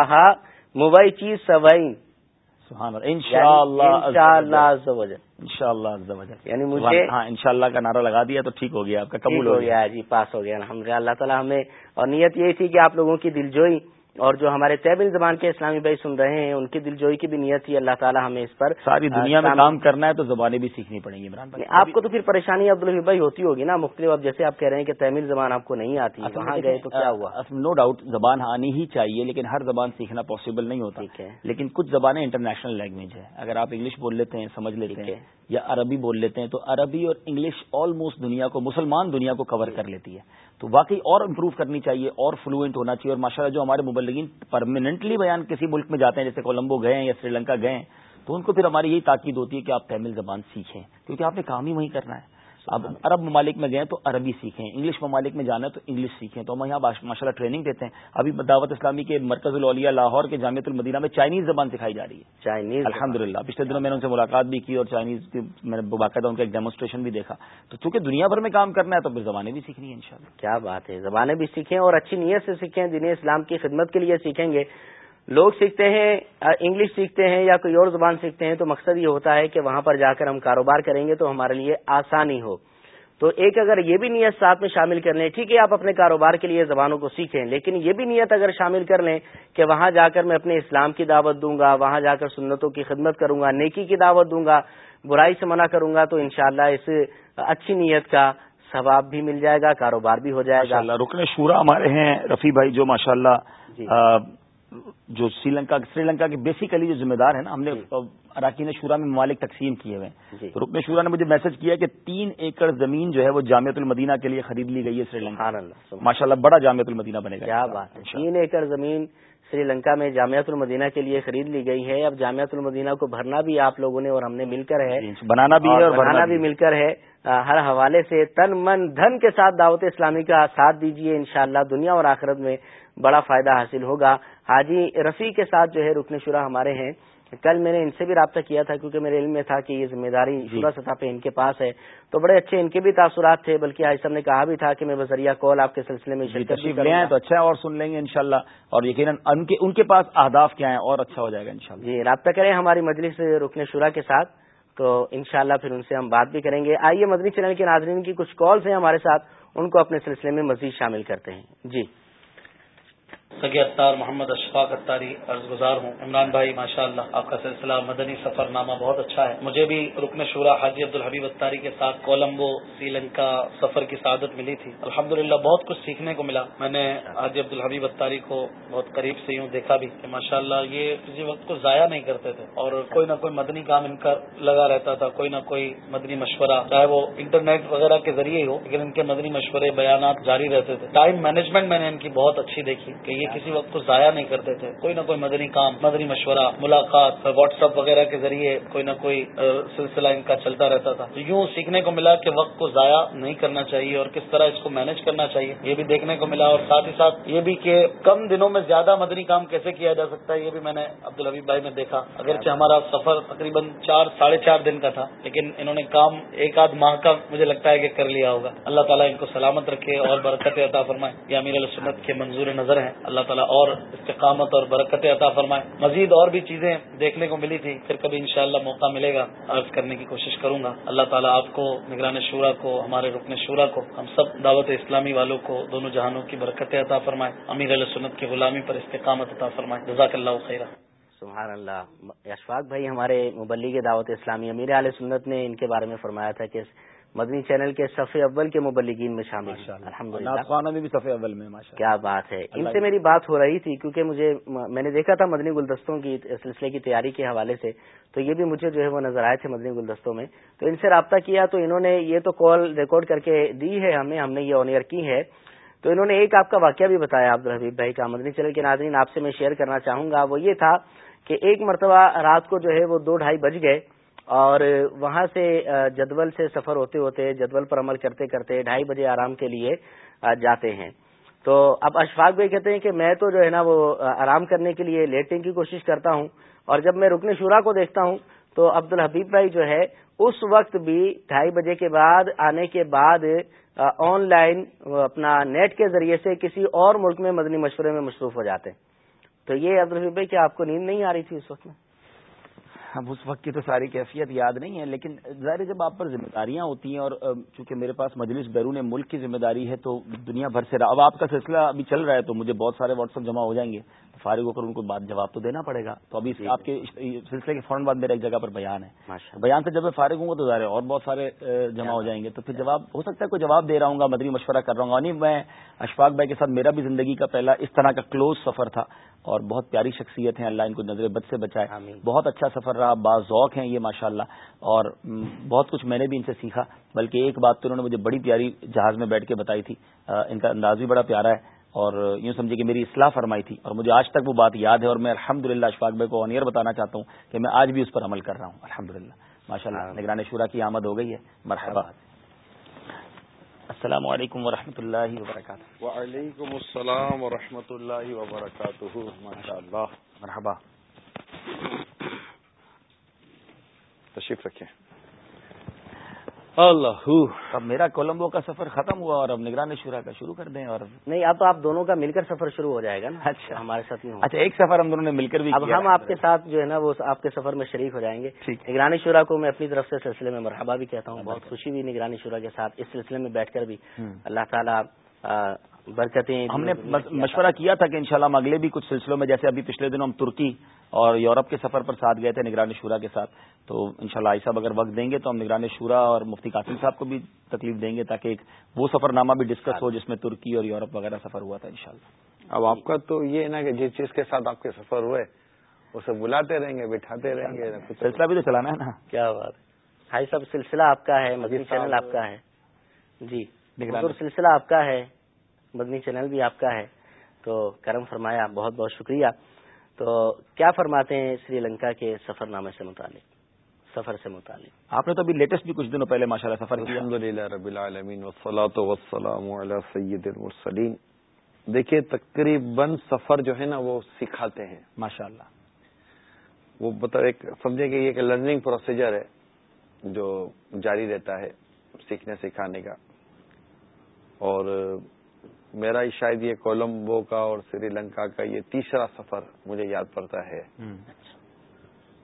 ان شاء اللہ یعنی انشاءاللہ انشاءاللہ انشاءاللہ یعنی ہاں انشاءاللہ کا نارا لگا دیا تو ٹھیک ہو گیا آپ کا قبول ہو گیا جی پاس ہو گیا الحمد اللہ تعالیٰ ہمیں اور نیت یہی تھی کہ آپ لوگوں کی دل جوئی اور جو ہمارے طیبل زبان کے اسلامی بھائی سن رہے ہیں ان کی دل جوئی کی بھی نیت ہی اللہ تعالیٰ ہمیں اس پر ساری دنیا میں کام کرنا ہے تو زبانیں بھی سیکھنی پڑیں گی عمران آپ کو تو پھر پریشانی عبدالحبی بھائی ہوتی ہوگی نا مختلف اب جیسے آپ کہہ رہے ہیں کہ تیمل زبان آپ کو نہیں آتی وہاں گئے تو کیا ہوا نو ڈاؤٹ زبان آنی ہی چاہیے لیکن ہر زبان سیکھنا پاسبل نہیں ہوتا ہے لیکن کچھ زبانیں انٹرنیشنل لینگویج ہے اگر آپ انگلش بول لیتے ہیں سمجھ لیتے ہیں یا عربی بول لیتے ہیں تو عربی اور انگلش آلموسٹ دنیا کو مسلمان دنیا کو کور جی۔ کر لیتی ہے تو واقعی اور امپروو کرنی چاہیے اور فلوئنٹ ہونا چاہیے اور ماشاءاللہ جو ہمارے مبلگین پرماننٹلی بیان کسی ملک میں جاتے ہیں جیسے کولمبو گئے ہیں یا سری لنکا گئے ہیں تو ان کو پھر ہماری یہی تاکید ہوتی ہے کہ آپ تمل زبان سیکھیں کیونکہ آپ نے کام ہی وہیں کرنا ہے اب عرب ممالک میں گئے تو عربی سیکھیں انگلش ممالک میں جانا ہے تو انگلش سیکھیں تو ہم یہاں ماشاء اللہ ٹریننگ دیتے ہیں ابھی دعوت اسلامی کے مرکز الولیا لاہور کے جامعت المدینہ میں چائنیز زبان سکھائی جا رہی ہے چائنیز الحمد للہ پچھلے دنوں میں نے ان سے ملاقات بھی کی اور چائنیز کی میں نے باقاعدہ ان کا ایک ڈیمونسٹریشن بھی دیکھا تو چونکہ دنیا بھر میں کام کرنا ہے تو پھر زبانیں بھی سیکھنی ہے ان کیا بات ہے زبانیں بھی سیکھیں اور اچھی نیت سے سیکھیں جنہیں اسلام کی خدمت کے لیے سیکھیں گے لوگ سیکھتے ہیں انگلش سیکھتے ہیں یا کوئی اور زبان سیکھتے ہیں تو مقصد یہ ہوتا ہے کہ وہاں پر جا کر ہم کاروبار کریں گے تو ہمارے لیے آسانی ہو تو ایک اگر یہ بھی نیت ساتھ میں شامل کر لیں ٹھیک ہے آپ اپنے کاروبار کے لیے زبانوں کو سیکھیں لیکن یہ بھی نیت اگر شامل کر لیں کہ وہاں جا کر میں اپنے اسلام کی دعوت دوں گا وہاں جا کر سنتوں کی خدمت کروں گا نیکی کی دعوت دوں گا برائی سے منع کروں گا تو انشاءاللہ اس اچھی نیت کا ثواب بھی مل جائے گا کاروبار بھی ہو جائے گا رکن شورا ہمارے ہیں رفیع بھائی جو جی۔ جو سری لنکا سری لنکا کے بیسیکلی جو ذمہ دار ہیں نا ہم نے جی۔ اراکین شورا میں ممالک تقسیم کیے ہوئے جی۔ رکن شورا نے مجھے میسج کیا کہ تین ایکڑ زمین جو ہے وہ جامعت المدینہ کے لیے خرید لی گئی ہے سری لنکا ماشاء اللہ بڑا جامعۃ المدینہ بنے گا کیا بات تین ایکڑ زمین سری لنکا میں جامعت المدینہ کے لیے خرید لی گئی ہے اب جامعت المدینہ کو بھرنا بھی آپ لوگوں نے اور ہم نے مل کر ہے جی، بنانا بھی ہے اور بھرانا بھی مل کر ہے ہر حوالے سے تن من دھن کے ساتھ دعوت اسلامی کا ساتھ دیجیے انشاءاللہ دنیا اور آخرت میں بڑا فائدہ حاصل ہوگا حاجی رفیع کے ساتھ جو ہے رکن شرا ہمارے ہیں کل میں نے ان سے بھی رابطہ کیا تھا کیونکہ میرے علم میں تھا کہ یہ ذمہ داری جی۔ شورا سطح پہ ان کے پاس ہے تو بڑے اچھے ان کے بھی تاثرات تھے بلکہ صاحب نے کہا بھی تھا کہ میں بذریعہ کال آپ کے سلسلے میں جی، تو اچھا اور اور سن لیں گے انشاءاللہ یقیناً ان کے پاس اہداف کیا ہیں اور اچھا ہو جائے گا انشاءاللہ جی رابطہ کریں ہماری مجلس رکن شرا کے ساتھ تو انشاءاللہ پھر ان سے ہم بات بھی کریں گے آئیے مدنی چینل کے ناظرین کی کچھ کالز ہیں ہمارے ساتھ ان کو اپنے سلسلے میں مزید شامل کرتے ہیں جی سگے اختار محمد اشفاق اختاری عرض گزار ہوں عمران بھائی ماشاء اللہ آپ کا سلسلہ مدنی سفر نامہ بہت اچھا ہے مجھے بھی رکن شورا حاجی عبد الحبیب بختاری کے ساتھ کولمبو سری لنکا سفر کی سعادت ملی تھی الحمدللہ الحمد بہت کچھ سیکھنے کو ملا میں نے حاجی عبد الحبیب بختاری کو بہت قریب سے ہوں دیکھا بھی کہ ماشاء اللہ یہ کسی وقت کو ضائع نہیں کرتے تھے اور کوئی نہ کوئی مدنی کام ان کا لگا رہتا تھا کوئی نہ کوئی مدنی مشورہ چاہے وہ انٹرنیٹ وغیرہ کے ذریعے ہو لیکن ان کے مدنی مشورے بیانات جاری رہتے تھے ٹائم مینجمنٹ میں نے ان کی بہت اچھی دیکھی کہ یہ کسی وقت کو ضائع نہیں کرتے تھے کوئی نہ کوئی مدنی کام مدنی مشورہ ملاقات واٹس ایپ وغیرہ کے ذریعے کوئی نہ کوئی سلسلہ ان کا چلتا رہتا تھا تو یوں سیکھنے کو ملا کہ وقت کو ضائع نہیں کرنا چاہیے اور کس طرح اس کو مینج کرنا چاہیے یہ بھی دیکھنے کو ملا اور ساتھ ہی ساتھ یہ بھی کہ کم دنوں میں زیادہ مدنی کام کیسے کیا جا سکتا ہے یہ بھی میں نے عبد الحبیب بھائی میں دیکھا اگرچہ ہمارا سفر تقریباً چار ساڑھے چار دن کا تھا لیکن انہوں نے کام ایک آدھ ماہ کا مجھے لگتا ہے کہ کر لیا ہوگا اللہ تعالیٰ ان کو سلامت رکھے اور برکت عطا فرمائے یہ امیر السنت کے منظور نظر ہیں اللہ تعالیٰ اور استقامت اور برکت عطا فرمائے مزید اور بھی چیزیں دیکھنے کو ملی تھی پھر کبھی انشاءاللہ موقع ملے گا عرض کرنے کی کوشش کروں گا اللہ تعالیٰ آپ کو نگران شعرا کو ہمارے رکن شعرا کو ہم سب دعوت اسلامی والوں کو دونوں جہانوں کی برکت عطا فرمائے امیر علیہ سنت کی غلامی پر استقامت عطا فرمائے جزاک اللہ خیرہ سبحان اللہ اشفاق بھائی ہمارے مبلی کے دعوت اسلامی امیر علیہ سنت نے ان کے بارے میں فرمایا تھا کہ مدنی چینل کے صفحے اول کے مبلگین میں شامل بھی اول میں کیا بات ہے ان سے میری بات ہو رہی تھی کیونکہ مجھے میں نے دیکھا تھا مدنی گلدستوں کی سلسلے کی تیاری کے حوالے سے تو یہ بھی مجھے جو ہے وہ نظر آئے تھے مدنی گلدستوں میں تو ان سے رابطہ کیا تو انہوں نے یہ تو کال ریکارڈ کر کے دی ہے ہمیں ہم نے یہ آنر کی ہے تو انہوں نے ایک آپ کا واقعہ بھی بتایا عبد الحبیب بھائی کا مدنی چینل کے ناظرین آپ سے میں شیئر کرنا چاہوں گا وہ یہ تھا کہ ایک مرتبہ رات کو جو ہے وہ دو ڈھائی بج گئے اور وہاں سے جدول سے سفر ہوتے ہوتے جدول پر عمل کرتے کرتے ڈھائی بجے آرام کے لیے جاتے ہیں تو اب اشفاق بھائی کہتے ہیں کہ میں تو جو ہے نا وہ آرام کرنے کے لیے لیٹنے کی کوشش کرتا ہوں اور جب میں رکن شورا کو دیکھتا ہوں تو عبد الحبیب بھائی جو ہے اس وقت بھی ڈھائی بجے کے بعد آنے کے بعد آن لائن اپنا نیٹ کے ذریعے سے کسی اور ملک میں مدنی مشورے میں مصروف ہو جاتے ہیں تو یہ عبد الحبیب بھائی کیا آپ کو نیند نہیں آ رہی تھی اس وقت میں اب اس وقت کی تو ساری کیفیت یاد نہیں ہے لیکن ظاہر جب آپ پر ذمہ داریاں ہوتی ہیں اور چونکہ میرے پاس مجلس بیرون ملک کی ذمہ داری ہے تو دنیا بھر سے رہا اب آپ کا سلسلہ ابھی چل رہا ہے تو مجھے بہت سارے واٹس ایپ جمع ہو جائیں گے فارغ ہو کر ان کو بات جواب تو دینا پڑے گا تو ابھی جی، جی۔ آپ کے سلسلے کے فوراً بعد میرا ایک جگہ پر بیان ہے بیان سے جب میں فارغ ہوں گا تو ظاہر اور بہت سارے جمع ہو جائیں گے تو پھر جواب ہو سکتا ہے کوئی جواب دے رہا ہوں گا مدری مشورہ کر رہا ہوں نہیں میں اشفاق بھائی کے ساتھ میرا بھی زندگی کا پہلا اس طرح کا کلوز سفر تھا اور بہت پیاری شخصیت ہیں اللہ ان کو نظر بد سے بچائے بہت اچھا سفر رہا با ذوق ہیں یہ ماشاء اللہ اور بہت کچھ میں نے بھی ان سے سیکھا بلکہ ایک بات تو انہوں نے مجھے بڑی پیاری جہاز میں بیٹھ کے بتائی تھی ان کا انداز بھی بڑا پیارا ہے اور یوں سمجھے کہ میری اصلاح فرمائی تھی اور مجھے آج تک وہ بات یاد ہے اور میں الحمد للہ اشفاق بھائی کو آنیئر بتانا چاہتا ہوں کہ میں آج بھی اس پر عمل کر رہا ہوں الحمد للہ ماشاء اللہ نگران شورا کی آمد ہو گئی ہے مرحبا السلام علیکم ورحمۃ اللہ وبرکاتہ وعلیکم و ورحمۃ اللہ وبرکاتہ اللہ مرحبا تشریف رکھیں اللہ اب میرا کولمبو کا سفر ختم ہوا اور اب نگرانی شورا کا شروع کر دیں اور نہیں اب تو آپ دونوں کا مل کر سفر شروع ہو جائے گا نا اچھا ہمارے ساتھ اچھا ایک سفر ہم دونوں نے مل کر بھی اب ہم آپ کے ساتھ جو ہے نا وہ آپ کے سفر میں شریک ہو جائیں گے نگرانی شورا کو میں اپنی طرف سے سلسلے میں مرحبا بھی کہتا ہوں بہت خوشی بھی نگرانی شورا کے ساتھ اس سلسلے میں بیٹھ کر بھی اللہ تعالیٰ برکتیں ہم نے مشورہ کیا تھا کہ انشاءاللہ ہم اگلے بھی کچھ سلسلوں میں جیسے ابھی پچھلے دنوں ہم ترکی اور یورپ کے سفر پر ساتھ گئے تھے نگران شورا کے ساتھ تو انشاءاللہ شاء صاحب اگر وقت دیں گے تو ہم نگرانی شورا اور مفتی قاسم صاحب کو بھی تکلیف دیں گے تاکہ ایک وہ سفر نامہ بھی ڈسکس ہو جس میں ترکی اور یورپ وغیرہ سفر ہوا تھا ان اب آپ کا تو یہ نا کہ جس چیز کے ساتھ آپ کے سفر ہوئے اسے بلاتے رہیں گے بٹھاتے رہیں گے سلسلہ بھی تو چلانا ہے نا کیا بات ہے صاحب سلسلہ آپ کا ہے جی سلسلہ آپ کا ہے مدنی چینل بھی آپ کا ہے تو کرم فرمایا بہت بہت شکریہ تو کیا فرماتے ہیں سری لنکا کے سفر نامے سے متعلق سفر سے متعلق آپ نے تو ابھی لیٹسٹ بھی کچھ دنوں پہلے المرسلین دیکھیے تقریباً سفر جو ہے نا وہ سکھاتے ہیں ماشاء اللہ وہ لرننگ مطلب پروسیجر ہے جو جاری رہتا ہے سیکھنے سکھانے کا اور میرا شاید یہ کولمبو کا اور سری لنکا کا یہ تیسرا سفر مجھے یاد پڑتا ہے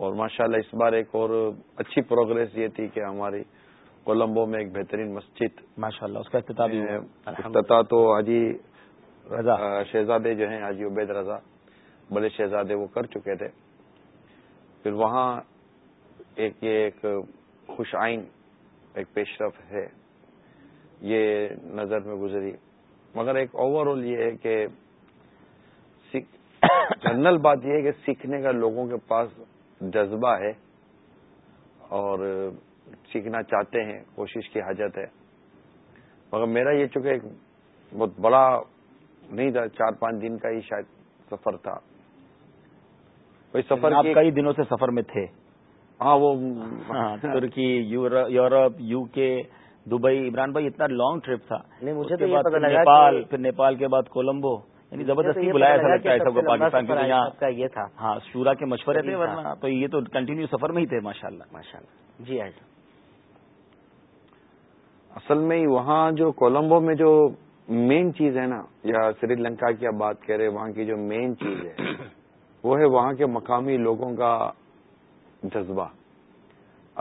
اور ماشاءاللہ اس بار ایک اور اچھی پروگرس یہ تھی کہ ہماری کولمبو میں ایک بہترین مسجد ماشاء اللہ اس کا کتاب افتتاح تو حاجی رضا شہزادے جو ہیں حاجی عبید رضا بڑے شہزادے وہ کر چکے تھے پھر وہاں ایک یہ ایک خوش آئین ایک پیشرف ہے یہ نظر میں گزری مگر ایک اوور آل یہ ہے کہ جنرل بات یہ ہے کہ سیکھنے کا لوگوں کے پاس جذبہ ہے اور سیکھنا چاہتے ہیں کوشش کی حاجت ہے مگر میرا یہ چونکہ ایک بہت بڑا نہیں تھا چار پانچ دن کا ہی شاید سفر تھا سفر سفر کئی دنوں سے سفر میں تھے ہاں وہ ہاں، Turkey Europe U K Dubai Imran بھائی اتنا لانگ ٹرپ تھا نیپال پھر نیپال کے بعد کولمبو یعنی زبردستی بلایا تھا پاکستان کے یہ تھا ہاں مشورے تھے تو یہ تو کنٹینیو سفر میں ہی تھے ماشاء اللہ ماشاء اللہ جی آئی اصل میں وہاں جو کولمبو میں جو مین چیز ہے نا یا سری لنکا کی آپ بات کریں وہاں کی جو مین چیز ہے وہ ہے وہاں کے مقامی لوگوں کا جذبہ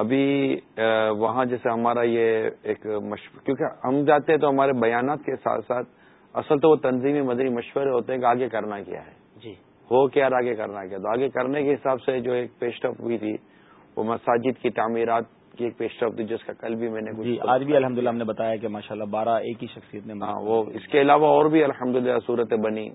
ابھی وہاں جیسے ہمارا یہ ایک کیونکہ ہم جاتے ہیں تو ہمارے بیانات کے ساتھ ساتھ اصل تو وہ تنظیمی مدری مشورے ہوتے ہیں کہ آگے کرنا کیا ہے جی ہو کیا آگے کرنا کیا تو آگے کرنے کے حساب سے جو ایک پیش رفت ہوئی تھی وہ مساجد کی تعمیرات کی ایک پیش رفت جس کا کل بھی میں نے جی آج بھی ہم نے بتایا کہ بارہ ایک ہی شخصیت ہاں، وہ اس کے علاوہ اور بھی الحمد للہ صورتیں بنی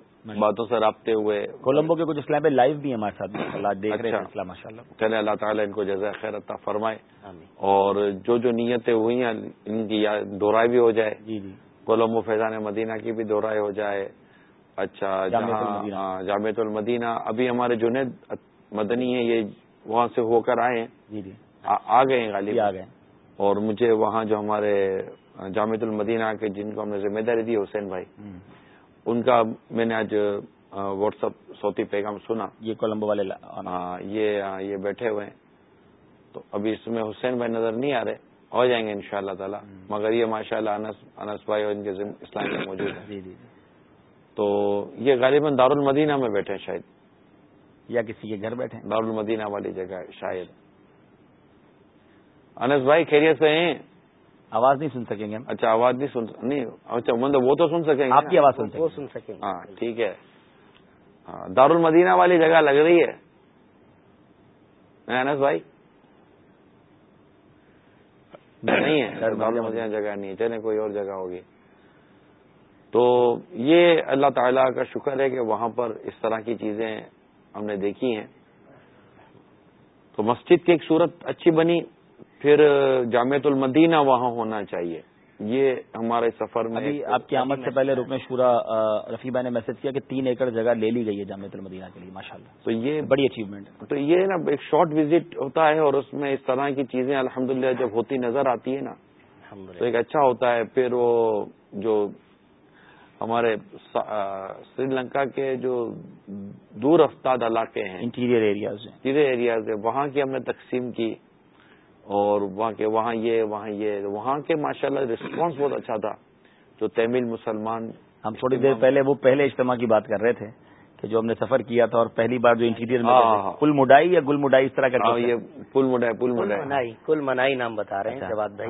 باتوں سے رابطے ہوئے کولمبو کے کچھ اسلام بھی ہمارے ساتھ اچھا۔ اللہ تعالیٰ ان کو خیر عطا فرمائے اور جو جو نیتیں ہوئی ہیں ان کی دہرائی بھی ہو جائے جی، جی۔ کولمبو فیضان مدینہ کی بھی دہرائی ہو جائے اچھا ہاں، جامعۃ المدینہ ابھی ہمارے جنید مدنی ہیں یہ وہاں سے ہو کر آئے ہیں جی، آ گئے ہیں جی، آ گئے اور مجھے وہاں جو ہمارے جامع المدینہ کے جن کو ہم نے ذمہ داری دی حسین بھائی ان کا میں نے آج واٹس اپ سوتی پیغام سنا یہ کولمبو والے یہ یہ بیٹھے ہوئے ہیں تو ابھی اس میں حسین بھائی نظر نہیں آ رہے آ جائیں گے ان شاء اللہ تعالی مگر یہ ماشاء اللہ انس بھائی اور ان کے اسلام میں موجود ہیں جی، جی، تو یہ غالباً دارالمدینہ میں بیٹھے ہیں شاید یا کسی کے گھر بیٹھے دار دارالمدینہ والی جگہ شاید انس بھائی خیریت سے ہیں آواز نہیں سن سکیں گے اچھا آواز نہیں سن نہیں اچھا مطلب وہ تو سن سن سکیں سکیں گے گے آپ کی آواز وہ ہاں ٹھیک ہے ہاں دار المدینہ والی جگہ لگ رہی ہے انس بھائی نہیں ہے دار المدینہ جگہ نہیں چلے کوئی اور جگہ ہوگی تو یہ اللہ تعالی کا شکر ہے کہ وہاں پر اس طرح کی چیزیں ہم نے دیکھی ہیں تو مسجد کی ایک صورت اچھی بنی پھر جامعۃ المدینہ وہاں ہونا چاہیے یہ ہمارے سفر میں آپ کی آمد سے پہلے رکن شورا رفیع بھائی نے میسج کیا کہ تین ایکڑ جگہ لے لی گئی ہے جامع المدینہ کے لیے ماشاء اللہ تو یہ بڑی اچیومنٹ ہے تو یہ نا ایک شارٹ وزٹ ہوتا ہے اور اس میں اس طرح کی چیزیں الحمدللہ جب ہوتی نظر آتی ہے نا تو ایک اچھا ہوتا ہے پھر وہ جو ہمارے سری لنکا کے جو دور افتاد علاقے ہیں انٹیریئر ایریاز انٹیریئر ایریاز ہیں وہاں کی ہم نے تقسیم کی اور وہاں کے وہاں یہ وہاں یہ وہاں کے ماشاءاللہ اللہ بہت اچھا تھا جو تمل مسلمان ہم تھوڑی دیر پہلے وہ پہلے اجتماع کی بات کر رہے تھے کہ جو ہم نے سفر کیا تھا اور پہلی بار جو انٹیریئر میں ہاں، ہاں، ہاں۔ پل مڈائی یا گل مڈائی اس طرح کا یہ پل مڈائی منائی نام بتا رہے ہیں اچھا، بھائی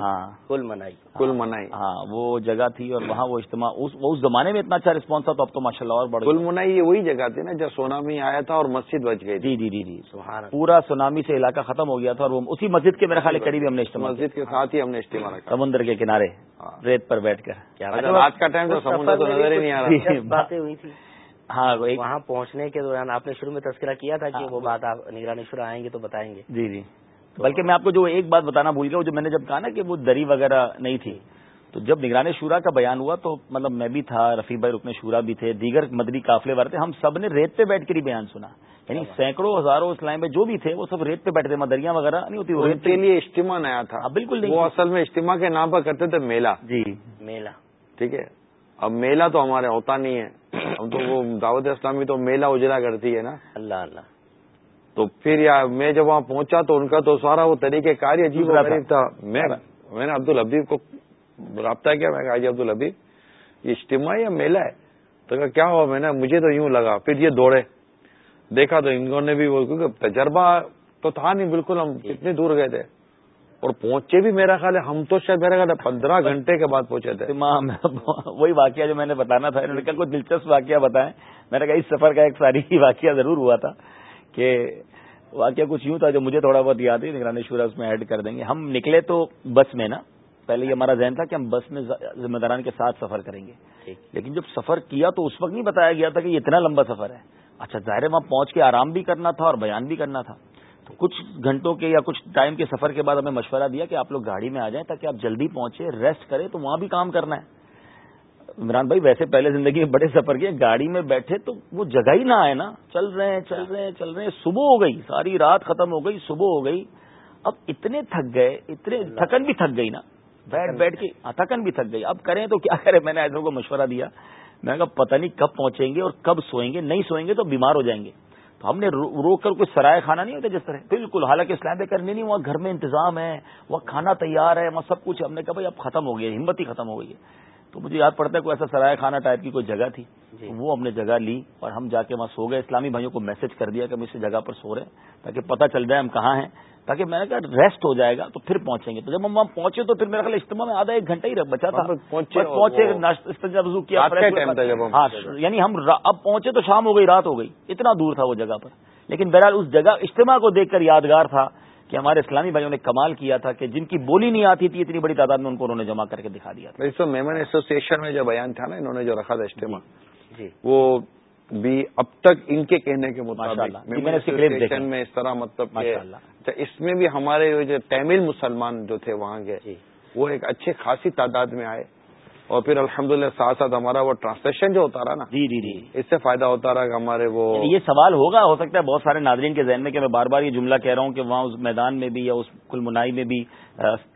کل کل منائی منائی ہاں وہ جگہ تھی اور وہاں وہ اجتماع اس زمانے میں اتنا اچھا رسپانس تھا تو اب تو ماشاء اللہ اور بڑا گل منائی یہ وہی جگہ تھی نا جب سونامی آیا تھا اور مسجد بچ گئی جی جی جی جی پورا سونامی سے علاقہ ختم ہو گیا تھا اور اسی مسجد کے میرے خیال قریب ہم نے اجتماع مسجد کے ساتھ ہی ہم نے اجتماع سمندر کے کنارے ریت پر بیٹھ کر کیا ہاں وہاں پہنچنے کے دوران آپ نے شروع میں تذکرہ کیا تھا کہ ہاں، وہ بات آپ نگرانی شروع آئیں گے تو بتائیں گے جی جی بلکہ میں آپ کو جو ایک بات بتانا بھول گیا جو میں نے جب کہا نا کہ وہ دری وغیرہ نہیں تھی تو جب نگرانی شورا کا بیان ہوا تو مطلب میں بھی تھا رفیع بھائی رکن شورا بھی تھے دیگر مدری قافلے والے تھے ہم سب نے ریت پہ بیٹھ کر ہی بیان سنا یعنی سینکڑوں ہزاروں اسلام میں جو بھی تھے وہ سب ریت پہ بیٹھتے مدریاں وغیرہ نہیں ہوتی ریت کے لیے اجتماع نیا تھا ہاں، بالکل نہیں وہ اصل میں اجتماع کے نام پر کرتے تھے میلہ جی میلہ ٹھیک ہے اب میلہ تو ہمارے ہوتا نہیں ہے ہم تو وہ دعوت اسلامی تو میلہ اجلا کرتی ہے نا اللہ اللہ تو پھر یار میں جب وہاں پہنچا تو ان کا تو سارا وہ طریقہ کار عجیب غریب تھا میں نے عبد الحبیب کو رابطہ کیا میں کہا عبد الحبیب یہ اجتماع یا میلہ ہے تو کہا کیا ہوا میں نے مجھے تو یوں لگا پھر یہ دوڑے دیکھا تو نے بھی وہ کیونکہ تجربہ تو تھا نہیں بالکل ہم کتنے جی۔ دور گئے تھے اور پہنچے بھی میرا خیال ہے ہم تو شاید میرا خیال ہے پندرہ گھنٹے کے بعد پہنچے تھے وہی واقعہ جو میں نے بتانا تھا انہوں نے کہا کوئی دلچسپ واقعہ بتائیں میں نے کہا اس سفر کا ایک ساری واقعہ ضرور ہوا تھا کہ واقعہ کچھ یوں تھا جو مجھے تھوڑا بہت یاد ہے نگرانی شورا اس میں ایڈ کر دیں گے ہم نکلے تو بس میں نا پہلے یہ ہمارا ذہن تھا کہ ہم بس میں ذمہ داران کے ساتھ سفر کریں گے لیکن جب سفر کیا تو اس وقت نہیں بتایا گیا تھا کہ اتنا لمبا سفر ہے اچھا ظاہر وہاں پہنچ کے آرام بھی کرنا تھا اور بیان بھی کرنا تھا کچھ گھنٹوں کے یا کچھ ٹائم کے سفر کے بعد ہمیں مشورہ دیا کہ آپ لوگ گاڑی میں آ جائیں تاکہ آپ جلدی پہنچے ریسٹ کریں تو وہاں بھی کام کرنا ہے عمران بھائی ویسے پہلے زندگی میں بڑے سفر کیے گاڑی میں بیٹھے تو وہ جگہ ہی نہ آئے نا چل رہے ہیں چل رہے ہیں چل رہے ہیں صبح ہو گئی ساری رات ختم ہو گئی صبح ہو گئی اب اتنے تھک گئے اتنے تھکن بھی تھک گئی نا بیٹھ بیٹھ کے ہاں، تھکن بھی تھک گئی اب کریں تو کیا کریں میں نے ایسے کو مشورہ دیا میں نے کہا پتہ نہیں کب پہنچیں گے اور کب سوئیں گے نہیں سوئیں گے تو بیمار ہو جائیں گے تو ہم نے روک کر کوئی سرائے کھانا نہیں ہوتا جس طرح بالکل حالانکہ اسلام پہ کرنے نہیں وہاں گھر میں انتظام ہے وہاں کھانا تیار ہے وہاں سب کچھ ہم نے کہا بھائی اب ختم ہو گیا ہمت ہی ختم ہو گئی ہے تو مجھے یاد پڑتا ہے کوئی ایسا سرائے خانہ ٹائپ کی کوئی جگہ تھی جی۔ وہ ہم نے جگہ لی اور ہم جا کے وہاں سو گئے اسلامی بھائیوں کو میسج کر دیا کہ ہم اس جگہ پر سو رہے ہیں تاکہ پتہ چل جائے ہم کہاں ہیں تاکہ میں نے کہا ریسٹ ہو جائے گا تو پھر پہنچیں گے تو جب ہم پہنچے تو پھر میرا خیال اجتماع میں آدھا ایک گھنٹہ ہی بچا تھا ہاں، پہنچے یعنی ہم اب پہنچے تو شام ہو گئی رات ہو گئی اتنا دور تھا وہ جگہ پر لیکن بہرحال اس جگہ اجتماع کو دیکھ کر یادگار تھا کہ ہمارے اسلامی بھائیوں نے کمال کیا تھا کہ جن کی بولی نہیں آتی تھی اتنی بڑی تعداد میں ان کو انہوں نے جمع کر کے دکھا دیا تھا میمن ایسوسیشن میں جو بیان تھا نا انہوں نے جو رکھا تھا اجتماع جی۔ وہ بھی اب تک ان کے کہنے کے مطابق میں اس طرح مطلب اچھا، اس میں بھی ہمارے جو تمل مسلمان جو تھے وہاں کے جی. وہ ایک اچھے خاصی تعداد میں آئے اور پھر الحمد للہ ساتھ ساتھ ہمارا وہ ٹرانسلیشن جو ہوتا رہا نا جی جی جی اس سے فائدہ ہوتا رہا کہ ہمارے وہ یعنی یہ سوال ہوگا ہو سکتا ہے بہت سارے ناظرین کے ذہن میں کہ میں بار بار یہ جملہ کہہ رہا ہوں کہ وہاں اس میدان میں بھی یا اس کل منائی میں بھی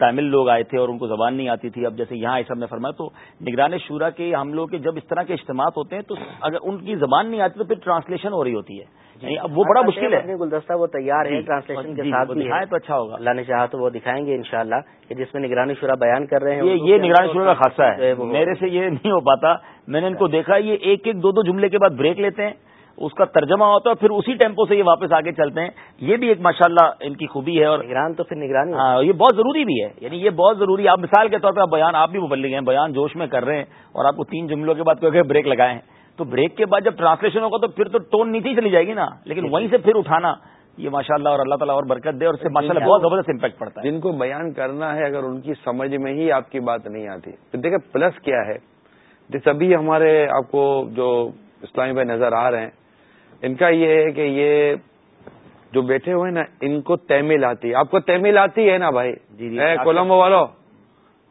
تامل لوگ آئے تھے اور ان کو زبان نہیں آتی تھی اب جیسے یہاں ایسا نے فرمایا تو نگران شورا کے ہم لوگ کے جب اس طرح کے اجتماعات ہوتے ہیں تو اگر ان کی زبان نہیں آتی تو پھر ٹرانسلیشن ہو رہی ہوتی ہے نہیں اب وہ بڑا مشکل ہے گلدستہ وہ تیار ہے ٹرانسلیشن جی، کے جی، ساتھ اچھا ہوگا اللہ نے چاہا تو وہ دکھائیں گے انشاءاللہ کہ جس میں نگرانی شورا بیان کر رہے ہیں یہ نگرانی شورا کا خاصہ ہے میرے سے یہ نہیں ہو پاتا میں نے ان کو دیکھا یہ ایک ایک دو دو جملے کے بعد بریک لیتے ہیں اس کا ترجمہ ہوتا ہے پھر اسی ٹیمپو سے یہ واپس آگے چلتے ہیں یہ بھی ایک ماشاءاللہ ان کی خوبی ہے اور ایران تو پھر ہاں، یہ بہت ضروری بھی ہے یعنی یہ بہت ضروری ہے آپ مثال کے طور پر بیان آپ بھی مبلک ہیں بیان جوش میں کر رہے ہیں اور آپ کو تین جملوں کے بعد کوئی بریک لگائے ہیں تو بریک کے بعد جب ٹرانسلیشن ہوگا تو پھر تو ٹون نیچے ہی چلی جائے گی نا لیکن وہیں سے پھر اٹھانا یہ ماشاء اللہ اور اللہ تعالیٰ اور برکت دے اور بہت زبردست امپیکٹ پڑتا ہے جن کو بیان کرنا ہے اگر ان کی سمجھ میں ہی آپ کی بات نہیں آتی تو دیکھیں پلس کیا ہے سبھی ہمارے آپ کو جو اسلامی بھائی نظر آ رہے ہیں ان کا یہ ہے کہ یہ جو بیٹھے ہوئے ہیں نا ان کو تیمل آتی ہے آپ کو تیمل آتی ہے نا بھائی جی جی کولمبو والو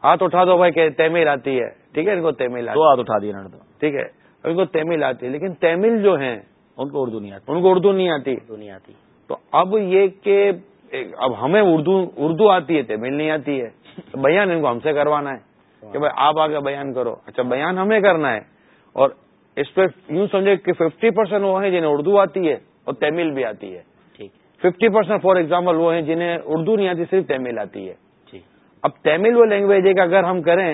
ہاتھ اٹھا دو بھائی کہ تیمل آتی ہے ٹھیک ہے ان کو تیمل آتی ہے ہاتھ اٹھا دیے ٹھیک ہے ان کو تمل آتی ہے لیکن تمل جو ہیں ان کو اردو نہیں آتی ان کو اردو نہیں آتی نہیں آتی تو اب یہ کہ اب ہمیں اردو اردو آتی ہے تمل نہیں آتی ہے بیان ان کو ہم سے کروانا ہے کہ بھائی آپ آگے بیان کرو اچھا بیان ہمیں کرنا ہے اور اس پہ یوں سمجھے کہ ففٹی پرسینٹ وہ ہیں جنہیں اردو آتی ہے اور تمل بھی آتی ہے ففٹی پرسینٹ فار ایگزامپل وہ ہیں جنہیں اردو نہیں آتی صرف تمل آتی ہے جی۔ اب تمل وہ لینگویج ہے کہ اگر ہم کریں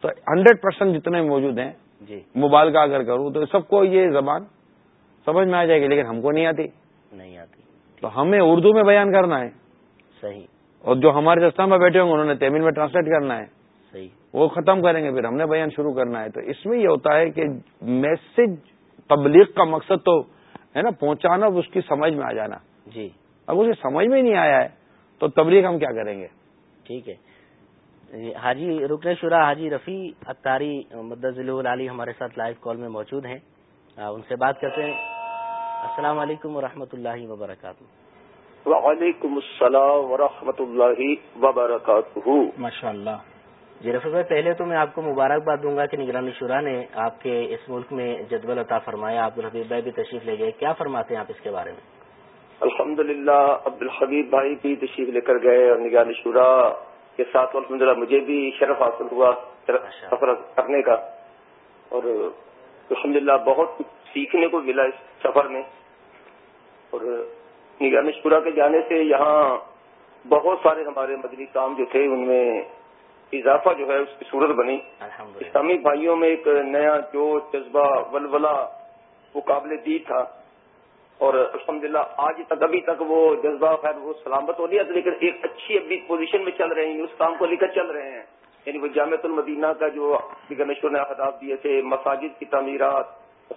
تو ہنڈریڈ پرسینٹ جتنے موجود ہیں جی موبائل کا اگر کروں تو سب کو یہ زبان سمجھ میں آ جائے گی لیکن ہم کو نہیں آتی نہیں آتی تو ہمیں اردو میں بیان کرنا ہے صحیح اور جو ہمارے رستہ میں بیٹھے ہوں گے انہوں نے تمل میں ٹرانسلیٹ کرنا ہے صحیح وہ ختم کریں گے پھر ہم نے بیان شروع کرنا ہے تو اس میں یہ ہوتا ہے کہ میسج تبلیغ کا مقصد تو ہے نا پہنچانا اس کی سمجھ میں آ جانا جی اب اسے سمجھ میں نہیں آیا ہے تو تبلیغ ہم کیا کریں گے ٹھیک ہے حاجی رکن شرا حاجی رفیع اتاری مدل علی ہمارے ساتھ لائیو کال میں موجود ہیں ان سے بات کرتے ہیں السلام علیکم و رحمۃ اللہ وبرکاتہ وعلیکم السلام و اللہ وبرکاتہ ماشاء اللہ جی رفیع پہلے تو میں آپ کو مبارکباد دوں گا کہ نگرانی شورا نے آپ کے اس ملک میں جدول عطا فرمایا الحبیب بھائی بھی تشریف لے گئے کیا فرماتے ہیں آپ اس کے بارے میں الحمدللہ للہ عبد الحبیب بھائی بھی تشریف لے کر گئے اور نگرانی شورا کے ساتھ الحمد للہ مجھے بھی شرف حاصل ہوا سفر کرنے کا اور الحمد للہ بہت کچھ سیکھنے کو ملا اس سفر میں اور نگانیش پورا کے جانے سے یہاں بہت سارے ہمارے مدنی کام جو تھے ان میں اضافہ جو ہے اس کی صورت بنی اسلامی بھائیوں میں ایک نیا جو جذبہ ولولا وہ قابل دید تھا اور الحمد للہ آج تک ابھی تک وہ جذبہ خیر وہ سلامت ہو رہی ہے لیکن ایک اچھی ابھی پوزیشن میں چل رہے ہیں اس کام کو لے کر چل رہے ہیں یعنی وہ جامعۃ المدینہ کا جو پیگانشور نے اہداف دیے تھے مساجد کی تعمیرات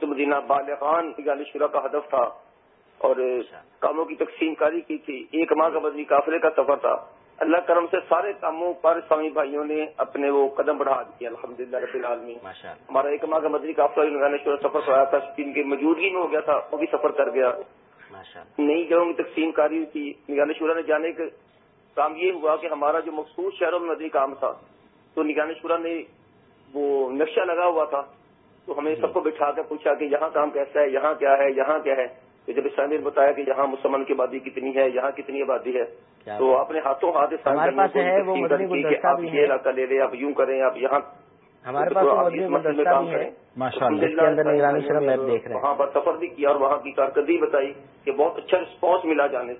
مدینہ بالغان فگان کا ہدف تھا اور اچھا۔ کاموں کی تقسیم کاری کی تھی ایک ماہ کا بدری قافلے کا سفر تھا اللہ کرم سے سارے کاموں پر سامی بھائیوں نے اپنے وہ قدم بڑھا دیے الحمد للہ رب العالمین ہمارا ایک ماہ کا مدری کا نگانےشورا سفر کرایا تھا ان کے موجودگی میں ہو گیا تھا وہ بھی سفر کر گیا نئی جگہوں کی تقسیم کاری تھی شورا نے جانے کا کام یہ ہوا کہ ہمارا جو مخصوص شہروں میں مدری کام تھا تو شورا نے وہ نقشہ لگا ہوا تھا تو ہمیں جی۔ سب کو بٹھا کر پوچھا کہ یہاں کام کیسا ہے یہاں کیا ہے یہاں کیا ہے کہ جب اسلامی نے بتایا کہ یہاں مسلمان کی آبادی کتنی ہے یہاں کتنی آبادی ہے تو آپ نے ہاتھوں ہاتھ یہ علاقہ لے لیں آپ آپ یوں کریں یہاں وہاں پر سفر بھی کیا اور وہاں کی کارکردگی بتائی کہ بہت اچھا رسپانس ملا جانے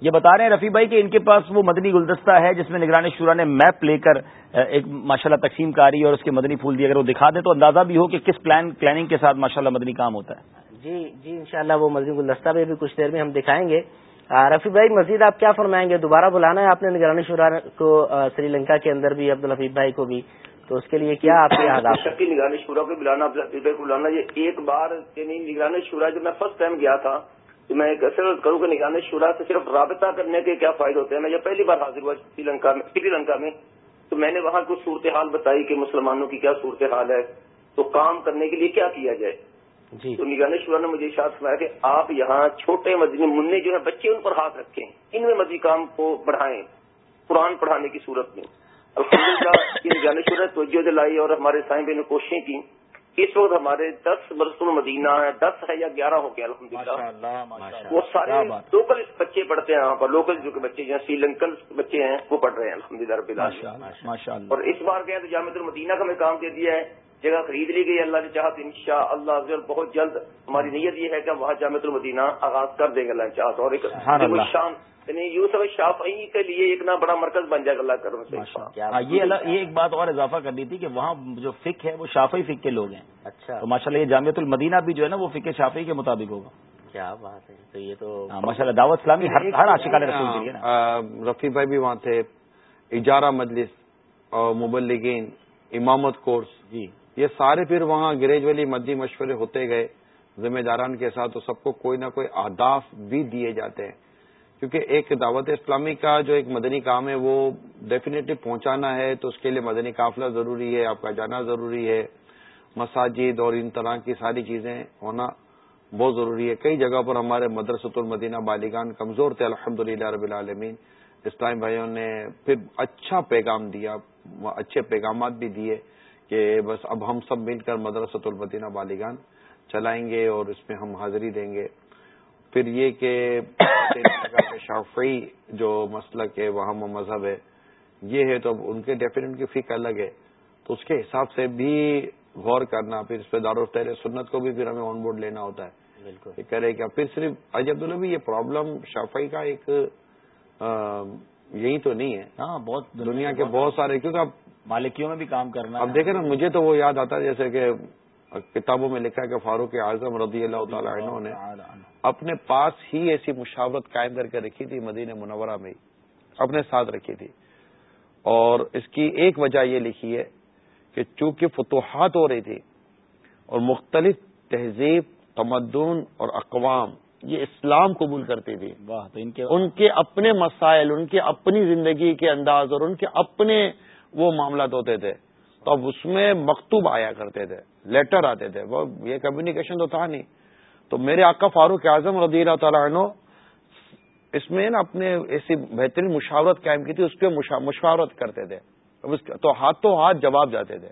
یہ بتا رہے ہیں رفیع بھائی کہ ان کے پاس وہ مدنی گلدستہ ہے جس میں نگرانی شورا نے میپ لے کر ایک ماشاء اللہ تقسیم کاری اور اس کے مدنی پھول دی اگر وہ دکھا دیں تو اندازہ بھی ہو کہ کس پلان پلاننگ کے ساتھ ماشاء اللہ مدنی کام ہوتا ہے جی جی ان شاء اللہ وہ مرضی گلدستہ بھی کچھ دیر میں ہم دکھائیں گے رفیع بھائی مزید آپ کیا فرمائیں گے دوبارہ بلانا ہے آپ نے نگرانی شورا کو سری لنکا کے اندر بھی عبد الحفیظ بھائی کو بھی تو اس کے لیے کیا آپ کے یاد آپ کی نگرانی شورا کو بلانا کو بلانا یہ ایک بار یعنی نگرانی شورا جب میں فرسٹ ٹائم گیا تھا تو میں ایک کروں کہ نگرانی شورا سے صرف رابطہ کرنے کے کیا فائدے ہوتے ہیں میں پہلی بار حاضر ہوا سری لنکا میں سری لنکا میں تو میں نے وہاں کچھ صورتحال بتائی کہ مسلمانوں کی کیا صورتحال ہے تو کام کرنے کے لیے کیا کیا جائے جی۔ تو شورا نے مجھے اشار سنایا کہ آپ یہاں چھوٹے مزید منہ جو ہیں بچے ان پر ہاتھ رکھیں ان میں مزید کام کو بڑھائیں قرآن پڑھانے کی صورت میں الحمد للہ کی شورا نے توجہ دلائی اور ہمارے سائن بھائی نے کوششیں کی اس وقت ہمارے دس برسوں مدینہ ہے دس ہے یا گیارہ ہو گیا الحمد للہ وہ سارے لوکل بچے پڑھتے ہیں پر لوکل جو کہ بچے سری لنکن بچے ہیں وہ پڑھ رہے ہیں الحمد للہ اور اس بار گئے تو جامع المدینہ کا ہمیں کام دے دیا ہے جگہ خرید لی گئی اللہ نے اللہ بہت جلد ہماری نیت یہ ہے کہ وہاں جامع المدینہ آغاز کر دیں گے اللہ یعنی کے اور شام ہاں، یہ ایک بات اور اضافہ کرنی تھی کہ وہاں جو فک ہے وہ شافعی فک کے لوگ ہیں اچھا ماشاء اللہ یہ جامع المدینہ بھی جو ہے نا وہ فک شافعی کے مطابق ہوگا کیا بات ہے تو یہ تو ہاں، ماشاء اللہ دعوت اسلامی ہاں، رفیع بھائی بھی وہاں تھے اجارہ مجلس مبلگین امامت کورس جی یہ سارے پھر وہاں گریجولی مدی مشورے ہوتے گئے ذمہ داران کے ساتھ تو سب کو کوئی نہ کوئی اہداف بھی دیے جاتے ہیں کیونکہ ایک دعوت اسلامی کا جو ایک مدنی کام ہے وہ ڈیفینیٹلی پہنچانا ہے تو اس کے لیے مدنی قافلہ ضروری ہے آپ کا جانا ضروری ہے مساجد اور ان طرح کی ساری چیزیں ہونا بہت ضروری ہے کئی جگہ پر ہمارے مدرسۃ المدینہ بالیگان کمزور تھے الحمد للہ رب العالمین اسلام بھائیوں نے پھر اچھا پیغام دیا اچھے پیغامات بھی دیے کہ بس اب ہم سب مل کر مدرسۃ المدینہ بالیگان چلائیں گے اور اس میں ہم حاضری دیں گے پھر یہ کہ شافعی جو مسلک ہے وہاں مذہب ہے یہ ہے تو اب ان کے کی فکر الگ ہے تو اس کے حساب سے بھی غور کرنا پھر اس پہ دار و تحر سنت کو بھی پھر ہمیں آن بورڈ لینا ہوتا ہے بالکل کرے گا پھر صرف اللہ بھی یہ پرابلم شافعی کا ایک یہی تو نہیں ہے ہاں بہت دنیا کے بہت سارے کیونکہ اب مالکیوں میں بھی کام کرنا اب دیکھیں نا مجھے تو وہ یاد آتا ہے جیسے کہ کتابوں میں لکھا ہے کہ فاروق اعظم رضی اللہ تعالیٰ عنہ نے اپنے پاس ہی ایسی مشاورت قائم کر کے رکھی تھی مدینہ منورہ میں اپنے ساتھ رکھی تھی اور اس کی ایک وجہ یہ لکھی ہے کہ چونکہ فتوحات ہو رہی تھی اور مختلف تہذیب تمدن اور اقوام یہ اسلام قبول کرتی تھی ان کے اپنے مسائل ان کے اپنی زندگی کے انداز اور ان کے اپنے وہ معاملات ہوتے تھے تو اب اس میں مکتوب آیا کرتے تھے لیٹر آتے تھے وہ یہ کمیونیکیشن تو تھا نہیں تو میرے آقا فاروق اعظم رضی اللہ تعالیٰ عنہ اس میں نا اپنے ایسی بہترین مشاورت قائم کی تھی اس پہ مشاورت کرتے تھے تو ہاتھوں ہاتھ جواب جاتے تھے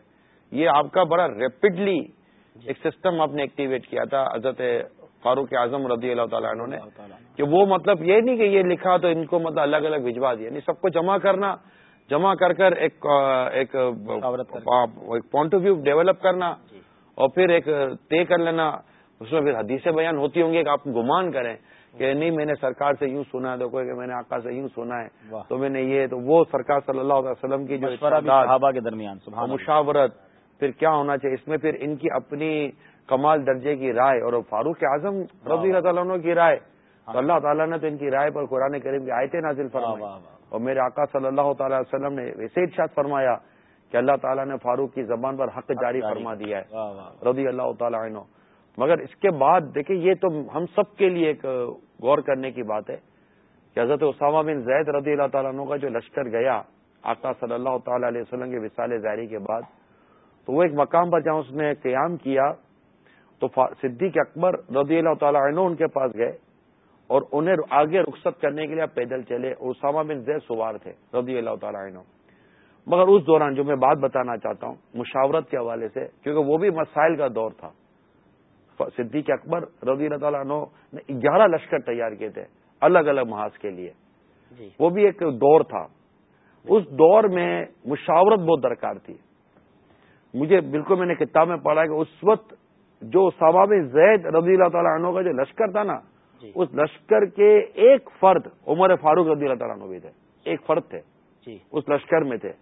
یہ آپ کا بڑا ریپڈلی جی۔ ایک سسٹم آپ نے ایکٹیویٹ کیا تھا حضرت فاروق اعظم رضی اللہ تعالیٰ عنہ نے کہ وہ مطلب یہ نہیں کہ یہ لکھا تو ان کو مطلب الگ الگ بھجوا دیا نہیں یعنی سب کو جمع کرنا جمع کر کر ایک ایک پوائنٹ آف ویو ڈیولپ کرنا جی۔ اور پھر ایک طے کر لینا اس میں پھر حدیث بیان ہوتی ہوں گی کہ آپ گمان کریں کہ نہیں میں نے سرکار سے یوں سنا ہے تو کہ میں نے آقا سے یوں سنا ہے تو میں نے یہ تو وہ سرکار صلی اللہ علیہ وسلم کی جو کے درمیان مشاورت پھر کیا ہونا چاہیے اس میں پھر ان کی اپنی کمال درجے کی رائے اور فاروق اعظم رضی اللہ تعالیٰ کی رائے تو ہاں۔ اللہ تعالیٰ نے تو ان کی رائے پر قرآن کریم کی آیتیں نازل فرمائی اور میرے آقا صلی اللہ تعالی وسلم نے ویسے ارشاد فرمایا کہ اللہ تعالیٰ نے فاروق کی زبان پر حق جاری فرما دیا ہے رضی اللہ تعالیٰ عنہ مگر اس کے بعد دیکھیں یہ تو ہم سب کے لیے ایک غور کرنے کی بات ہے کہ حضرت اسامہ بن زید رضی اللہ تعالیٰ عنہ کا جو لشکر گیا آقا صلی اللہ تعالیٰ علیہ وسلم کے وسالے زائری کے بعد تو وہ ایک مقام پر جہاں اس نے قیام کیا تو صدیق اکبر رضی اللہ تعالیٰ عنہ ان کے پاس گئے اور انہیں آگے رخصت کرنے کے لیے آپ پیدل چلے اور اسامہ بن زید سوار تھے رضی اللہ تعالیٰ عنہ مگر اس دوران جو میں بات بتانا چاہتا ہوں مشاورت کے حوالے سے کیونکہ وہ بھی مسائل کا دور تھا صدیق اکبر رضی اللہ تعالیٰ عنہ نے گیارہ لشکر تیار کیے تھے الگ الگ محاذ کے لیے جی وہ بھی ایک دور تھا اس دور میں مشاورت بہت درکار تھی مجھے بالکل میں نے کتاب میں پڑھا کہ اس وقت جو اسامہ بن زید رضی اللہ تعالیٰ عنہ کا جو لشکر تھا نا جی۔ اس لشکر کے ایک فرد عمر فاروق رضی اللہ تعالیٰ نبی بھی تھے ایک فرد تھے جی۔ اس لشکر میں تھے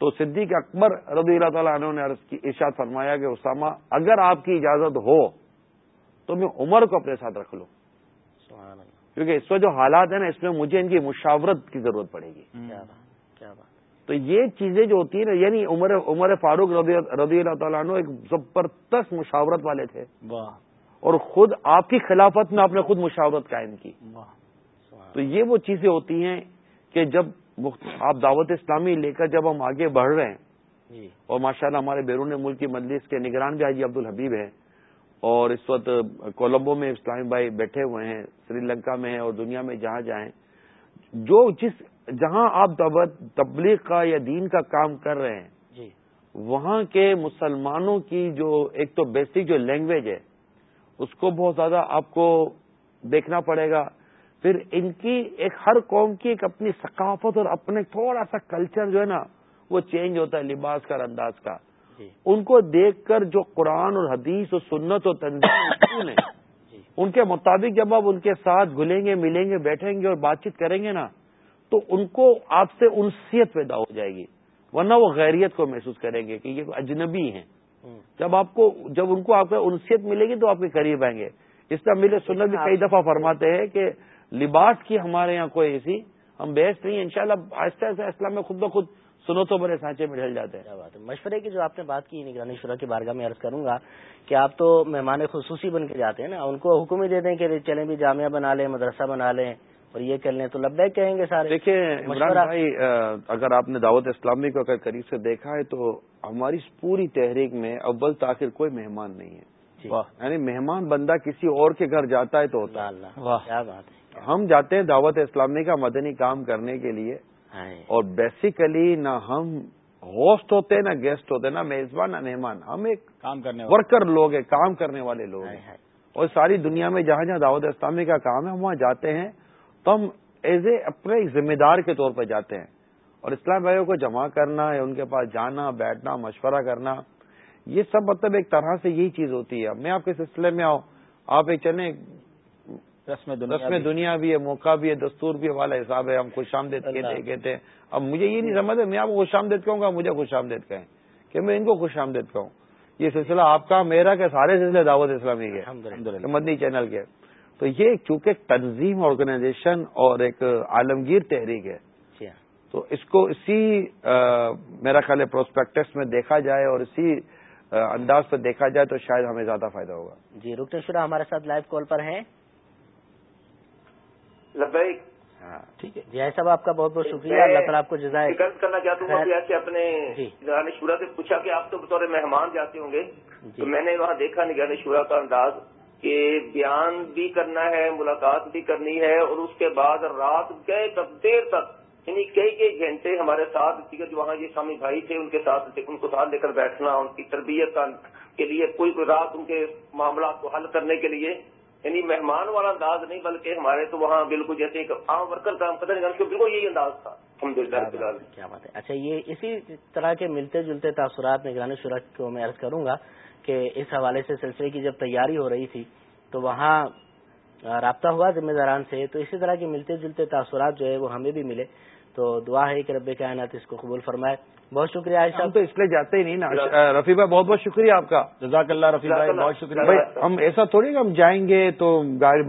تو صدیق اکبر رضی اللہ تعالیٰ عنہ نے عرض کی ارشاد فرمایا کہ اسامہ اگر آپ کی اجازت ہو تو میں عمر کو اپنے ساتھ رکھ لوں کیونکہ اس میں جو حالات ہیں نا اس میں مجھے ان کی مشاورت کی ضرورت پڑے گی تو یہ چیزیں جو ہوتی ہیں نا یعنی عمر عمر فاروق رضی اللہ تعالیٰ عنہ ایک زبردست مشاورت والے تھے اور خود آپ کی خلافت میں آپ نے خود مشاورت قائم کی تو یہ وہ چیزیں ہوتی ہیں کہ جب آپ دعوت اسلامی لے کر جب ہم آگے بڑھ رہے ہیں جی۔ اور ماشاء اللہ ہمارے بیرون ملک کی مجلس کے نگران بھی حاجی عبد الحبیب ہیں اور اس وقت کولمبو میں اسلامی بھائی بیٹھے ہوئے ہیں سری لنکا میں ہیں اور دنیا میں جہاں جائیں جو جس جہاں آپ تبلیغ کا یا دین کا کام کر رہے ہیں جی۔ وہاں کے مسلمانوں کی جو ایک تو بیسک جو لینگویج ہے اس کو بہت زیادہ آپ کو دیکھنا پڑے گا پھر ان کی ایک ہر قوم کی ایک اپنی ثقافت اور اپنے تھوڑا سا کلچر جو ہے نا وہ چینج ہوتا ہے لباس کا انداز کا جی۔ ان کو دیکھ کر جو قرآن اور حدیث اور سنت اور تنظیم جی۔ ان کے مطابق جب آپ ان کے ساتھ گھلیں گے ملیں گے بیٹھیں گے اور بات چیت کریں گے نا تو ان کو آپ سے انسیت پیدا ہو جائے گی ورنہ وہ غیریت کو محسوس کریں گے کہ یہ اجنبی ہیں جب آپ کو جب ان کو آپ کو انسیت ملے گی تو آپ کے قریب آئیں گے اس طرح میرے سنت بھی کئی دفعہ فرماتے ہیں کہ لباس کی ہمارے یہاں کوئی ایسی ہم بیسٹ نہیں ہیں شاء اللہ آہستہ آہستہ اسلام میں خود بخود سنو تو بڑے سانچے میں ڈھل جاتے ہیں مشورے کی جو آپ نے بات کی نگرانی یعنی شرح کی بارگاہ میں عرض کروں گا کہ آپ تو مہمان خصوصی بن کے جاتے ہیں نا ان کو حکم ہی دے دیں کہ چلیں بھی جامعہ بنا لیں مدرسہ بنا لیں اور یہ لیں تو لبے کہیں گے سارے عمران بھائی اگر آپ نے دعوت اسلامی کو اگر قریب سے دیکھا ہے تو ہماری پوری تحریک میں اول تاخیر کوئی مہمان نہیں ہے جی۔ یعنی مہمان بندہ کسی اور کے گھر جاتا ہے تو ہوتا ہے ہم جاتے ہیں دعوت اسلامی کا مدنی کام کرنے کے لیے اور بیسیکلی نہ ہم ہوسٹ ہوتے نہ گیسٹ ہوتے نہ میزبان نہ مہمان ہم ایک کام کرنے ورکر لوگ ہیں کام کرنے والے لوگ ہیں اور ساری دنیا میں جہاں جہاں دعوت اسلامی کا کام ہے ہم وہاں جاتے ہیں تو ہم ایز اے اپنے ذمہ دار کے طور پہ جاتے ہیں اور اسلام بھائیوں کو جمع کرنا یا ان کے پاس جانا بیٹھنا مشورہ کرنا یہ سب مطلب ایک طرح سے یہی چیز ہوتی ہے میں آپ کے سلسلے میں آؤں آپ ایک چلیں رسم دنیا رسم بھی ہے موقع بھی ہے دستور بھی والا حساب ہے ہم خوش آمدید کہتے کہتے ہیں اب مجھے یہ نہیں سمجھ ہے میں آپ کو خوش آمدید کہوں گا مجھے خوش آمدید کہیں کہ میں ان کو خوش آمدید کہوں یہ سلسلہ آپ کا میرا کہ سارے سلسلے دعوت اسلامی کے مدنی چینل کے تو یہ کیونکہ تنظیم آرگنائزیشن اور ایک عالمگیر تحریک ہے جی ہاں۔ تو اس کو اسی میرا خیال ہے پروسپیکٹس میں دیکھا جائے اور اسی انداز پر دیکھا جائے تو شاید ہمیں زیادہ فائدہ ہوگا جی شرا ہمارے ساتھ لائیو کال پر ہیں ہاں ٹھیک ہے جی صاحب آپ کا بہت بہت شکریہ اللہ تعالیٰ آپ کو جزائے کرنا چاہتا ہوں اپنے جی۔ شورا سے پوچھا کہ آپ تو بطور مہمان جاتے ہوں گے جی۔ تو میں نے وہاں دیکھا نگران شورا کا انداز کہ بیان بھی کرنا ہے ملاقات بھی کرنی ہے اور اس کے بعد رات گئے دیر تک یعنی کئی کئی گھنٹے ہمارے ساتھ دیگر جو وہاں یہ سامی بھائی تھے ان کے ساتھ ان کو ساتھ لے کر بیٹھنا ان کی تربیت کے لیے کوئی کوئی رات ان کے معاملات کو حل کرنے کے لیے یعنی مہمان والا انداز نہیں بلکہ ہمارے تو وہاں بالکل جیسے ایک عام ورکر کا بالکل یہی انداز تھا کیا بات ہے اچھا یہ اسی طرح کے ملتے جلتے تاثرات نگرانی شرح کو میں عرض کروں گا کہ اس حوالے سے سلسلے کی جب تیاری ہو رہی تھی تو وہاں رابطہ ہوا ذمہ داران سے تو اسی طرح کے ملتے جلتے تاثرات جو ہے وہ ہمیں بھی ملے تو دعا ہے کہ رب کائنات اس کو قبول فرمائے بہت شکریہ تو اس لیے جاتے ہی نہیں نا رفیع بھائی بہت بہت شکریہ آپ کا جزاک اللہ رفیع بھائی بہت شکریہ ہم ایسا تھوڑی کہ ہم جائیں گے تو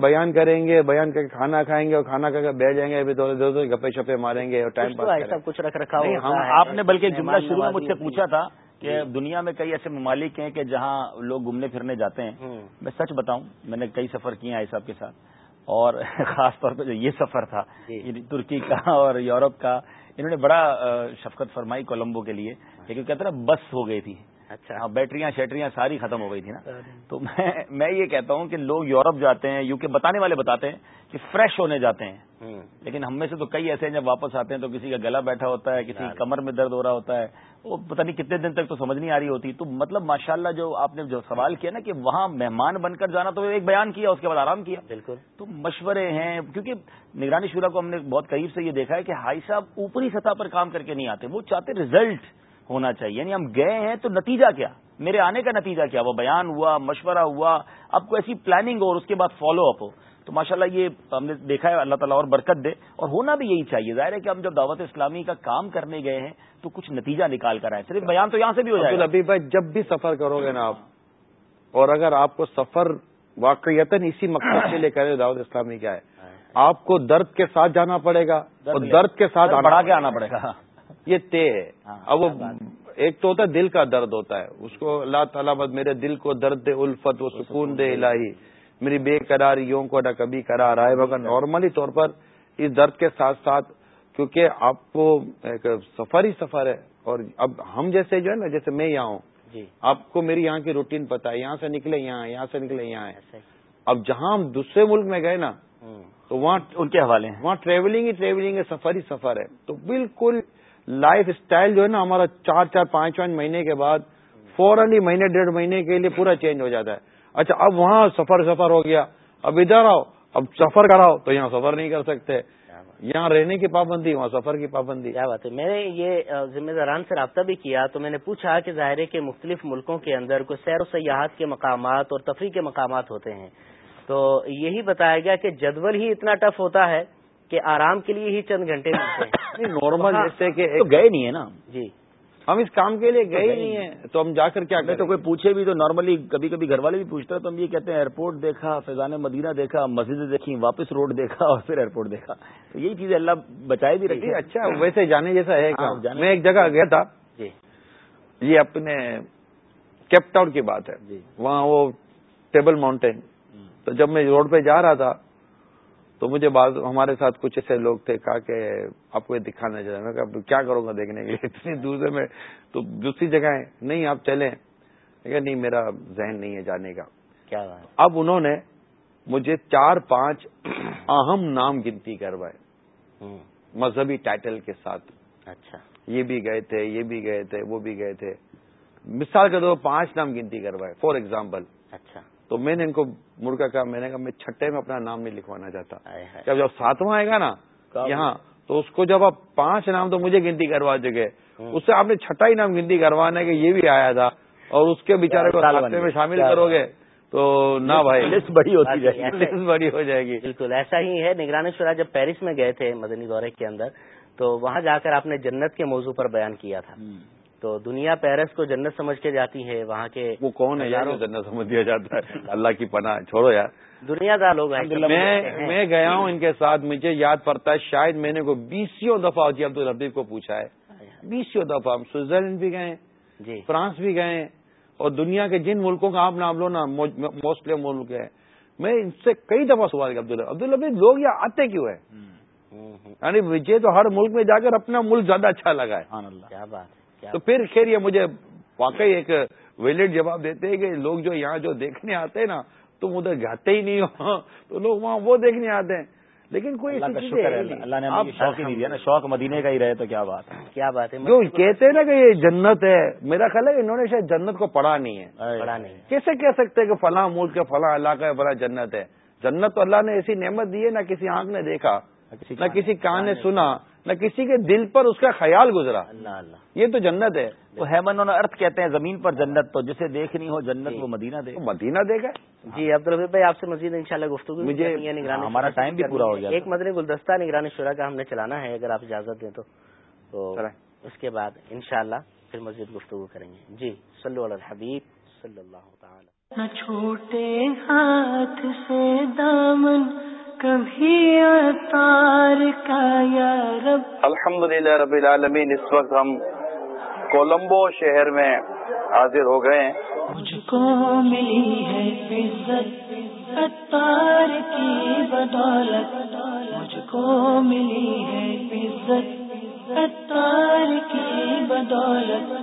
بیان کریں گے بیان کر کے کھانا کھائیں گے اور کھانا کھا کے بیٹھ جائیں گے ابھی تھوڑے دور گپے شپے ماریں گے اور ٹائم سب کچھ رکھ رکھا ہوگا آپ نے بلکہ جملہ شروع میں پوچھا تھا کہ جی۔ دنیا میں کئی ایسے ممالک ہیں کہ جہاں لوگ گھومنے پھرنے جاتے ہیں میں سچ بتاؤں میں نے کئی سفر کیے آئی صاحب کے ساتھ اور خاص طور پہ جو یہ سفر تھا جی۔ یعنی ترکی کا اور یورپ کا انہوں نے بڑا شفقت فرمائی کولمبو کے لیے لیکن کہتے ہیں نا بس ہو گئی تھی اچھا ہاں، بیٹریاں شیٹریاں ساری ختم ہو گئی تھی نا تو میں یہ کہتا ہوں کہ لوگ یورپ جاتے ہیں یو کے بتانے والے بتاتے ہیں کہ فریش ہونے جاتے ہیں لیکن ہم میں سے تو کئی ایسے ہیں جب واپس آتے ہیں تو کسی کا گلا بیٹھا ہوتا ہے کسی کمر میں درد ہو رہا ہوتا ہے وہ پتہ نہیں کتنے دن تک تو سمجھ نہیں آ رہی ہوتی تو مطلب ماشاء جو آپ نے جو سوال کیا نا کہ وہاں مہمان بن کر جانا تو ایک بیان کیا اس کے بعد آرام کیا بالکل تو مشورے ہیں کیونکہ نگرانی شورا کو ہم نے بہت قریب سے یہ دیکھا ہے کہ ہائی صاحب اوپری سطح پر کام کر کے نہیں آتے وہ چاہتے ریزلٹ ہونا چاہیے یعنی ہم گئے ہیں تو نتیجہ کیا میرے آنے کا نتیجہ کیا وہ بیان ہوا مشورہ ہوا اب کو ایسی پلاننگ ہو اور اس کے بعد فالو اپ ہو تو ماشاءاللہ یہ ہم نے دیکھا ہے اللہ تعالیٰ اور برکت دے اور ہونا بھی یہی چاہیے ظاہر ہے کہ ہم جب دعوت اسلامی کا کام کرنے گئے ہیں تو کچھ نتیجہ نکال کر آئے صرف بیان تو یہاں سے بھی ہو جائے گا ابھی بھائی جب بھی سفر کرو گے نا آپ اور اگر آپ کو سفر واقعیت اسی مقصد کے لیے کرے دعوت اسلامی کیا ہے آپ کو درد کے ساتھ جانا پڑے گا اور درد کے ساتھ بڑھا کے آنا پڑے گا یہ تے ہے ہاں، اب وہ ایک تو ہوتا ہے دل کا درد ہوتا ہے اس کو اللہ تعالیٰ میرے دل کو درد دے الفت و سکون دے الہی میری بے الار یوں آئے مگر جی، جی۔ نارملی طور پر اس درد کے ساتھ ساتھ کیونکہ آپ کو ایک سفر ہی سفر ہے اور اب ہم جیسے جو ہے نا جیسے میں یہاں ہوں جی۔ آپ کو میری یہاں کی روٹین پتا ہے یہاں سے نکلے یہاں یہاں سے نکلے یہاں ہے اب جہاں ہم دوسرے ملک میں گئے نا تو وہاں ان کے حوالے ہیں وہاں ٹریولنگ ہی ٹریولنگ ہے سفر ہی سفر ہے تو بالکل لائف اسٹائل جو ہے نا ہمارا چار چار پانچ پانچ مہینے کے بعد فوراً ہی مہینے ڈیڑھ مہینے کے لیے پورا چینج ہو جاتا ہے اچھا اب وہاں سفر سفر ہو گیا اب ادھر آؤ اب سفر کراؤ تو یہاں سفر نہیں کر سکتے یہاں رہنے کی پابندی وہاں سفر کی پابندی کیا بات ہے میں نے یہ ذمہ داران سے رابطہ بھی کیا تو میں نے پوچھا کہ ظاہر ہے کہ مختلف ملکوں کے اندر کچھ سیر و سیاحت کے مقامات اور تفریح کے مقامات ہوتے ہیں تو یہی بتایا گیا کہ جدول ہی اتنا ٹف ہوتا ہے کہ آرام کے لیے ہی چند گھنٹے نارمل ہاں۔ جیسے کہ گئے نہیں ہے نا جی ہم اس کام کے لیے گئے نہیں ہیں تو ہم جا کر کیا کہتے کوئی پوچھے بھی تو نارملی کبھی کبھی گھر والے بھی پوچھتا تو ہم یہ کہتے ہیں ایئرپورٹ دیکھا فیضان مدینہ دیکھا مسجدیں دیکھی واپس روڈ دیکھا اور پھر ایئرپورٹ دیکھا تو یہی چیز اللہ بچائے بھی رکھی اچھا ہاں۔ ویسے جانے جیسا ہے ہاں، میں ایک جگہ گیا تھا جی اپنے کیپ ٹاؤن کی بات ہے جی۔ وہاں وہ ٹیبل ماؤنٹین تو جب میں روڈ پہ جا رہا تھا تو مجھے بعض ہمارے ساتھ کچھ ایسے لوگ تھے کہا کہ آپ کو یہ دکھانا چاہیے میں کہ کیا کروں گا دیکھنے کے لیے اتنی دور سے میں تو دوسری جگہیں نہیں آپ کہ نہیں میرا ذہن نہیں ہے جانے کا کیا اب انہوں نے مجھے چار پانچ اہم نام گنتی کروائے مذہبی ٹائٹل کے ساتھ اچھا یہ بھی گئے تھے یہ بھی گئے تھے وہ بھی گئے تھے مثال کے طور پانچ نام گنتی کروائے فار ایگزامپل اچھا تو میں نے ان کو کر کہا میں نے کہا میں چھٹے میں اپنا نام نہیں لکھوانا چاہتا جب جب ساتواں آئے گا نا یہاں تو اس کو جب آپ پانچ نام تو مجھے گنتی کروا چکے ہاں۔ اس سے آپ نے چھٹا ہی نام گنتی ہے کہ یہ بھی آیا تھا اور اس کے بےچارے کو راستے میں شامل کرو گے تو نہ بھائی لسٹ بڑی ہوتی جائے گی لسٹ بڑی ہو جائے گی بالکل ایسا ہی ہے نگرانی سو جب پیرس میں گئے تھے مدنی دورے کے اندر تو وہاں جا کر آپ نے جنت کے موضوع پر بیان کیا تھا تو دنیا پیرس کو جنت سمجھ کے جاتی ہے وہاں کے وہ کون ہے یار جنت سمجھ دیا جاتا ہے اللہ کی پناہ چھوڑو یار دنیا دار لوگ ہے میں گیا ہوں ان کے ساتھ مجھے یاد پڑتا ہے شاید میں نے کو بیسوں دفعہ جی عبد الحبیب کو پوچھا ہے بیسوں دفعہ ہم سوئٹزرلینڈ بھی گئے جی فرانس بھی گئے اور دنیا کے جن ملکوں کا آپ نام لو نا موسٹلی ملک ہے میں ان سے کئی دفعہ سوال کیا عبداللہ عبدالحبیب لوگ یہ آتے کیوں ہے یعنی مجھے تو ہر ملک میں جا کر اپنا ملک زیادہ اچھا لگا ہے کیا بات ہے تو پھر خیر یہ مجھے واقعی ایک ویلڈ جواب دیتے ہیں کہ لوگ جو یہاں جو دیکھنے آتے ہیں نا تم ادھر جاتے ہی نہیں ہو تو لوگ وہاں وہ دیکھنے آتے ہیں لیکن کوئی اللہ کا شکر اللہ نے شوق دیا نا شوق مدینے کا ہی رہے تو کیا بات ہے کیا بات ہے جو کہتے ہیں نا کہ یہ جنت ہے میرا خیال ہے انہوں نے شاید جنت کو پڑھا نہیں ہے پڑھا نہیں کیسے کہہ سکتے ہیں کہ فلاں ملک ہے فلاں علاقہ ہے بڑا جنت ہے جنت تو اللہ نے ایسی نعمت دی ہے نہ کسی آنکھ نے دیکھا نہ کسی کان نے سنا نہ کسی کے دل پر اس کا خیال گزرا اللہ اللہ یہ تو جنت ہے تو ہیمن اور ارتھ کہتے ہیں زمین پر جنت تو جسے دیکھنی ہو جنت جی۔ وہ مدینہ دے مدینہ دے گا جی الرفی بھائی آپ سے مزید ان شاء اللہ گفتگو ہمارا ٹائم بھی پورا ہو گیا ایک مدنی گلدستہ نگرانی شورا کا ہم نے چلانا ہے اگر آپ اجازت دیں تو اس کے بعد ان شاء اللہ پھر مزید گفتگو کریں گے جی صلی اللہ حبیب صلی اللہ تعالی چھوٹے ہاتھ سے دامن کبھی اتار کا یار الحمد للہ رب العالمین اس وقت ہم کولمبو شہر میں حاضر ہو گئے ہیں مجھ کو ملی ہے عزت اتار کی بدولت مجھ کو ملی ہے عزت اتار کی بدولت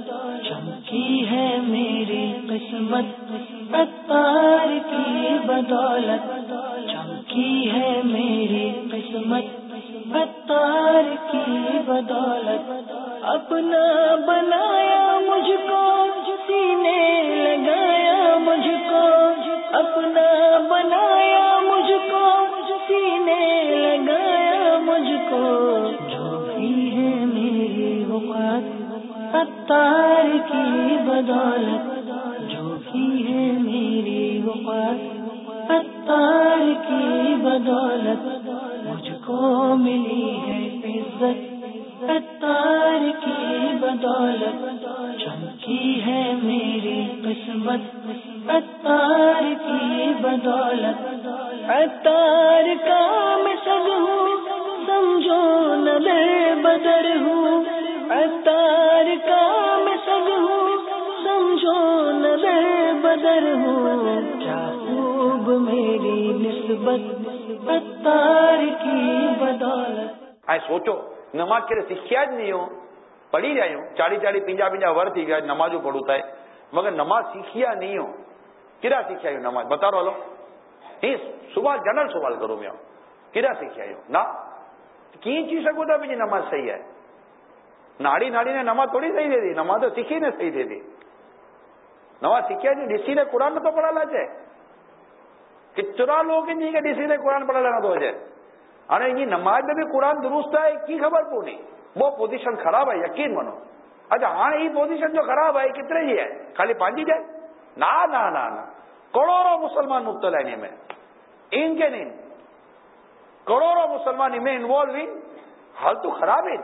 چمکی ہے میری قسمت اتار کی بدولت کی ہے میری قسمت کتار کی بدولت اپنا بنایا مجھ کو سینے لگایا مجھ کو اپنا بنایا مجھ کو سینے نے لگایا مجھ کو جو بھی ہے میری بات اتار کی بدولت جو بھی ہے میری بات تار کی بدولت مجھ کو ملی ہے عزت تار کی بدولت چمکی ہے میری قسمت اتار کی بدولت اتار میں سگ ہوں سمجھو سمجھو بدر ہوں اتار کام سگ سمجھو بدر ہوں میری نسبت کی بدولت آئے سوچو نماز ہو پڑھی رہا ہوں چاڑی چاڑی پنجا پنجا گیا نماز پڑھوتا ہے مگر نماز سیکھیا نہیں ہوں کہ سیکھیاں نماز بتا رہا ہلو صبح جنرل سوال کرو سکو تھا مجھے نماز صحیح ہے ناڑی ناڑی نے نماز تھوڑی دے دی نماز سیکھی صحیح دے دی نماز سیکھیا جیسی نے قرآن تو پڑھا لا جائے چرا لوگ نہیں کہ ڈسی نے قرآن پڑھا لگا تو ہے ارے یہ نماز میں بھی قرآن درست ہے کی خبر پوری وہ پوزیشن خراب ہے یقین منو اچھا ہاں یہ پوزیشن جو خراب ہے کتنے ہی ہے خالی پانچ جائے نہ نہ نہ کروڑوں مسلمان مبتلا ہیں میں ان کے نہیں کروڑوں مسلمان میں انوالو ان حال تو خراب ہے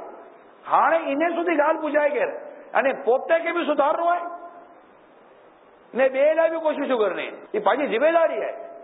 ہاں انہیں سدھی گال پوچھائے گئے અને પોતે કેવી સુધારવું હોય ને બેલા બી કોશિશ કરને એ પાછી જિમ્મેદારી હોય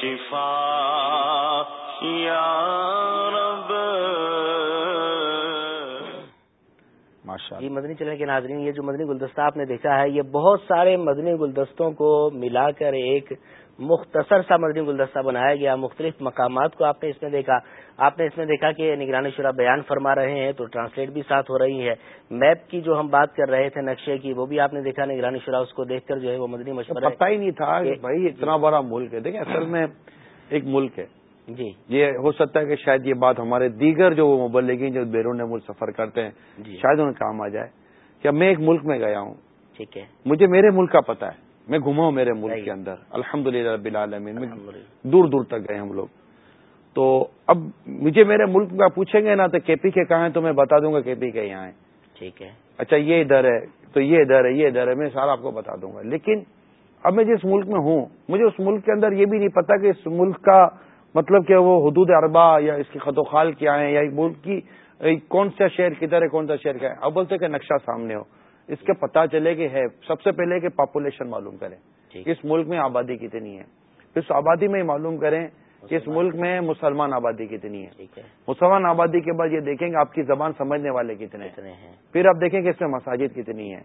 شفا یا رب یہ جی، مدنی چلنے کے ناظرین یہ جو مدنی گلدستہ آپ نے دیکھا ہے یہ بہت سارے مدنی گلدستوں کو ملا کر ایک مختصر سا مدنی گلدستہ بنایا گیا مختلف مقامات کو آپ نے اس میں دیکھا آپ نے اس میں دیکھا کہ نگرانی شورا بیان فرما رہے ہیں تو ٹرانسلیٹ بھی ساتھ ہو رہی ہے میپ کی جو ہم بات کر رہے تھے نقشے کی وہ بھی آپ نے دیکھا نگرانی شورا اس کو دیکھ کر جو ہے وہ مدنی مشورہ پتہ ہی نہیں تھا کہ اتنا جی۔ بڑا ملک ہے دیکھیں اصل میں ایک ملک ہے جی یہ ہو سکتا ہے کہ شاید یہ بات ہمارے دیگر جو مبلک جو بیرون ملک سفر کرتے ہیں جی۔ شاید انہیں کام آ جائے کیا میں ایک ملک میں گیا ہوں ٹھیک ہے مجھے میرے ملک کا پتا ہے میں گھما ہوں میرے ملک کے اندر الحمد للہ میں دور دور تک گئے ہم لوگ تو اب مجھے میرے ملک کا پوچھیں گے نا تو کے پی کے کہاں ہیں تو میں بتا دوں گا کے پی کے یہاں ہیں ٹھیک ہے اچھا یہ ادھر ہے تو یہ ادھر ہے یہ ادھر ہے میں سارا آپ کو بتا دوں گا لیکن اب میں جس ملک میں ہوں مجھے اس ملک کے اندر یہ بھی نہیں پتا کہ اس ملک کا مطلب کہ وہ حدود اربا یا اس کی خط و خال کیا ہے یا ملک کی کون سا شہر کدھر ہے کون سا شہر کیا ہے اب بولتے کہ نقشہ سامنے ہو اس کے پتا چلے کہ ہے سب سے پہلے کہ پاپولیشن معلوم کریں اس ملک میں آبادی کتنی ہے پھر اس آبادی میں معلوم کریں کہ اس ملک میں مسلمان آبادی کتنی ہے مسلمان آبادی کے بعد یہ دیکھیں گے آپ کی زبان سمجھنے والے کتنے ہیں پھر آپ دیکھیں کہ اس میں مساجد کتنی ہے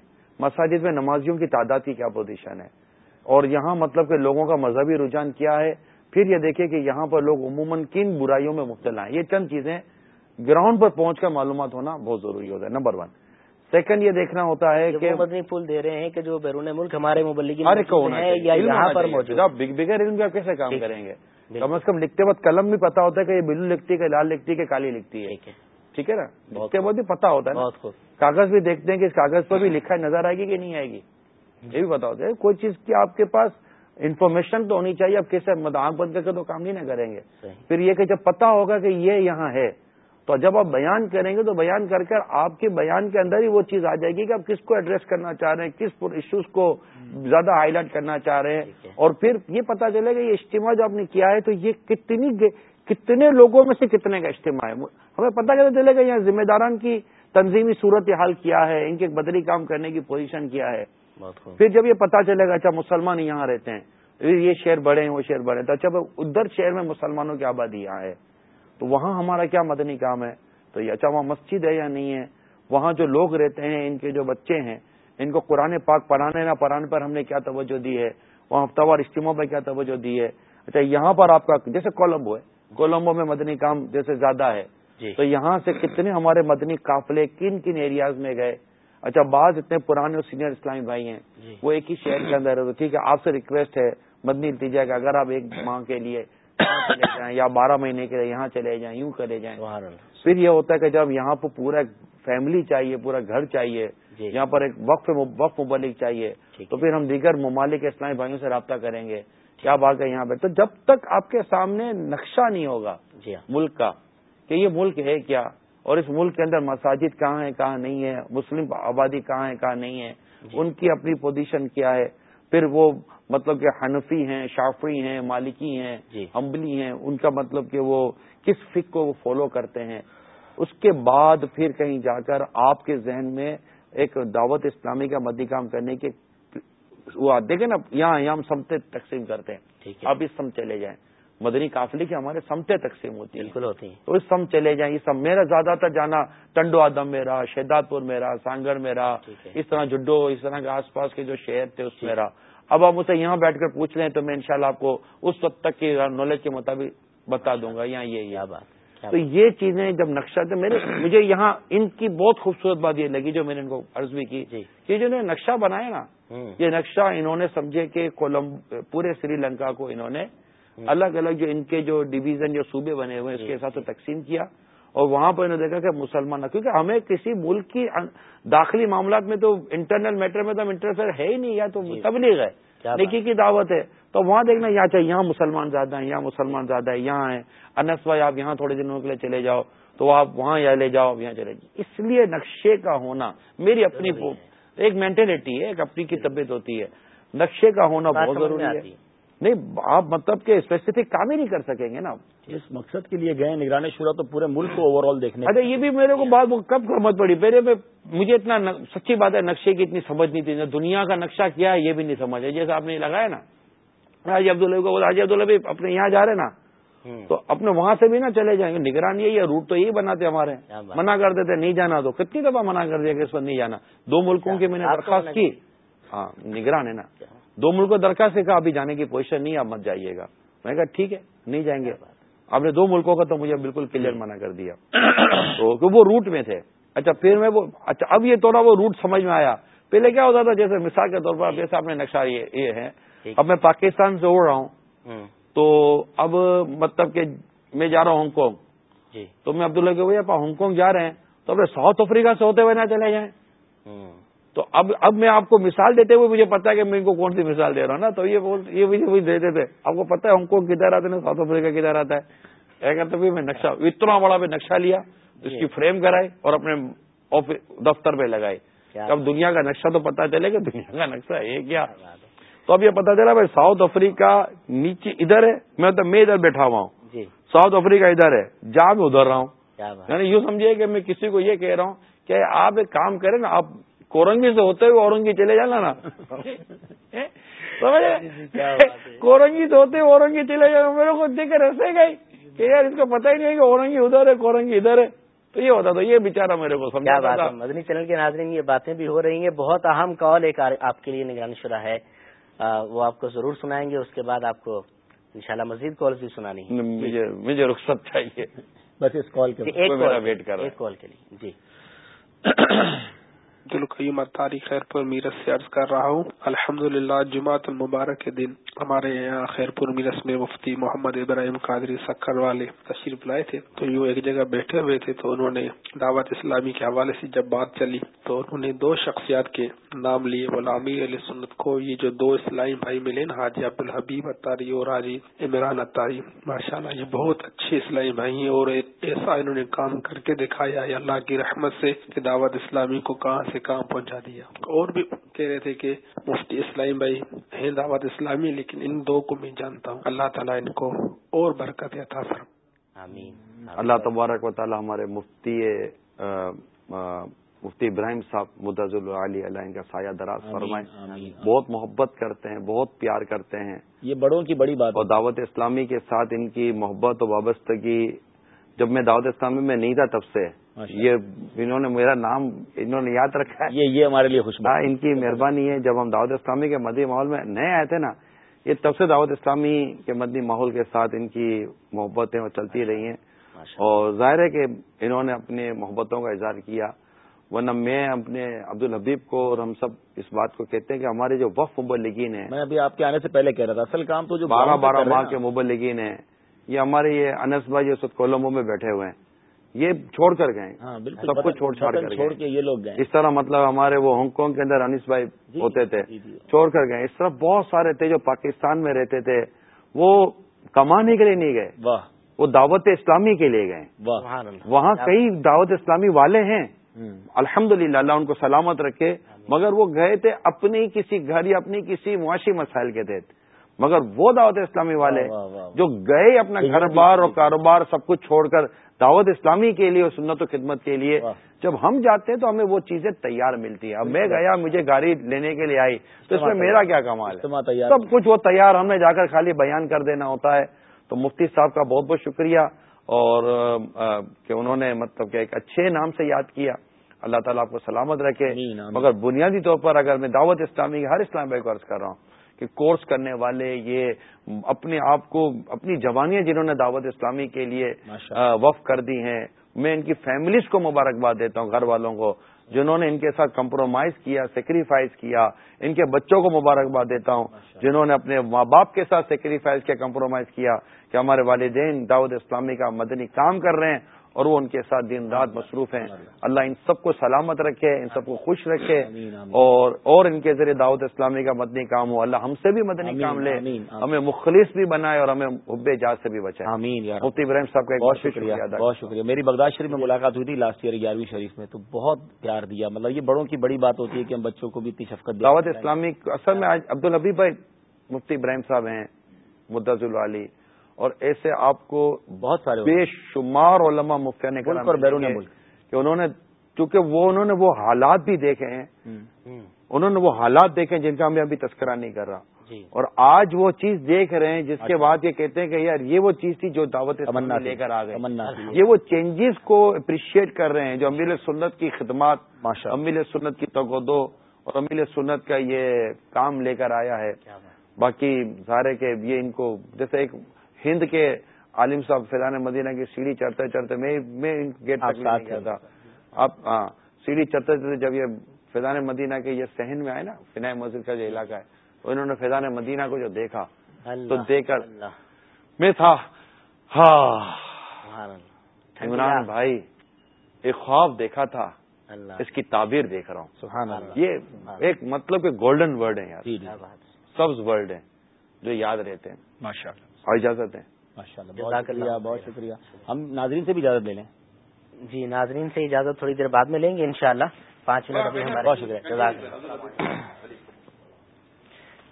مساجد میں نمازیوں کی تعداد کی کیا پوزیشن ہے اور یہاں مطلب کہ لوگوں کا مذہبی رجحان کیا ہے پھر یہ دیکھیں کہ یہاں پر لوگ عموماً کن برائیوں میں مبتلا ہیں یہ چند چیزیں گراؤنڈ پر پہنچ کر معلومات ہونا بہت ضروری ہوتا ہے نمبر ون سیکنڈ یہ دیکھنا ہوتا ہے کہ مدنی پھول دے رہے ہیں کہ جو بیرون ملک ہمارے مبلک ہے کم از کم لکھتے وقت قلم بھی پتا ہوتا ہے کہ یہ بلو لکھتی ہے کہ لال لکھتی ہے کہ کالی لکھتی ہے ٹھیک ہے نا لکھتے وقت بھی پتا ہوتا ہے کاغذ بھی دیکھتے ہیں کہ اس کاغذ پر بھی لکھا نظر آئے گی کہ نہیں آئے گی یہ بھی پتا ہوتا ہے کوئی چیز کی آپ کے پاس انفارمیشن تو ہونی چاہیے آپ کیسے آنکھ بند کر کے تو کام نہیں نہ کریں گے پھر یہ کہ جب پتا ہوگا کہ یہ یہاں ہے تو جب آپ بیان کریں گے تو بیان کر کر آپ کے بیان کے اندر ہی وہ چیز آ جائے گی کہ آپ کس کو ایڈریس کرنا چاہ رہے ہیں کس ایشوز کو زیادہ ہائی لائٹ کرنا چاہ رہے ہیں اور پھر یہ پتا چلے گا یہ اجتماع جو آپ نے کیا ہے تو یہ کتنی کتنے لوگوں میں سے کتنے کا اجتماع ہے ہمیں پتا چلے گا یہاں ذمہ داران کی تنظیمی صورت حال کیا ہے ان کے بدری کام کرنے کی پوزیشن کیا ہے پھر جب یہ پتا چلے گا اچھا مسلمان یہاں رہتے ہیں یہ شہر بڑے ہیں وہ شہر بڑے ہیں تو اچھا ادھر شہر میں مسلمانوں کی آبادی یہاں ہے تو وہاں ہمارا کیا مدنی کام ہے تو یہ اچھا وہاں مسجد ہے یا نہیں ہے وہاں جو لوگ رہتے ہیں ان کے جو بچے ہیں ان کو قرآن پاک پڑھانے نہ پڑھانے پر ہم نے کیا توجہ دی ہے وہاں ہفتہ وار اجتماع پر کیا توجہ دی ہے اچھا یہاں پر آپ کا جیسے کولمبو ہے کولمبو میں مدنی کام جیسے زیادہ ہے جی۔ تو یہاں سے کتنے ہمارے مدنی قافلے کن کن ایریاز میں گئے اچھا بعض اتنے پرانے اور سینئر اسلامی بھائی ہیں جی۔ وہ ایک ہی شہر کے اندر ٹھیک ہے آپ سے ریکویسٹ ہے مدنی التجا گا اگر آپ ایک ماہ کے لیے چلے جائیں یا بارہ مہینے کے لیے یہاں چلے جائیں یوں چلے جائیں پھر یہ ہوتا ہے کہ جب یہاں پہ پورا فیملی چاہیے پورا گھر چاہیے جی۔ یہاں پر ایک وقف وقف مبلک چاہیے تو پھر ہم دیگر ممالک اسلامی بھائیوں سے رابطہ کریں گے کیا بات ہے یہاں پہ تو جب تک آپ کے سامنے نقشہ نہیں ہوگا جی ہاں۔ ملک کا کہ یہ ملک ہے کیا اور اس ملک کے اندر مساجد کہاں ہے کہاں نہیں ہے مسلم آبادی کہاں ہے کہاں نہیں ہے جی۔ ان کی اپنی پوزیشن کیا ہے پھر وہ مطلب کہ حنفی ہیں شافی ہیں مالکی ہیں ہمبلی جی۔ ہیں ان کا مطلب کہ وہ کس فک کو وہ فالو کرتے ہیں اس کے بعد پھر کہیں جا کر آپ کے ذہن میں ایک دعوت اسلامی کا مدی کام کرنے کے وہ دیکھیں نا یہاں یہاں ہم سمتے تقسیم کرتے ہیں آپ اس سم چلے جائیں مدنی قافلے کی ہمارے سمتے تقسیم ہوتی بالکل ہوتی ہیں تو اس سم چلے جائیں یہ سم میرا زیادہ تر جانا ٹنڈو آدم میرا شہداد پور میرا سانگڑ میرا اس طرح جڈو اس طرح کے آس پاس کے جو شہر تھے اس جی۔ میں اب آپ اسے یہاں بیٹھ کر پوچھ لیں تو میں انشاءاللہ شاء آپ کو اس وقت تک کی نالج کے مطابق بتا دوں گا یا بات تو یہ چیزیں جب نقشہ تو میرے مجھے یہاں ان کی بہت خوبصورت بات یہ لگی جو میں نے ان کو عرض بھی کی کہ جی۔ جو نقشہ بنایا نا یہ نقشہ انہوں نے سمجھے کہ کولم پورے سری لنکا کو انہوں نے الگ الگ جو ان کے جو ڈویژن جو صوبے بنے ہوئے اس کے جی۔ ساتھ تقسیم کیا اور وہاں پہ انہوں نے دیکھا کہ مسلمان کیونکہ ہمیں کسی ملک کی داخلی معاملات میں تو انٹرنل میٹر میں تو ہم انٹرفیئر ہے ہی نہیں یا تو جی۔ تبلیغ ہے نکی کی دعوت ہے تو وہاں دیکھنا یہاں یہاں مسلمان زیادہ ہیں یہاں مسلمان زیادہ ہے یہاں ہیں انس بھائی آپ یہاں تھوڑے دنوں کے لیے چلے جاؤ تو آپ وہاں یا لے جاؤ یہاں چلے جاؤ اس لیے نقشے کا ہونا میری اپنی ایک مینٹلٹی ہے ایک اپنی کی جی۔ طبیعت ہوتی ہے نقشے کا ہونا بہت ضروری ہے نہیں آپ مطلب کہ اسپیسیفک کام ہی نہیں کر سکیں گے نا اس مقصد کے لیے گئے نگرانی شورا تو پورے ملک کو اوور آل دیکھنے ارے اچھا، یہ بھی میرے کو بات کب کرمت پڑی پہلے مجھے اتنا سچی بات ہے نقشے کی اتنی سمجھ نہیں تھی دنیا کا نقشہ کیا ہے یہ بھی نہیں سمجھ ہے جیسے آپ نے لگایا نا راجی عبداللہ کو راجی عبداللہ اپنے یہاں جا رہے نا تو اپنے وہاں سے بھی نا چلے جائیں گے نگرانی یہ روٹ تو یہی بناتے ہمارے منع کر دیتے نہیں جانا تو کتنی دفعہ منع کر دیا کہ اس پر نہیں جانا دو ملکوں کی میں نے درخواست کی ہاں نگران ہے نا دو ملکوں درخواست کہا ابھی جانے کی پوزیشن نہیں آپ مت جائیے گا میں نے کہا ٹھیک ہے نہیں جائیں گے آپ نے دو ملکوں کا تو مجھے بالکل کلیئر منع کر دیا تو وہ روٹ میں تھے اچھا پھر میں وہ اچھا اب یہ تھوڑا وہ روٹ سمجھ میں آیا پہلے کیا ہوتا تھا جیسے مثال کے طور پر جیسے آپ نے نقشہ یہ ہے اب میں پاکستان سے اڑ رہا ہوں تو اب مطلب کہ میں جا رہا ہوں ہانگ کانگ جی۔ تو میں عبداللہ کہ ہانگ کانگ جا رہے ہیں تو اپنے ساؤتھ افریقہ سے ہوتے ہوئے نہ چلے جائیں تو اب اب میں آپ کو مثال دیتے ہوئے مجھے پتا ہے کہ میں ان کو کون سی مثال دے رہا ہوں نا تو یہ یہ دیتے آپ کو پتا ہے کدھر ساؤتھ افریقہ کدھر آتا ہے میں نقشہ اتنا بڑا میں نقشہ لیا اس کی فریم کرائے اور اپنے دفتر پہ لگائے اب دنیا کا نقشہ تو پتا چلے گا دنیا کا نقشہ یہ کیا تو اب یہ پتا چلا بھائی ساؤتھ افریقہ نیچے ادھر ہے میں تو میں ادھر بیٹھا ہوا ہوں جی۔ ساؤتھ افریقہ ادھر ہے جا میں ادھر رہا ہوں یعنی یوں سمجھے کہ میں کسی کو یہ کہہ رہا ہوں کہ آپ ایک کام کریں نا آپ کورنگی سے ہوتے ہوئے اورنگی چلے جانا نا کورنگی سے ہوتے ہوئے اورنگی چلے جانا میرے کو کو دیکھ کر گئی کہ یار اس پتہ ہی نہیں کہ اورنگی ادھر ہے کورنگی ادھر ہے تو یہ ہوتا تو یہ بیچارہ میرے کو سمجھا بات ہے مدنی چینل کے ناظرین یہ باتیں بھی ہو رہی ہیں بہت اہم کال ایک آپ کے لیے نگرانی شدہ ہے وہ آپ کو ضرور سنائیں گے اس کے بعد آپ کو انشاءاللہ مزید کال بھی سنانی ہے مجھے رخصت چاہیے بس اس کال کے جی، لیے ایک کال کے لیے جی عبدالقیم اتاری خیر پور میرس سے الحمد للہ جماعت المبارک کے دن ہمارے یہاں خیر پور میرس میں مفتی محمد ابراہیم قادری سکر والے تشریف لائے تھے تو یوں ایک جگہ بیٹھے ہوئے تھے تو انہوں نے دعوت اسلامی کے حوالے سے جب بات چلی تو انہوں نے دو شخصیات کے نام لیے غلامی علی سنت کو یہ جو دو اسلامی بھائی ملے نا حاجی عبدالحبیب الحبیب اتاری اور حاجی عمران اتاری ماشاء اللہ یہ بہت اچھے اسلامی بھائی ہیں اور ایسا انہوں نے کام کر کے دکھایا ہے اللہ کی رحمت سے کہ دعوت اسلامی کو کہاں سے کام پہنچا دیا اور بھی کہہ رہے تھے کہ مفتی اسلام بھائی ہند دعوت اسلامی لیکن ان دو کو میں جانتا ہوں اللہ تعالیٰ ان کو اور برکت عطا آمین اللہ تبارک و تعالیٰ ہمارے مفتی مفتی ابراہیم صاحب مداز علی علیہ کا سایہ دراز فرمائیں بہت محبت کرتے ہیں بہت پیار کرتے ہیں یہ بڑوں کی بڑی بات اور دعوت اسلامی کے ساتھ ان کی محبت و وابستگی جب میں دعوت اسلامی میں نہیں تھا تب سے یہ انہوں نے میرا نام انہوں نے یاد رکھا ہے یہ یہ ہمارے لیے خوشبو ہاں، ان کی مہربانی ہے جب ہم دعوت اسلامی کے مدی ماحول میں نئے آئے تھے نا یہ تب سے دعوت اسلامی کے مدنی ماحول کے ساتھ ان کی محبتیں وہ چلتی رہی ہیں اور ظاہر ہے کہ انہوں نے اپنی محبتوں کا اظہار کیا ورنہ میں اپنے عبد الحبیب کو اور ہم سب اس بات کو کہتے ہیں کہ ہمارے جو وف مبلگین ہیں میں میں آپ کے آنے سے پہلے کہہ رہا تھا اصل کام تو جو بارہ بارہ ماہ کے مبلگین ہیں یہ ہمارے یہ انس بھائی ست کولمبو میں بیٹھے ہوئے ہیں یہ چھوڑ کر گئے ہاں، سب کچھ اس طرح مطلب ہمارے وہ ہانگ کانگ کے اندر انیس بھائی جی، جی، ہوتے تھے جی، چھوڑ کر گئے اس طرح بہت سارے تھے جو پاکستان میں رہتے تھے وہ کمانے کے لیے نہیں گئے وہ دعوت اسلامی کے لیے گئے وہاں کئی دعوت اسلامی والے ہیں الحمد اللہ ان کو سلامت رکھے مگر وہ گئے تھے اپنی کسی گھر یا اپنی کسی معاشی مسائل کے تحت مگر وہ دعوت اسلامی والے جو گئے اپنا گھر بار اور کاروبار سب کچھ چھوڑ کر دعوت اسلامی کے لیے اور سنت و خدمت کے لیے جب ہم جاتے ہیں تو ہمیں وہ چیزیں تیار ملتی ہیں اب میں گیا مجھے گاڑی لینے کے لیے آئی تو اس میں میرا کیا کمال ہے سب کچھ وہ تیار ہمیں جا کر خالی بیان کر دینا ہوتا ہے تو مفتی صاحب کا بہت بہت شکریہ اور کہ انہوں نے مطلب کہ ایک اچھے نام سے یاد کیا اللہ تعالیٰ آپ کو سلامت رکھے مگر بنیادی طور پر اگر میں دعوت اسلامی ہر اسلام بھائی کو عرض کر رہا ہوں کہ کورس کرنے والے یہ اپنے آپ کو اپنی جوانیاں جنہوں نے دعوت اسلامی کے لیے وف کر دی ہیں میں ان کی فیملیز کو مبارکباد دیتا ہوں گھر والوں کو جنہوں نے ان کے ساتھ کمپرومائز کیا سیکریفائز کیا ان کے بچوں کو مبارکباد دیتا ہوں جنہوں نے اپنے ماں باپ کے ساتھ سیکریفائز کیا کمپرومائز کیا کہ ہمارے والدین دعود اسلامی کا مدنی کام کر رہے ہیں اور وہ ان کے ساتھ دن رات مصروف ہیں اللہ ان سب کو سلامت رکھے ان سب کو خوش رکھے اور اور ان کے ذریعے دعوت اسلامی کا مدنی کام ہو اللہ ہم سے بھی مدنی کام لے ہمیں مخلص بھی بنائے اور ہمیں حب جات سے بھی بچائے مفتی ابراہیم صاحب کا بہت شکریہ بہت شکریہ میری بغداد شریف میں ملاقات ہوئی تھی لاسٹ ایئر گیارہویں شریف میں تو بہت پیار دیا مطلب یہ بڑوں کی بڑی بات ہوتی ہے کہ ہم بچوں کو بھی اتنی شفقت دعوت اسلامی اصل میں آج عبد الحبی بھائی مفتی ابراہیم صاحب ہیں مدز العلی اور ایسے آپ کو بہت سارے بے شمار علماء اور کہ انہوں نے کہ انہوں نے وہ حالات بھی دیکھے ہیں انہوں نے وہ حالات دیکھے جن کا ہمیں ابھی تذکرہ نہیں کر رہا جی۔ اور آج وہ چیز دیکھ رہے ہیں جس کے اچھا۔ بعد یہ کہتے ہیں کہ یار یہ وہ چیز تھی جو دعوت لے کر آ گئے یہ وہ چینجز کو اپریشیٹ کر رہے ہیں جو امیل سنت کی خدمات امیل سنت کی تگودو اور امیل سنت کا یہ کام لے کر آیا ہے باقی سارے کہ یہ ان کو جیسے ایک ہند کے عالم صاحب فیضان مدینہ کی سیڑھی چڑھتے چڑھتے میں میں گیٹ تک نہیں گیا تھا اب ہاں سیڑھی چڑھتے چڑھتے جب یہ فیضان مدینہ کے یہ سہن میں آئے نا فنا مسجد کا جو علاقہ ہے تو انہوں نے فیضان مدینہ کو جو دیکھا تو دیکھ کر میں تھا ہاں عمران بھائی ایک خواب دیکھا تھا اس کی تعبیر دیکھ رہا ہوں یہ ایک مطلب کہ گولڈن ورڈ ہے سبز ورڈ ہے جو یاد رہتے ہیں ماشاء اللہ اور اجازت ہے ماشاء اللہ بہت شکریہ ہم ناظرین سے بھی اجازت لے لیں جی ناظرین سے اجازت تھوڑی دیر بعد میں لیں گے ان شاء اللہ پانچ منٹ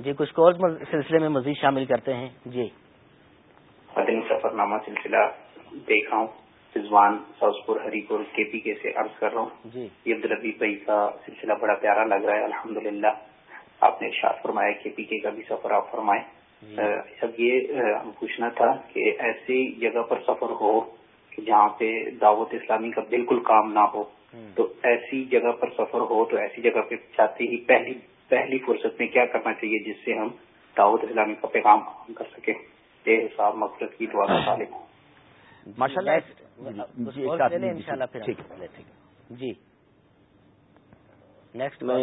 جی کچھ کورس سلسلے میں مزید شامل کرتے ہیں جی سفر نامہ سلسلہ دیکھا ہوں رضوان ساؤس پور ہری پور کے پی کے سے عرض کر رہا ہوں جی عبد الربی بھائی کا سلسلہ بڑا پیارا لگ رہا ہے الحمدللہ للہ آپ نے ارشاد فرمایا کے پی کے کا بھی سفر آپ فرمائیں اب یہ ہم پوچھنا تھا کہ ایسی جگہ پر سفر ہو جہاں پہ دعوت اسلامی کا بالکل کام نہ ہو تو ایسی جگہ پر سفر ہو تو ایسی جگہ پہ چاہتے ہی پہلی پہلی فرصت میں کیا کرنا چاہیے جس سے ہم دعوت اسلامی کا پیغام کر سکیں بے حساب مقصد کی کا ثابت ہاں۔ ہوں ماشاء اللہ جی نیکسٹ میں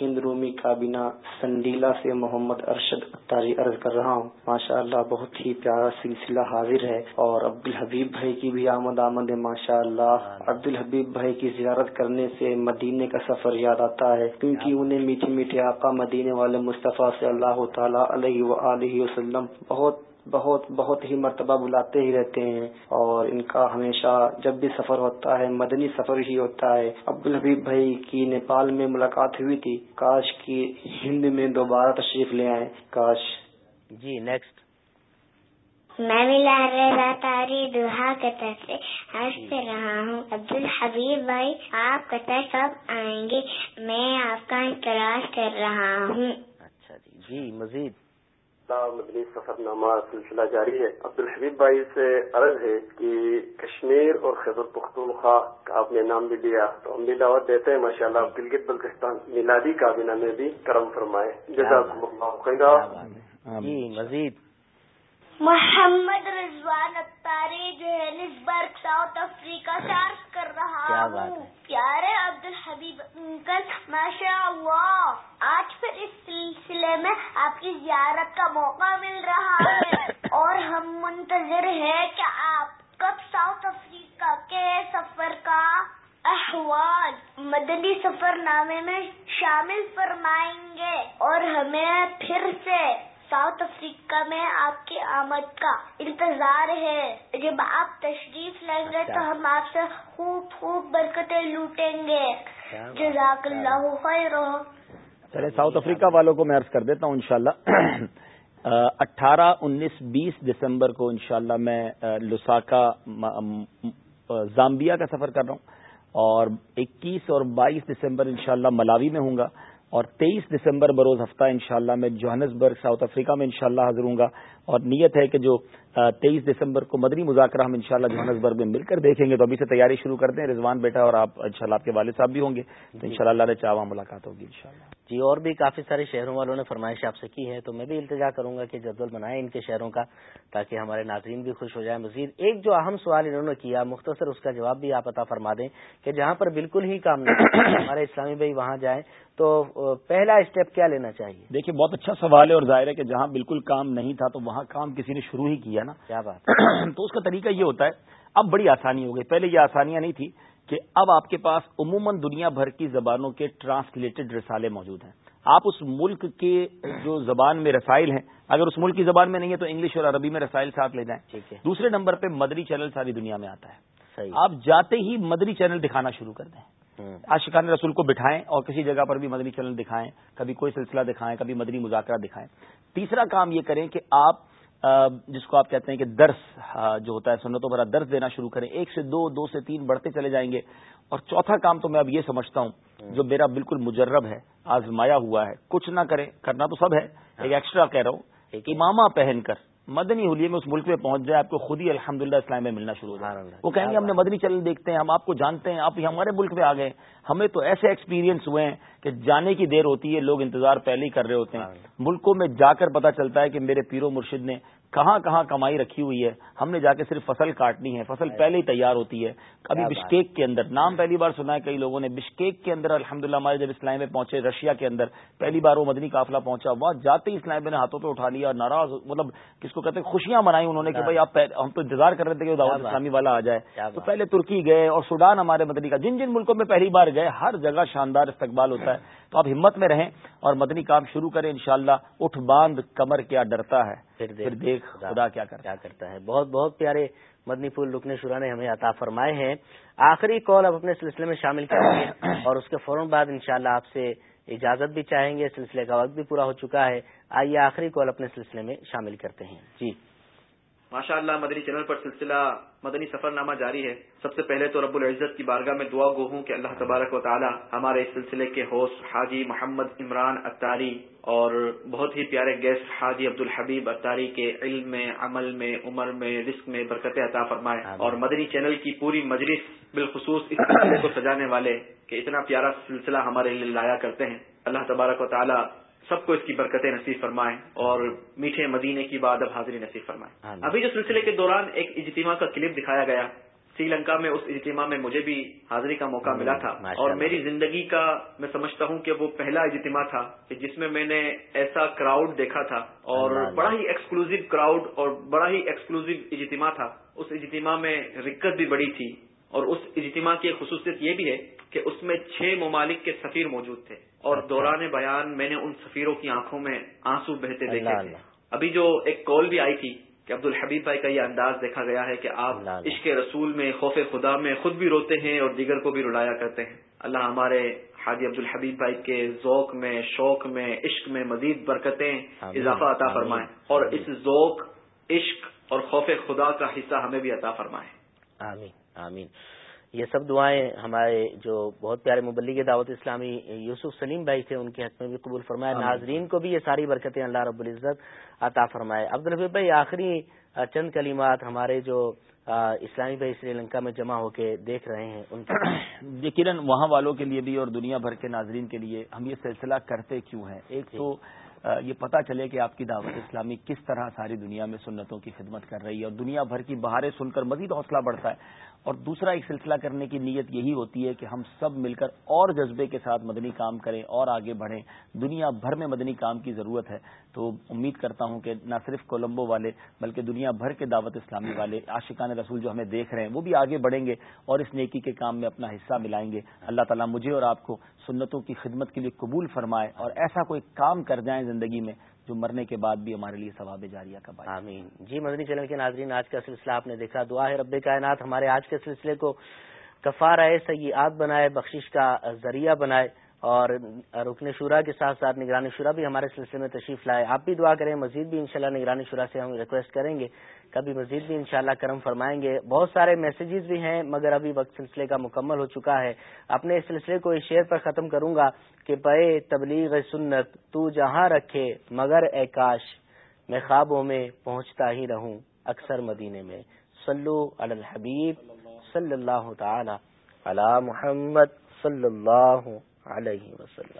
ہند رومی کابینہ سنڈیلا سے محمد ارشد عرض کر رہا ہوں ماشاء اللہ بہت ہی پیارا سلسلہ حاضر ہے اور عبدالحبیب بھائی کی بھی آمد آمد ہے ماشاء اللہ عبد الحبیب بھائی کی زیارت کرنے سے مدینے کا سفر یاد آتا ہے کیونکہ انہیں میٹھے میٹھے آقا مدینے والے مصطفیٰ سے اللہ تعالیٰ علیہ و وسلم بہت بہت بہت ہی مرتبہ بلاتے ہی رہتے ہیں اور ان کا ہمیشہ جب بھی سفر ہوتا ہے مدنی سفر ہی ہوتا ہے عبد الحبیب بھائی کی نیپال میں ملاقات ہوئی تھی کاش کی ہند میں دوبارہ تشریف لے آئے کاش جی نیکسٹ میں ملا تاری دہا قطر سے رہا ہوں عبد الحبیب بھائی آپ قطر کب آئیں گے میں آپ کا انتراج کر رہا ہوں اچھا جی جی مزید مدنی سفر نامہ سلسلہ جاری ہے عبد الحبیب بھائی سے عرض ہے کہ کشمیر اور خیبر پختونخوا کا آپ نے نام بھی لیا تو ہم بھی دعوت دیتے ہیں ماشاء اللہ گلگت بلتستان میلادی کابینہ میں بھی کرم فرمائے جیسا مزید محمد رضوان اختاری جوہنسبرگ ساؤتھ افریقہ عرض کر رہا ہوں پیارے عبد الحبیب انکل ماشاء اللہ آج پھر اس سلسلے میں آپ کی زیارت کا موقع مل رہا ہے اور ہم منتظر ہیں کہ آپ کب ساؤتھ افریقہ کے سفر کا احوال مدنی سفر نامے میں شامل فرمائیں گے اور ہمیں پھر سے ساؤتھ افریقہ میں آپ کی آمد کا انتظار ہے جب آپ تشریف لیں گے تو اچھا۔ ہم آپ سے خوب خوب برکتیں لوٹیں گے جزاک اللہ خیر چلے ساؤتھ افریقہ والوں کو میں عرض کر دیتا ہوں انشاءاللہ شاء اللہ اٹھارہ انیس بیس دسمبر کو انشاءاللہ میں لساکا زامبیا کا سفر کر رہا ہوں اور اکیس اور بائیس دسمبر انشاءاللہ ملاوی میں ہوں گا اور تیئیس دسمبر بروز ہفتہ انشاءاللہ میں جوہنسبرگ ساؤتھ افریقہ میں انشاءاللہ حاضر ہوں گا اور نیت ہے کہ جو تیئیس دسمبر کو مدنی مذاکرہ ہم انشاءاللہ شاء اللہ میں مل کر دیکھیں گے تو ابھی سے تیاری شروع کر دیں رضوان بیٹا اور آپ ان آپ کے والد صاحب بھی ہوں گے تو جی. انشاءاللہ شاء اللہ نے چاہ ملاقات ہوگی انشاءاللہ جی اور بھی کافی سارے شہروں والوں نے فرمائش آپ سے کی ہے تو میں بھی التجا کروں گا کہ جدول بنائے ان کے شہروں کا تاکہ ہمارے ناظرین بھی خوش ہو جائیں مزید ایک جو اہم سوال انہوں نے کیا مختصر اس کا جواب بھی آپ عطا فرما دیں کہ جہاں پر بالکل ہی کام نہیں ہمارے اسلامی بھائی وہاں جائیں تو پہلا اسٹیپ کیا لینا چاہیے دیکھیے بہت اچھا سوال ہے اور ظاہر ہے کہ جہاں بالکل کام نہیں تھا تو وہاں وہاں کام کسی نے شروع ہی کیا نا کیا بات تو اس کا طریقہ یہ ہوتا ہے اب بڑی آسانی ہو گئی پہلے یہ آسانیاں نہیں تھی کہ اب آپ کے پاس عموماً دنیا بھر کی زبانوں کے ٹرانسلیٹڈ رسالے موجود ہیں آپ اس ملک کے جو زبان میں رسائل ہیں اگر اس ملک کی زبان میں نہیں ہے تو انگلش اور عربی میں رسائل ساتھ لے جائیں دوسرے نمبر پہ مدری چینل ساری دنیا میں آتا ہے آپ جاتے ہی مدری چینل دکھانا شروع کر دیں عاشقان رسول کو بٹھائیں اور کسی جگہ پر بھی مدنی چلن دکھائیں کبھی کوئی سلسلہ دکھائیں کبھی مدنی مذاکرہ دکھائیں تیسرا کام یہ کریں کہ آپ جس کو آپ کہتے ہیں کہ درس جو ہوتا ہے سنتوں بھرا درس دینا شروع کریں ایک سے دو دو سے تین بڑھتے چلے جائیں گے اور چوتھا کام تو میں اب یہ سمجھتا ہوں جو میرا بالکل مجرب ہے آزمایا ہوا ہے کچھ نہ کریں کرنا تو سب ہے ایک ایکسٹرا ہاں۔ کہہ رہا ہوں امامہ پہن کر مدنی ہولیے میں اس ملک میں پہنچ جائے آپ کو خود ہی الحمد للہ اسلام میں ملنا شروع ہو جائے وہ کہیں گے ہم نے مدنی چلن دیکھتے ہیں ہم آپ کو جانتے ہیں آپ ہمارے ملک میں آ گئے ہمیں تو ایسے ایکسپیرینس ہوئے ہیں کہ جانے کی دیر ہوتی ہے لوگ انتظار پہلے ہی کر رہے ہوتے ہیں ملکوں میں جا کر پتا چلتا ہے کہ میرے پیرو مرشد نے کہاں کہاں کمائی رکھی ہوئی ہے ہم نے جا کے صرف فصل کاٹنی ہے فصل پہلے ہی تیار ہوتی ہے ابھی بشکیک کے اندر نام پہلی بار سنا ہے کئی لوگوں نے بشکیک کے اندر الحمد للہ ہمارے جب اسلام میں پہنچے رشیا کے اندر پہلی بار وہ مدنی قافلہ پہنچا جاتے ہی اسلام نے ہاتھوں پہ اٹھا لیا اور ناراض مطلب کس کو کہتے ہیں خوشیاں منائی انہوں نے کہ بھائی آپ ہم تو انتظار کر رہے تھے کہ دعوت اسلامی والا آ جائے تو پہلے ترکی گئے اور سوڈان ہمارے مدنی کا جن جن ملکوں میں پہلی بار گئے ہر جگہ شاندار استقبال ہوتا ہے تو آپ ہمت میں رہیں اور مدنی کام شروع کریں ان اٹھ باندھ کمر کیا ڈرتا ہے پھر پھر دیکھ, خدا, کیا کرتا ہے بہت بہت پیارے مدنی پور رکنے نے ہمیں عطا فرمائے ہیں آخری کال آپ اپنے سلسلے میں شامل کریں گے اور اس کے فوراً بعد انشاءاللہ شاء آپ سے اجازت بھی چاہیں گے سلسلے کا وقت بھی پورا ہو چکا ہے آئیے آخری کال اپنے سلسلے میں شامل کرتے ہیں جی ماشاء اللہ مدنی چینل پر سلسلہ مدنی سفر نامہ جاری ہے سب سے پہلے تو رب العزت کی بارگاہ میں دعا گو ہوں کہ اللہ تبارک و تعالی ہمارے اس سلسلے کے ہوسٹ حاجی محمد عمران اتاری اور بہت ہی پیارے گیسٹ حاجی عبد الحبیب اتاری کے علم میں عمل میں عمر میں رزق میں برکت عطا فرمائے اور مدنی چینل کی پوری مجلس بالخصوص اس کو سجانے والے کہ اتنا پیارا سلسلہ ہمارے لیے لایا کرتے ہیں اللہ تبارک و تعالیٰ سب کو اس کی برکتیں نصیب فرمائیں اور میٹھے مدینے کی بعد اب حاضری نصیب فرمائیں ابھی جو سلسلے کے دوران ایک اجتماع کا کلپ دکھایا گیا سری لنکا میں اس اجتماع میں مجھے بھی حاضری کا موقع ملا تھا اور میری زندگی کا میں سمجھتا ہوں کہ وہ پہلا اجتماع تھا جس میں میں نے ایسا کراؤڈ دیکھا تھا اور بڑا ہی ایکسکلوزو کراؤڈ اور بڑا ہی ایکسکلوزیو اجتماع تھا اس اجتماع میں رکت بھی بڑی تھی اور اس اجتماع کی خصوصیت یہ بھی ہے کہ اس میں چھ ممالک کے سفیر موجود تھے اور اچھا۔ دوران بیان میں نے ان سفیروں کی آنکھوں میں آنسو بہتے تھے ابھی جو ایک کال بھی آئی تھی کہ عبد الحبیب بھائی کا یہ انداز دیکھا گیا ہے کہ آپ عشق رسول میں خوف خدا میں خود بھی روتے ہیں اور دیگر کو بھی رلایا کرتے ہیں اللہ ہمارے حاجی عبد الحبیب بھائی کے ذوق میں شوق میں عشق میں مزید برکتیں اضافہ عطا فرمائیں اور اس ذوق عشق اور خوف خدا کا حصہ ہمیں بھی عطا آمین یہ سب دعائیں ہمارے جو بہت پیارے مبلغ دعوت اسلامی یوسف سلیم بھائی تھے ان کے حق میں بھی قبول فرمائے ناظرین کو بھی یہ ساری برکتیں اللہ رب العزت عطا فرمائے عبد الرفیب بھائی آخری چند کلیمات ہمارے جو اسلامی بھائی سری لنکا میں جمع ہو کے دیکھ رہے ہیں ان یقیناً وہاں والوں کے لیے بھی اور دنیا بھر کے ناظرین کے لیے ہم یہ سلسلہ کرتے کیوں ہیں ایک جی۔ تو یہ پتا چلے کہ آپ کی دعوت اسلامی کس طرح ساری دنیا میں سنتوں کی خدمت کر رہی ہے اور دنیا بھر کی بہاریں سن کر مزید حوصلہ بڑھتا ہے اور دوسرا ایک سلسلہ کرنے کی نیت یہی ہوتی ہے کہ ہم سب مل کر اور جذبے کے ساتھ مدنی کام کریں اور آگے بڑھیں دنیا بھر میں مدنی کام کی ضرورت ہے تو امید کرتا ہوں کہ نہ صرف کولمبو والے بلکہ دنیا بھر کے دعوت اسلامی والے عاشقان رسول جو ہمیں دیکھ رہے ہیں وہ بھی آگے بڑھیں گے اور اس نیکی کے کام میں اپنا حصہ ملائیں گے اللہ تعالیٰ مجھے اور آپ کو سنتوں کی خدمت کے لیے قبول فرمائے اور ایسا کوئی کام کر جائیں زندگی میں جو مرنے کے بعد بھی ہمارے لیے ثواب جاریہ کا بات آمین جی مدنی چینل کے ناظرین آج کا سلسلہ آپ نے دیکھا دعا ہے رب کائنات ہمارے آج کے سلسلے کو کفار آئے سید بنائے بخشش کا ذریعہ بنائے اور رکن شورا کے ساتھ ساتھ نگرانی شورا بھی ہمارے سلسلے میں تشریف لائے آپ بھی دعا کریں مزید بھی انشاءاللہ شاء اللہ نگرانی شورا سے ہم ریکویسٹ کریں گے کبھی مزید بھی انشاءاللہ کرم فرمائیں گے بہت سارے میسیجز بھی ہیں مگر ابھی وقت سلسلے کا مکمل ہو چکا ہے اپنے اس سلسلے کو اس شعر پر ختم کروں گا کہ پے تبلیغ سنت تو جہاں رکھے مگر اے کاش میں خوابوں میں پہنچتا ہی رہوں اکثر مدینے میں صلو علی الحبیب صلی اللہ تعالی علی محمد صلی اللہ علیہ وسلم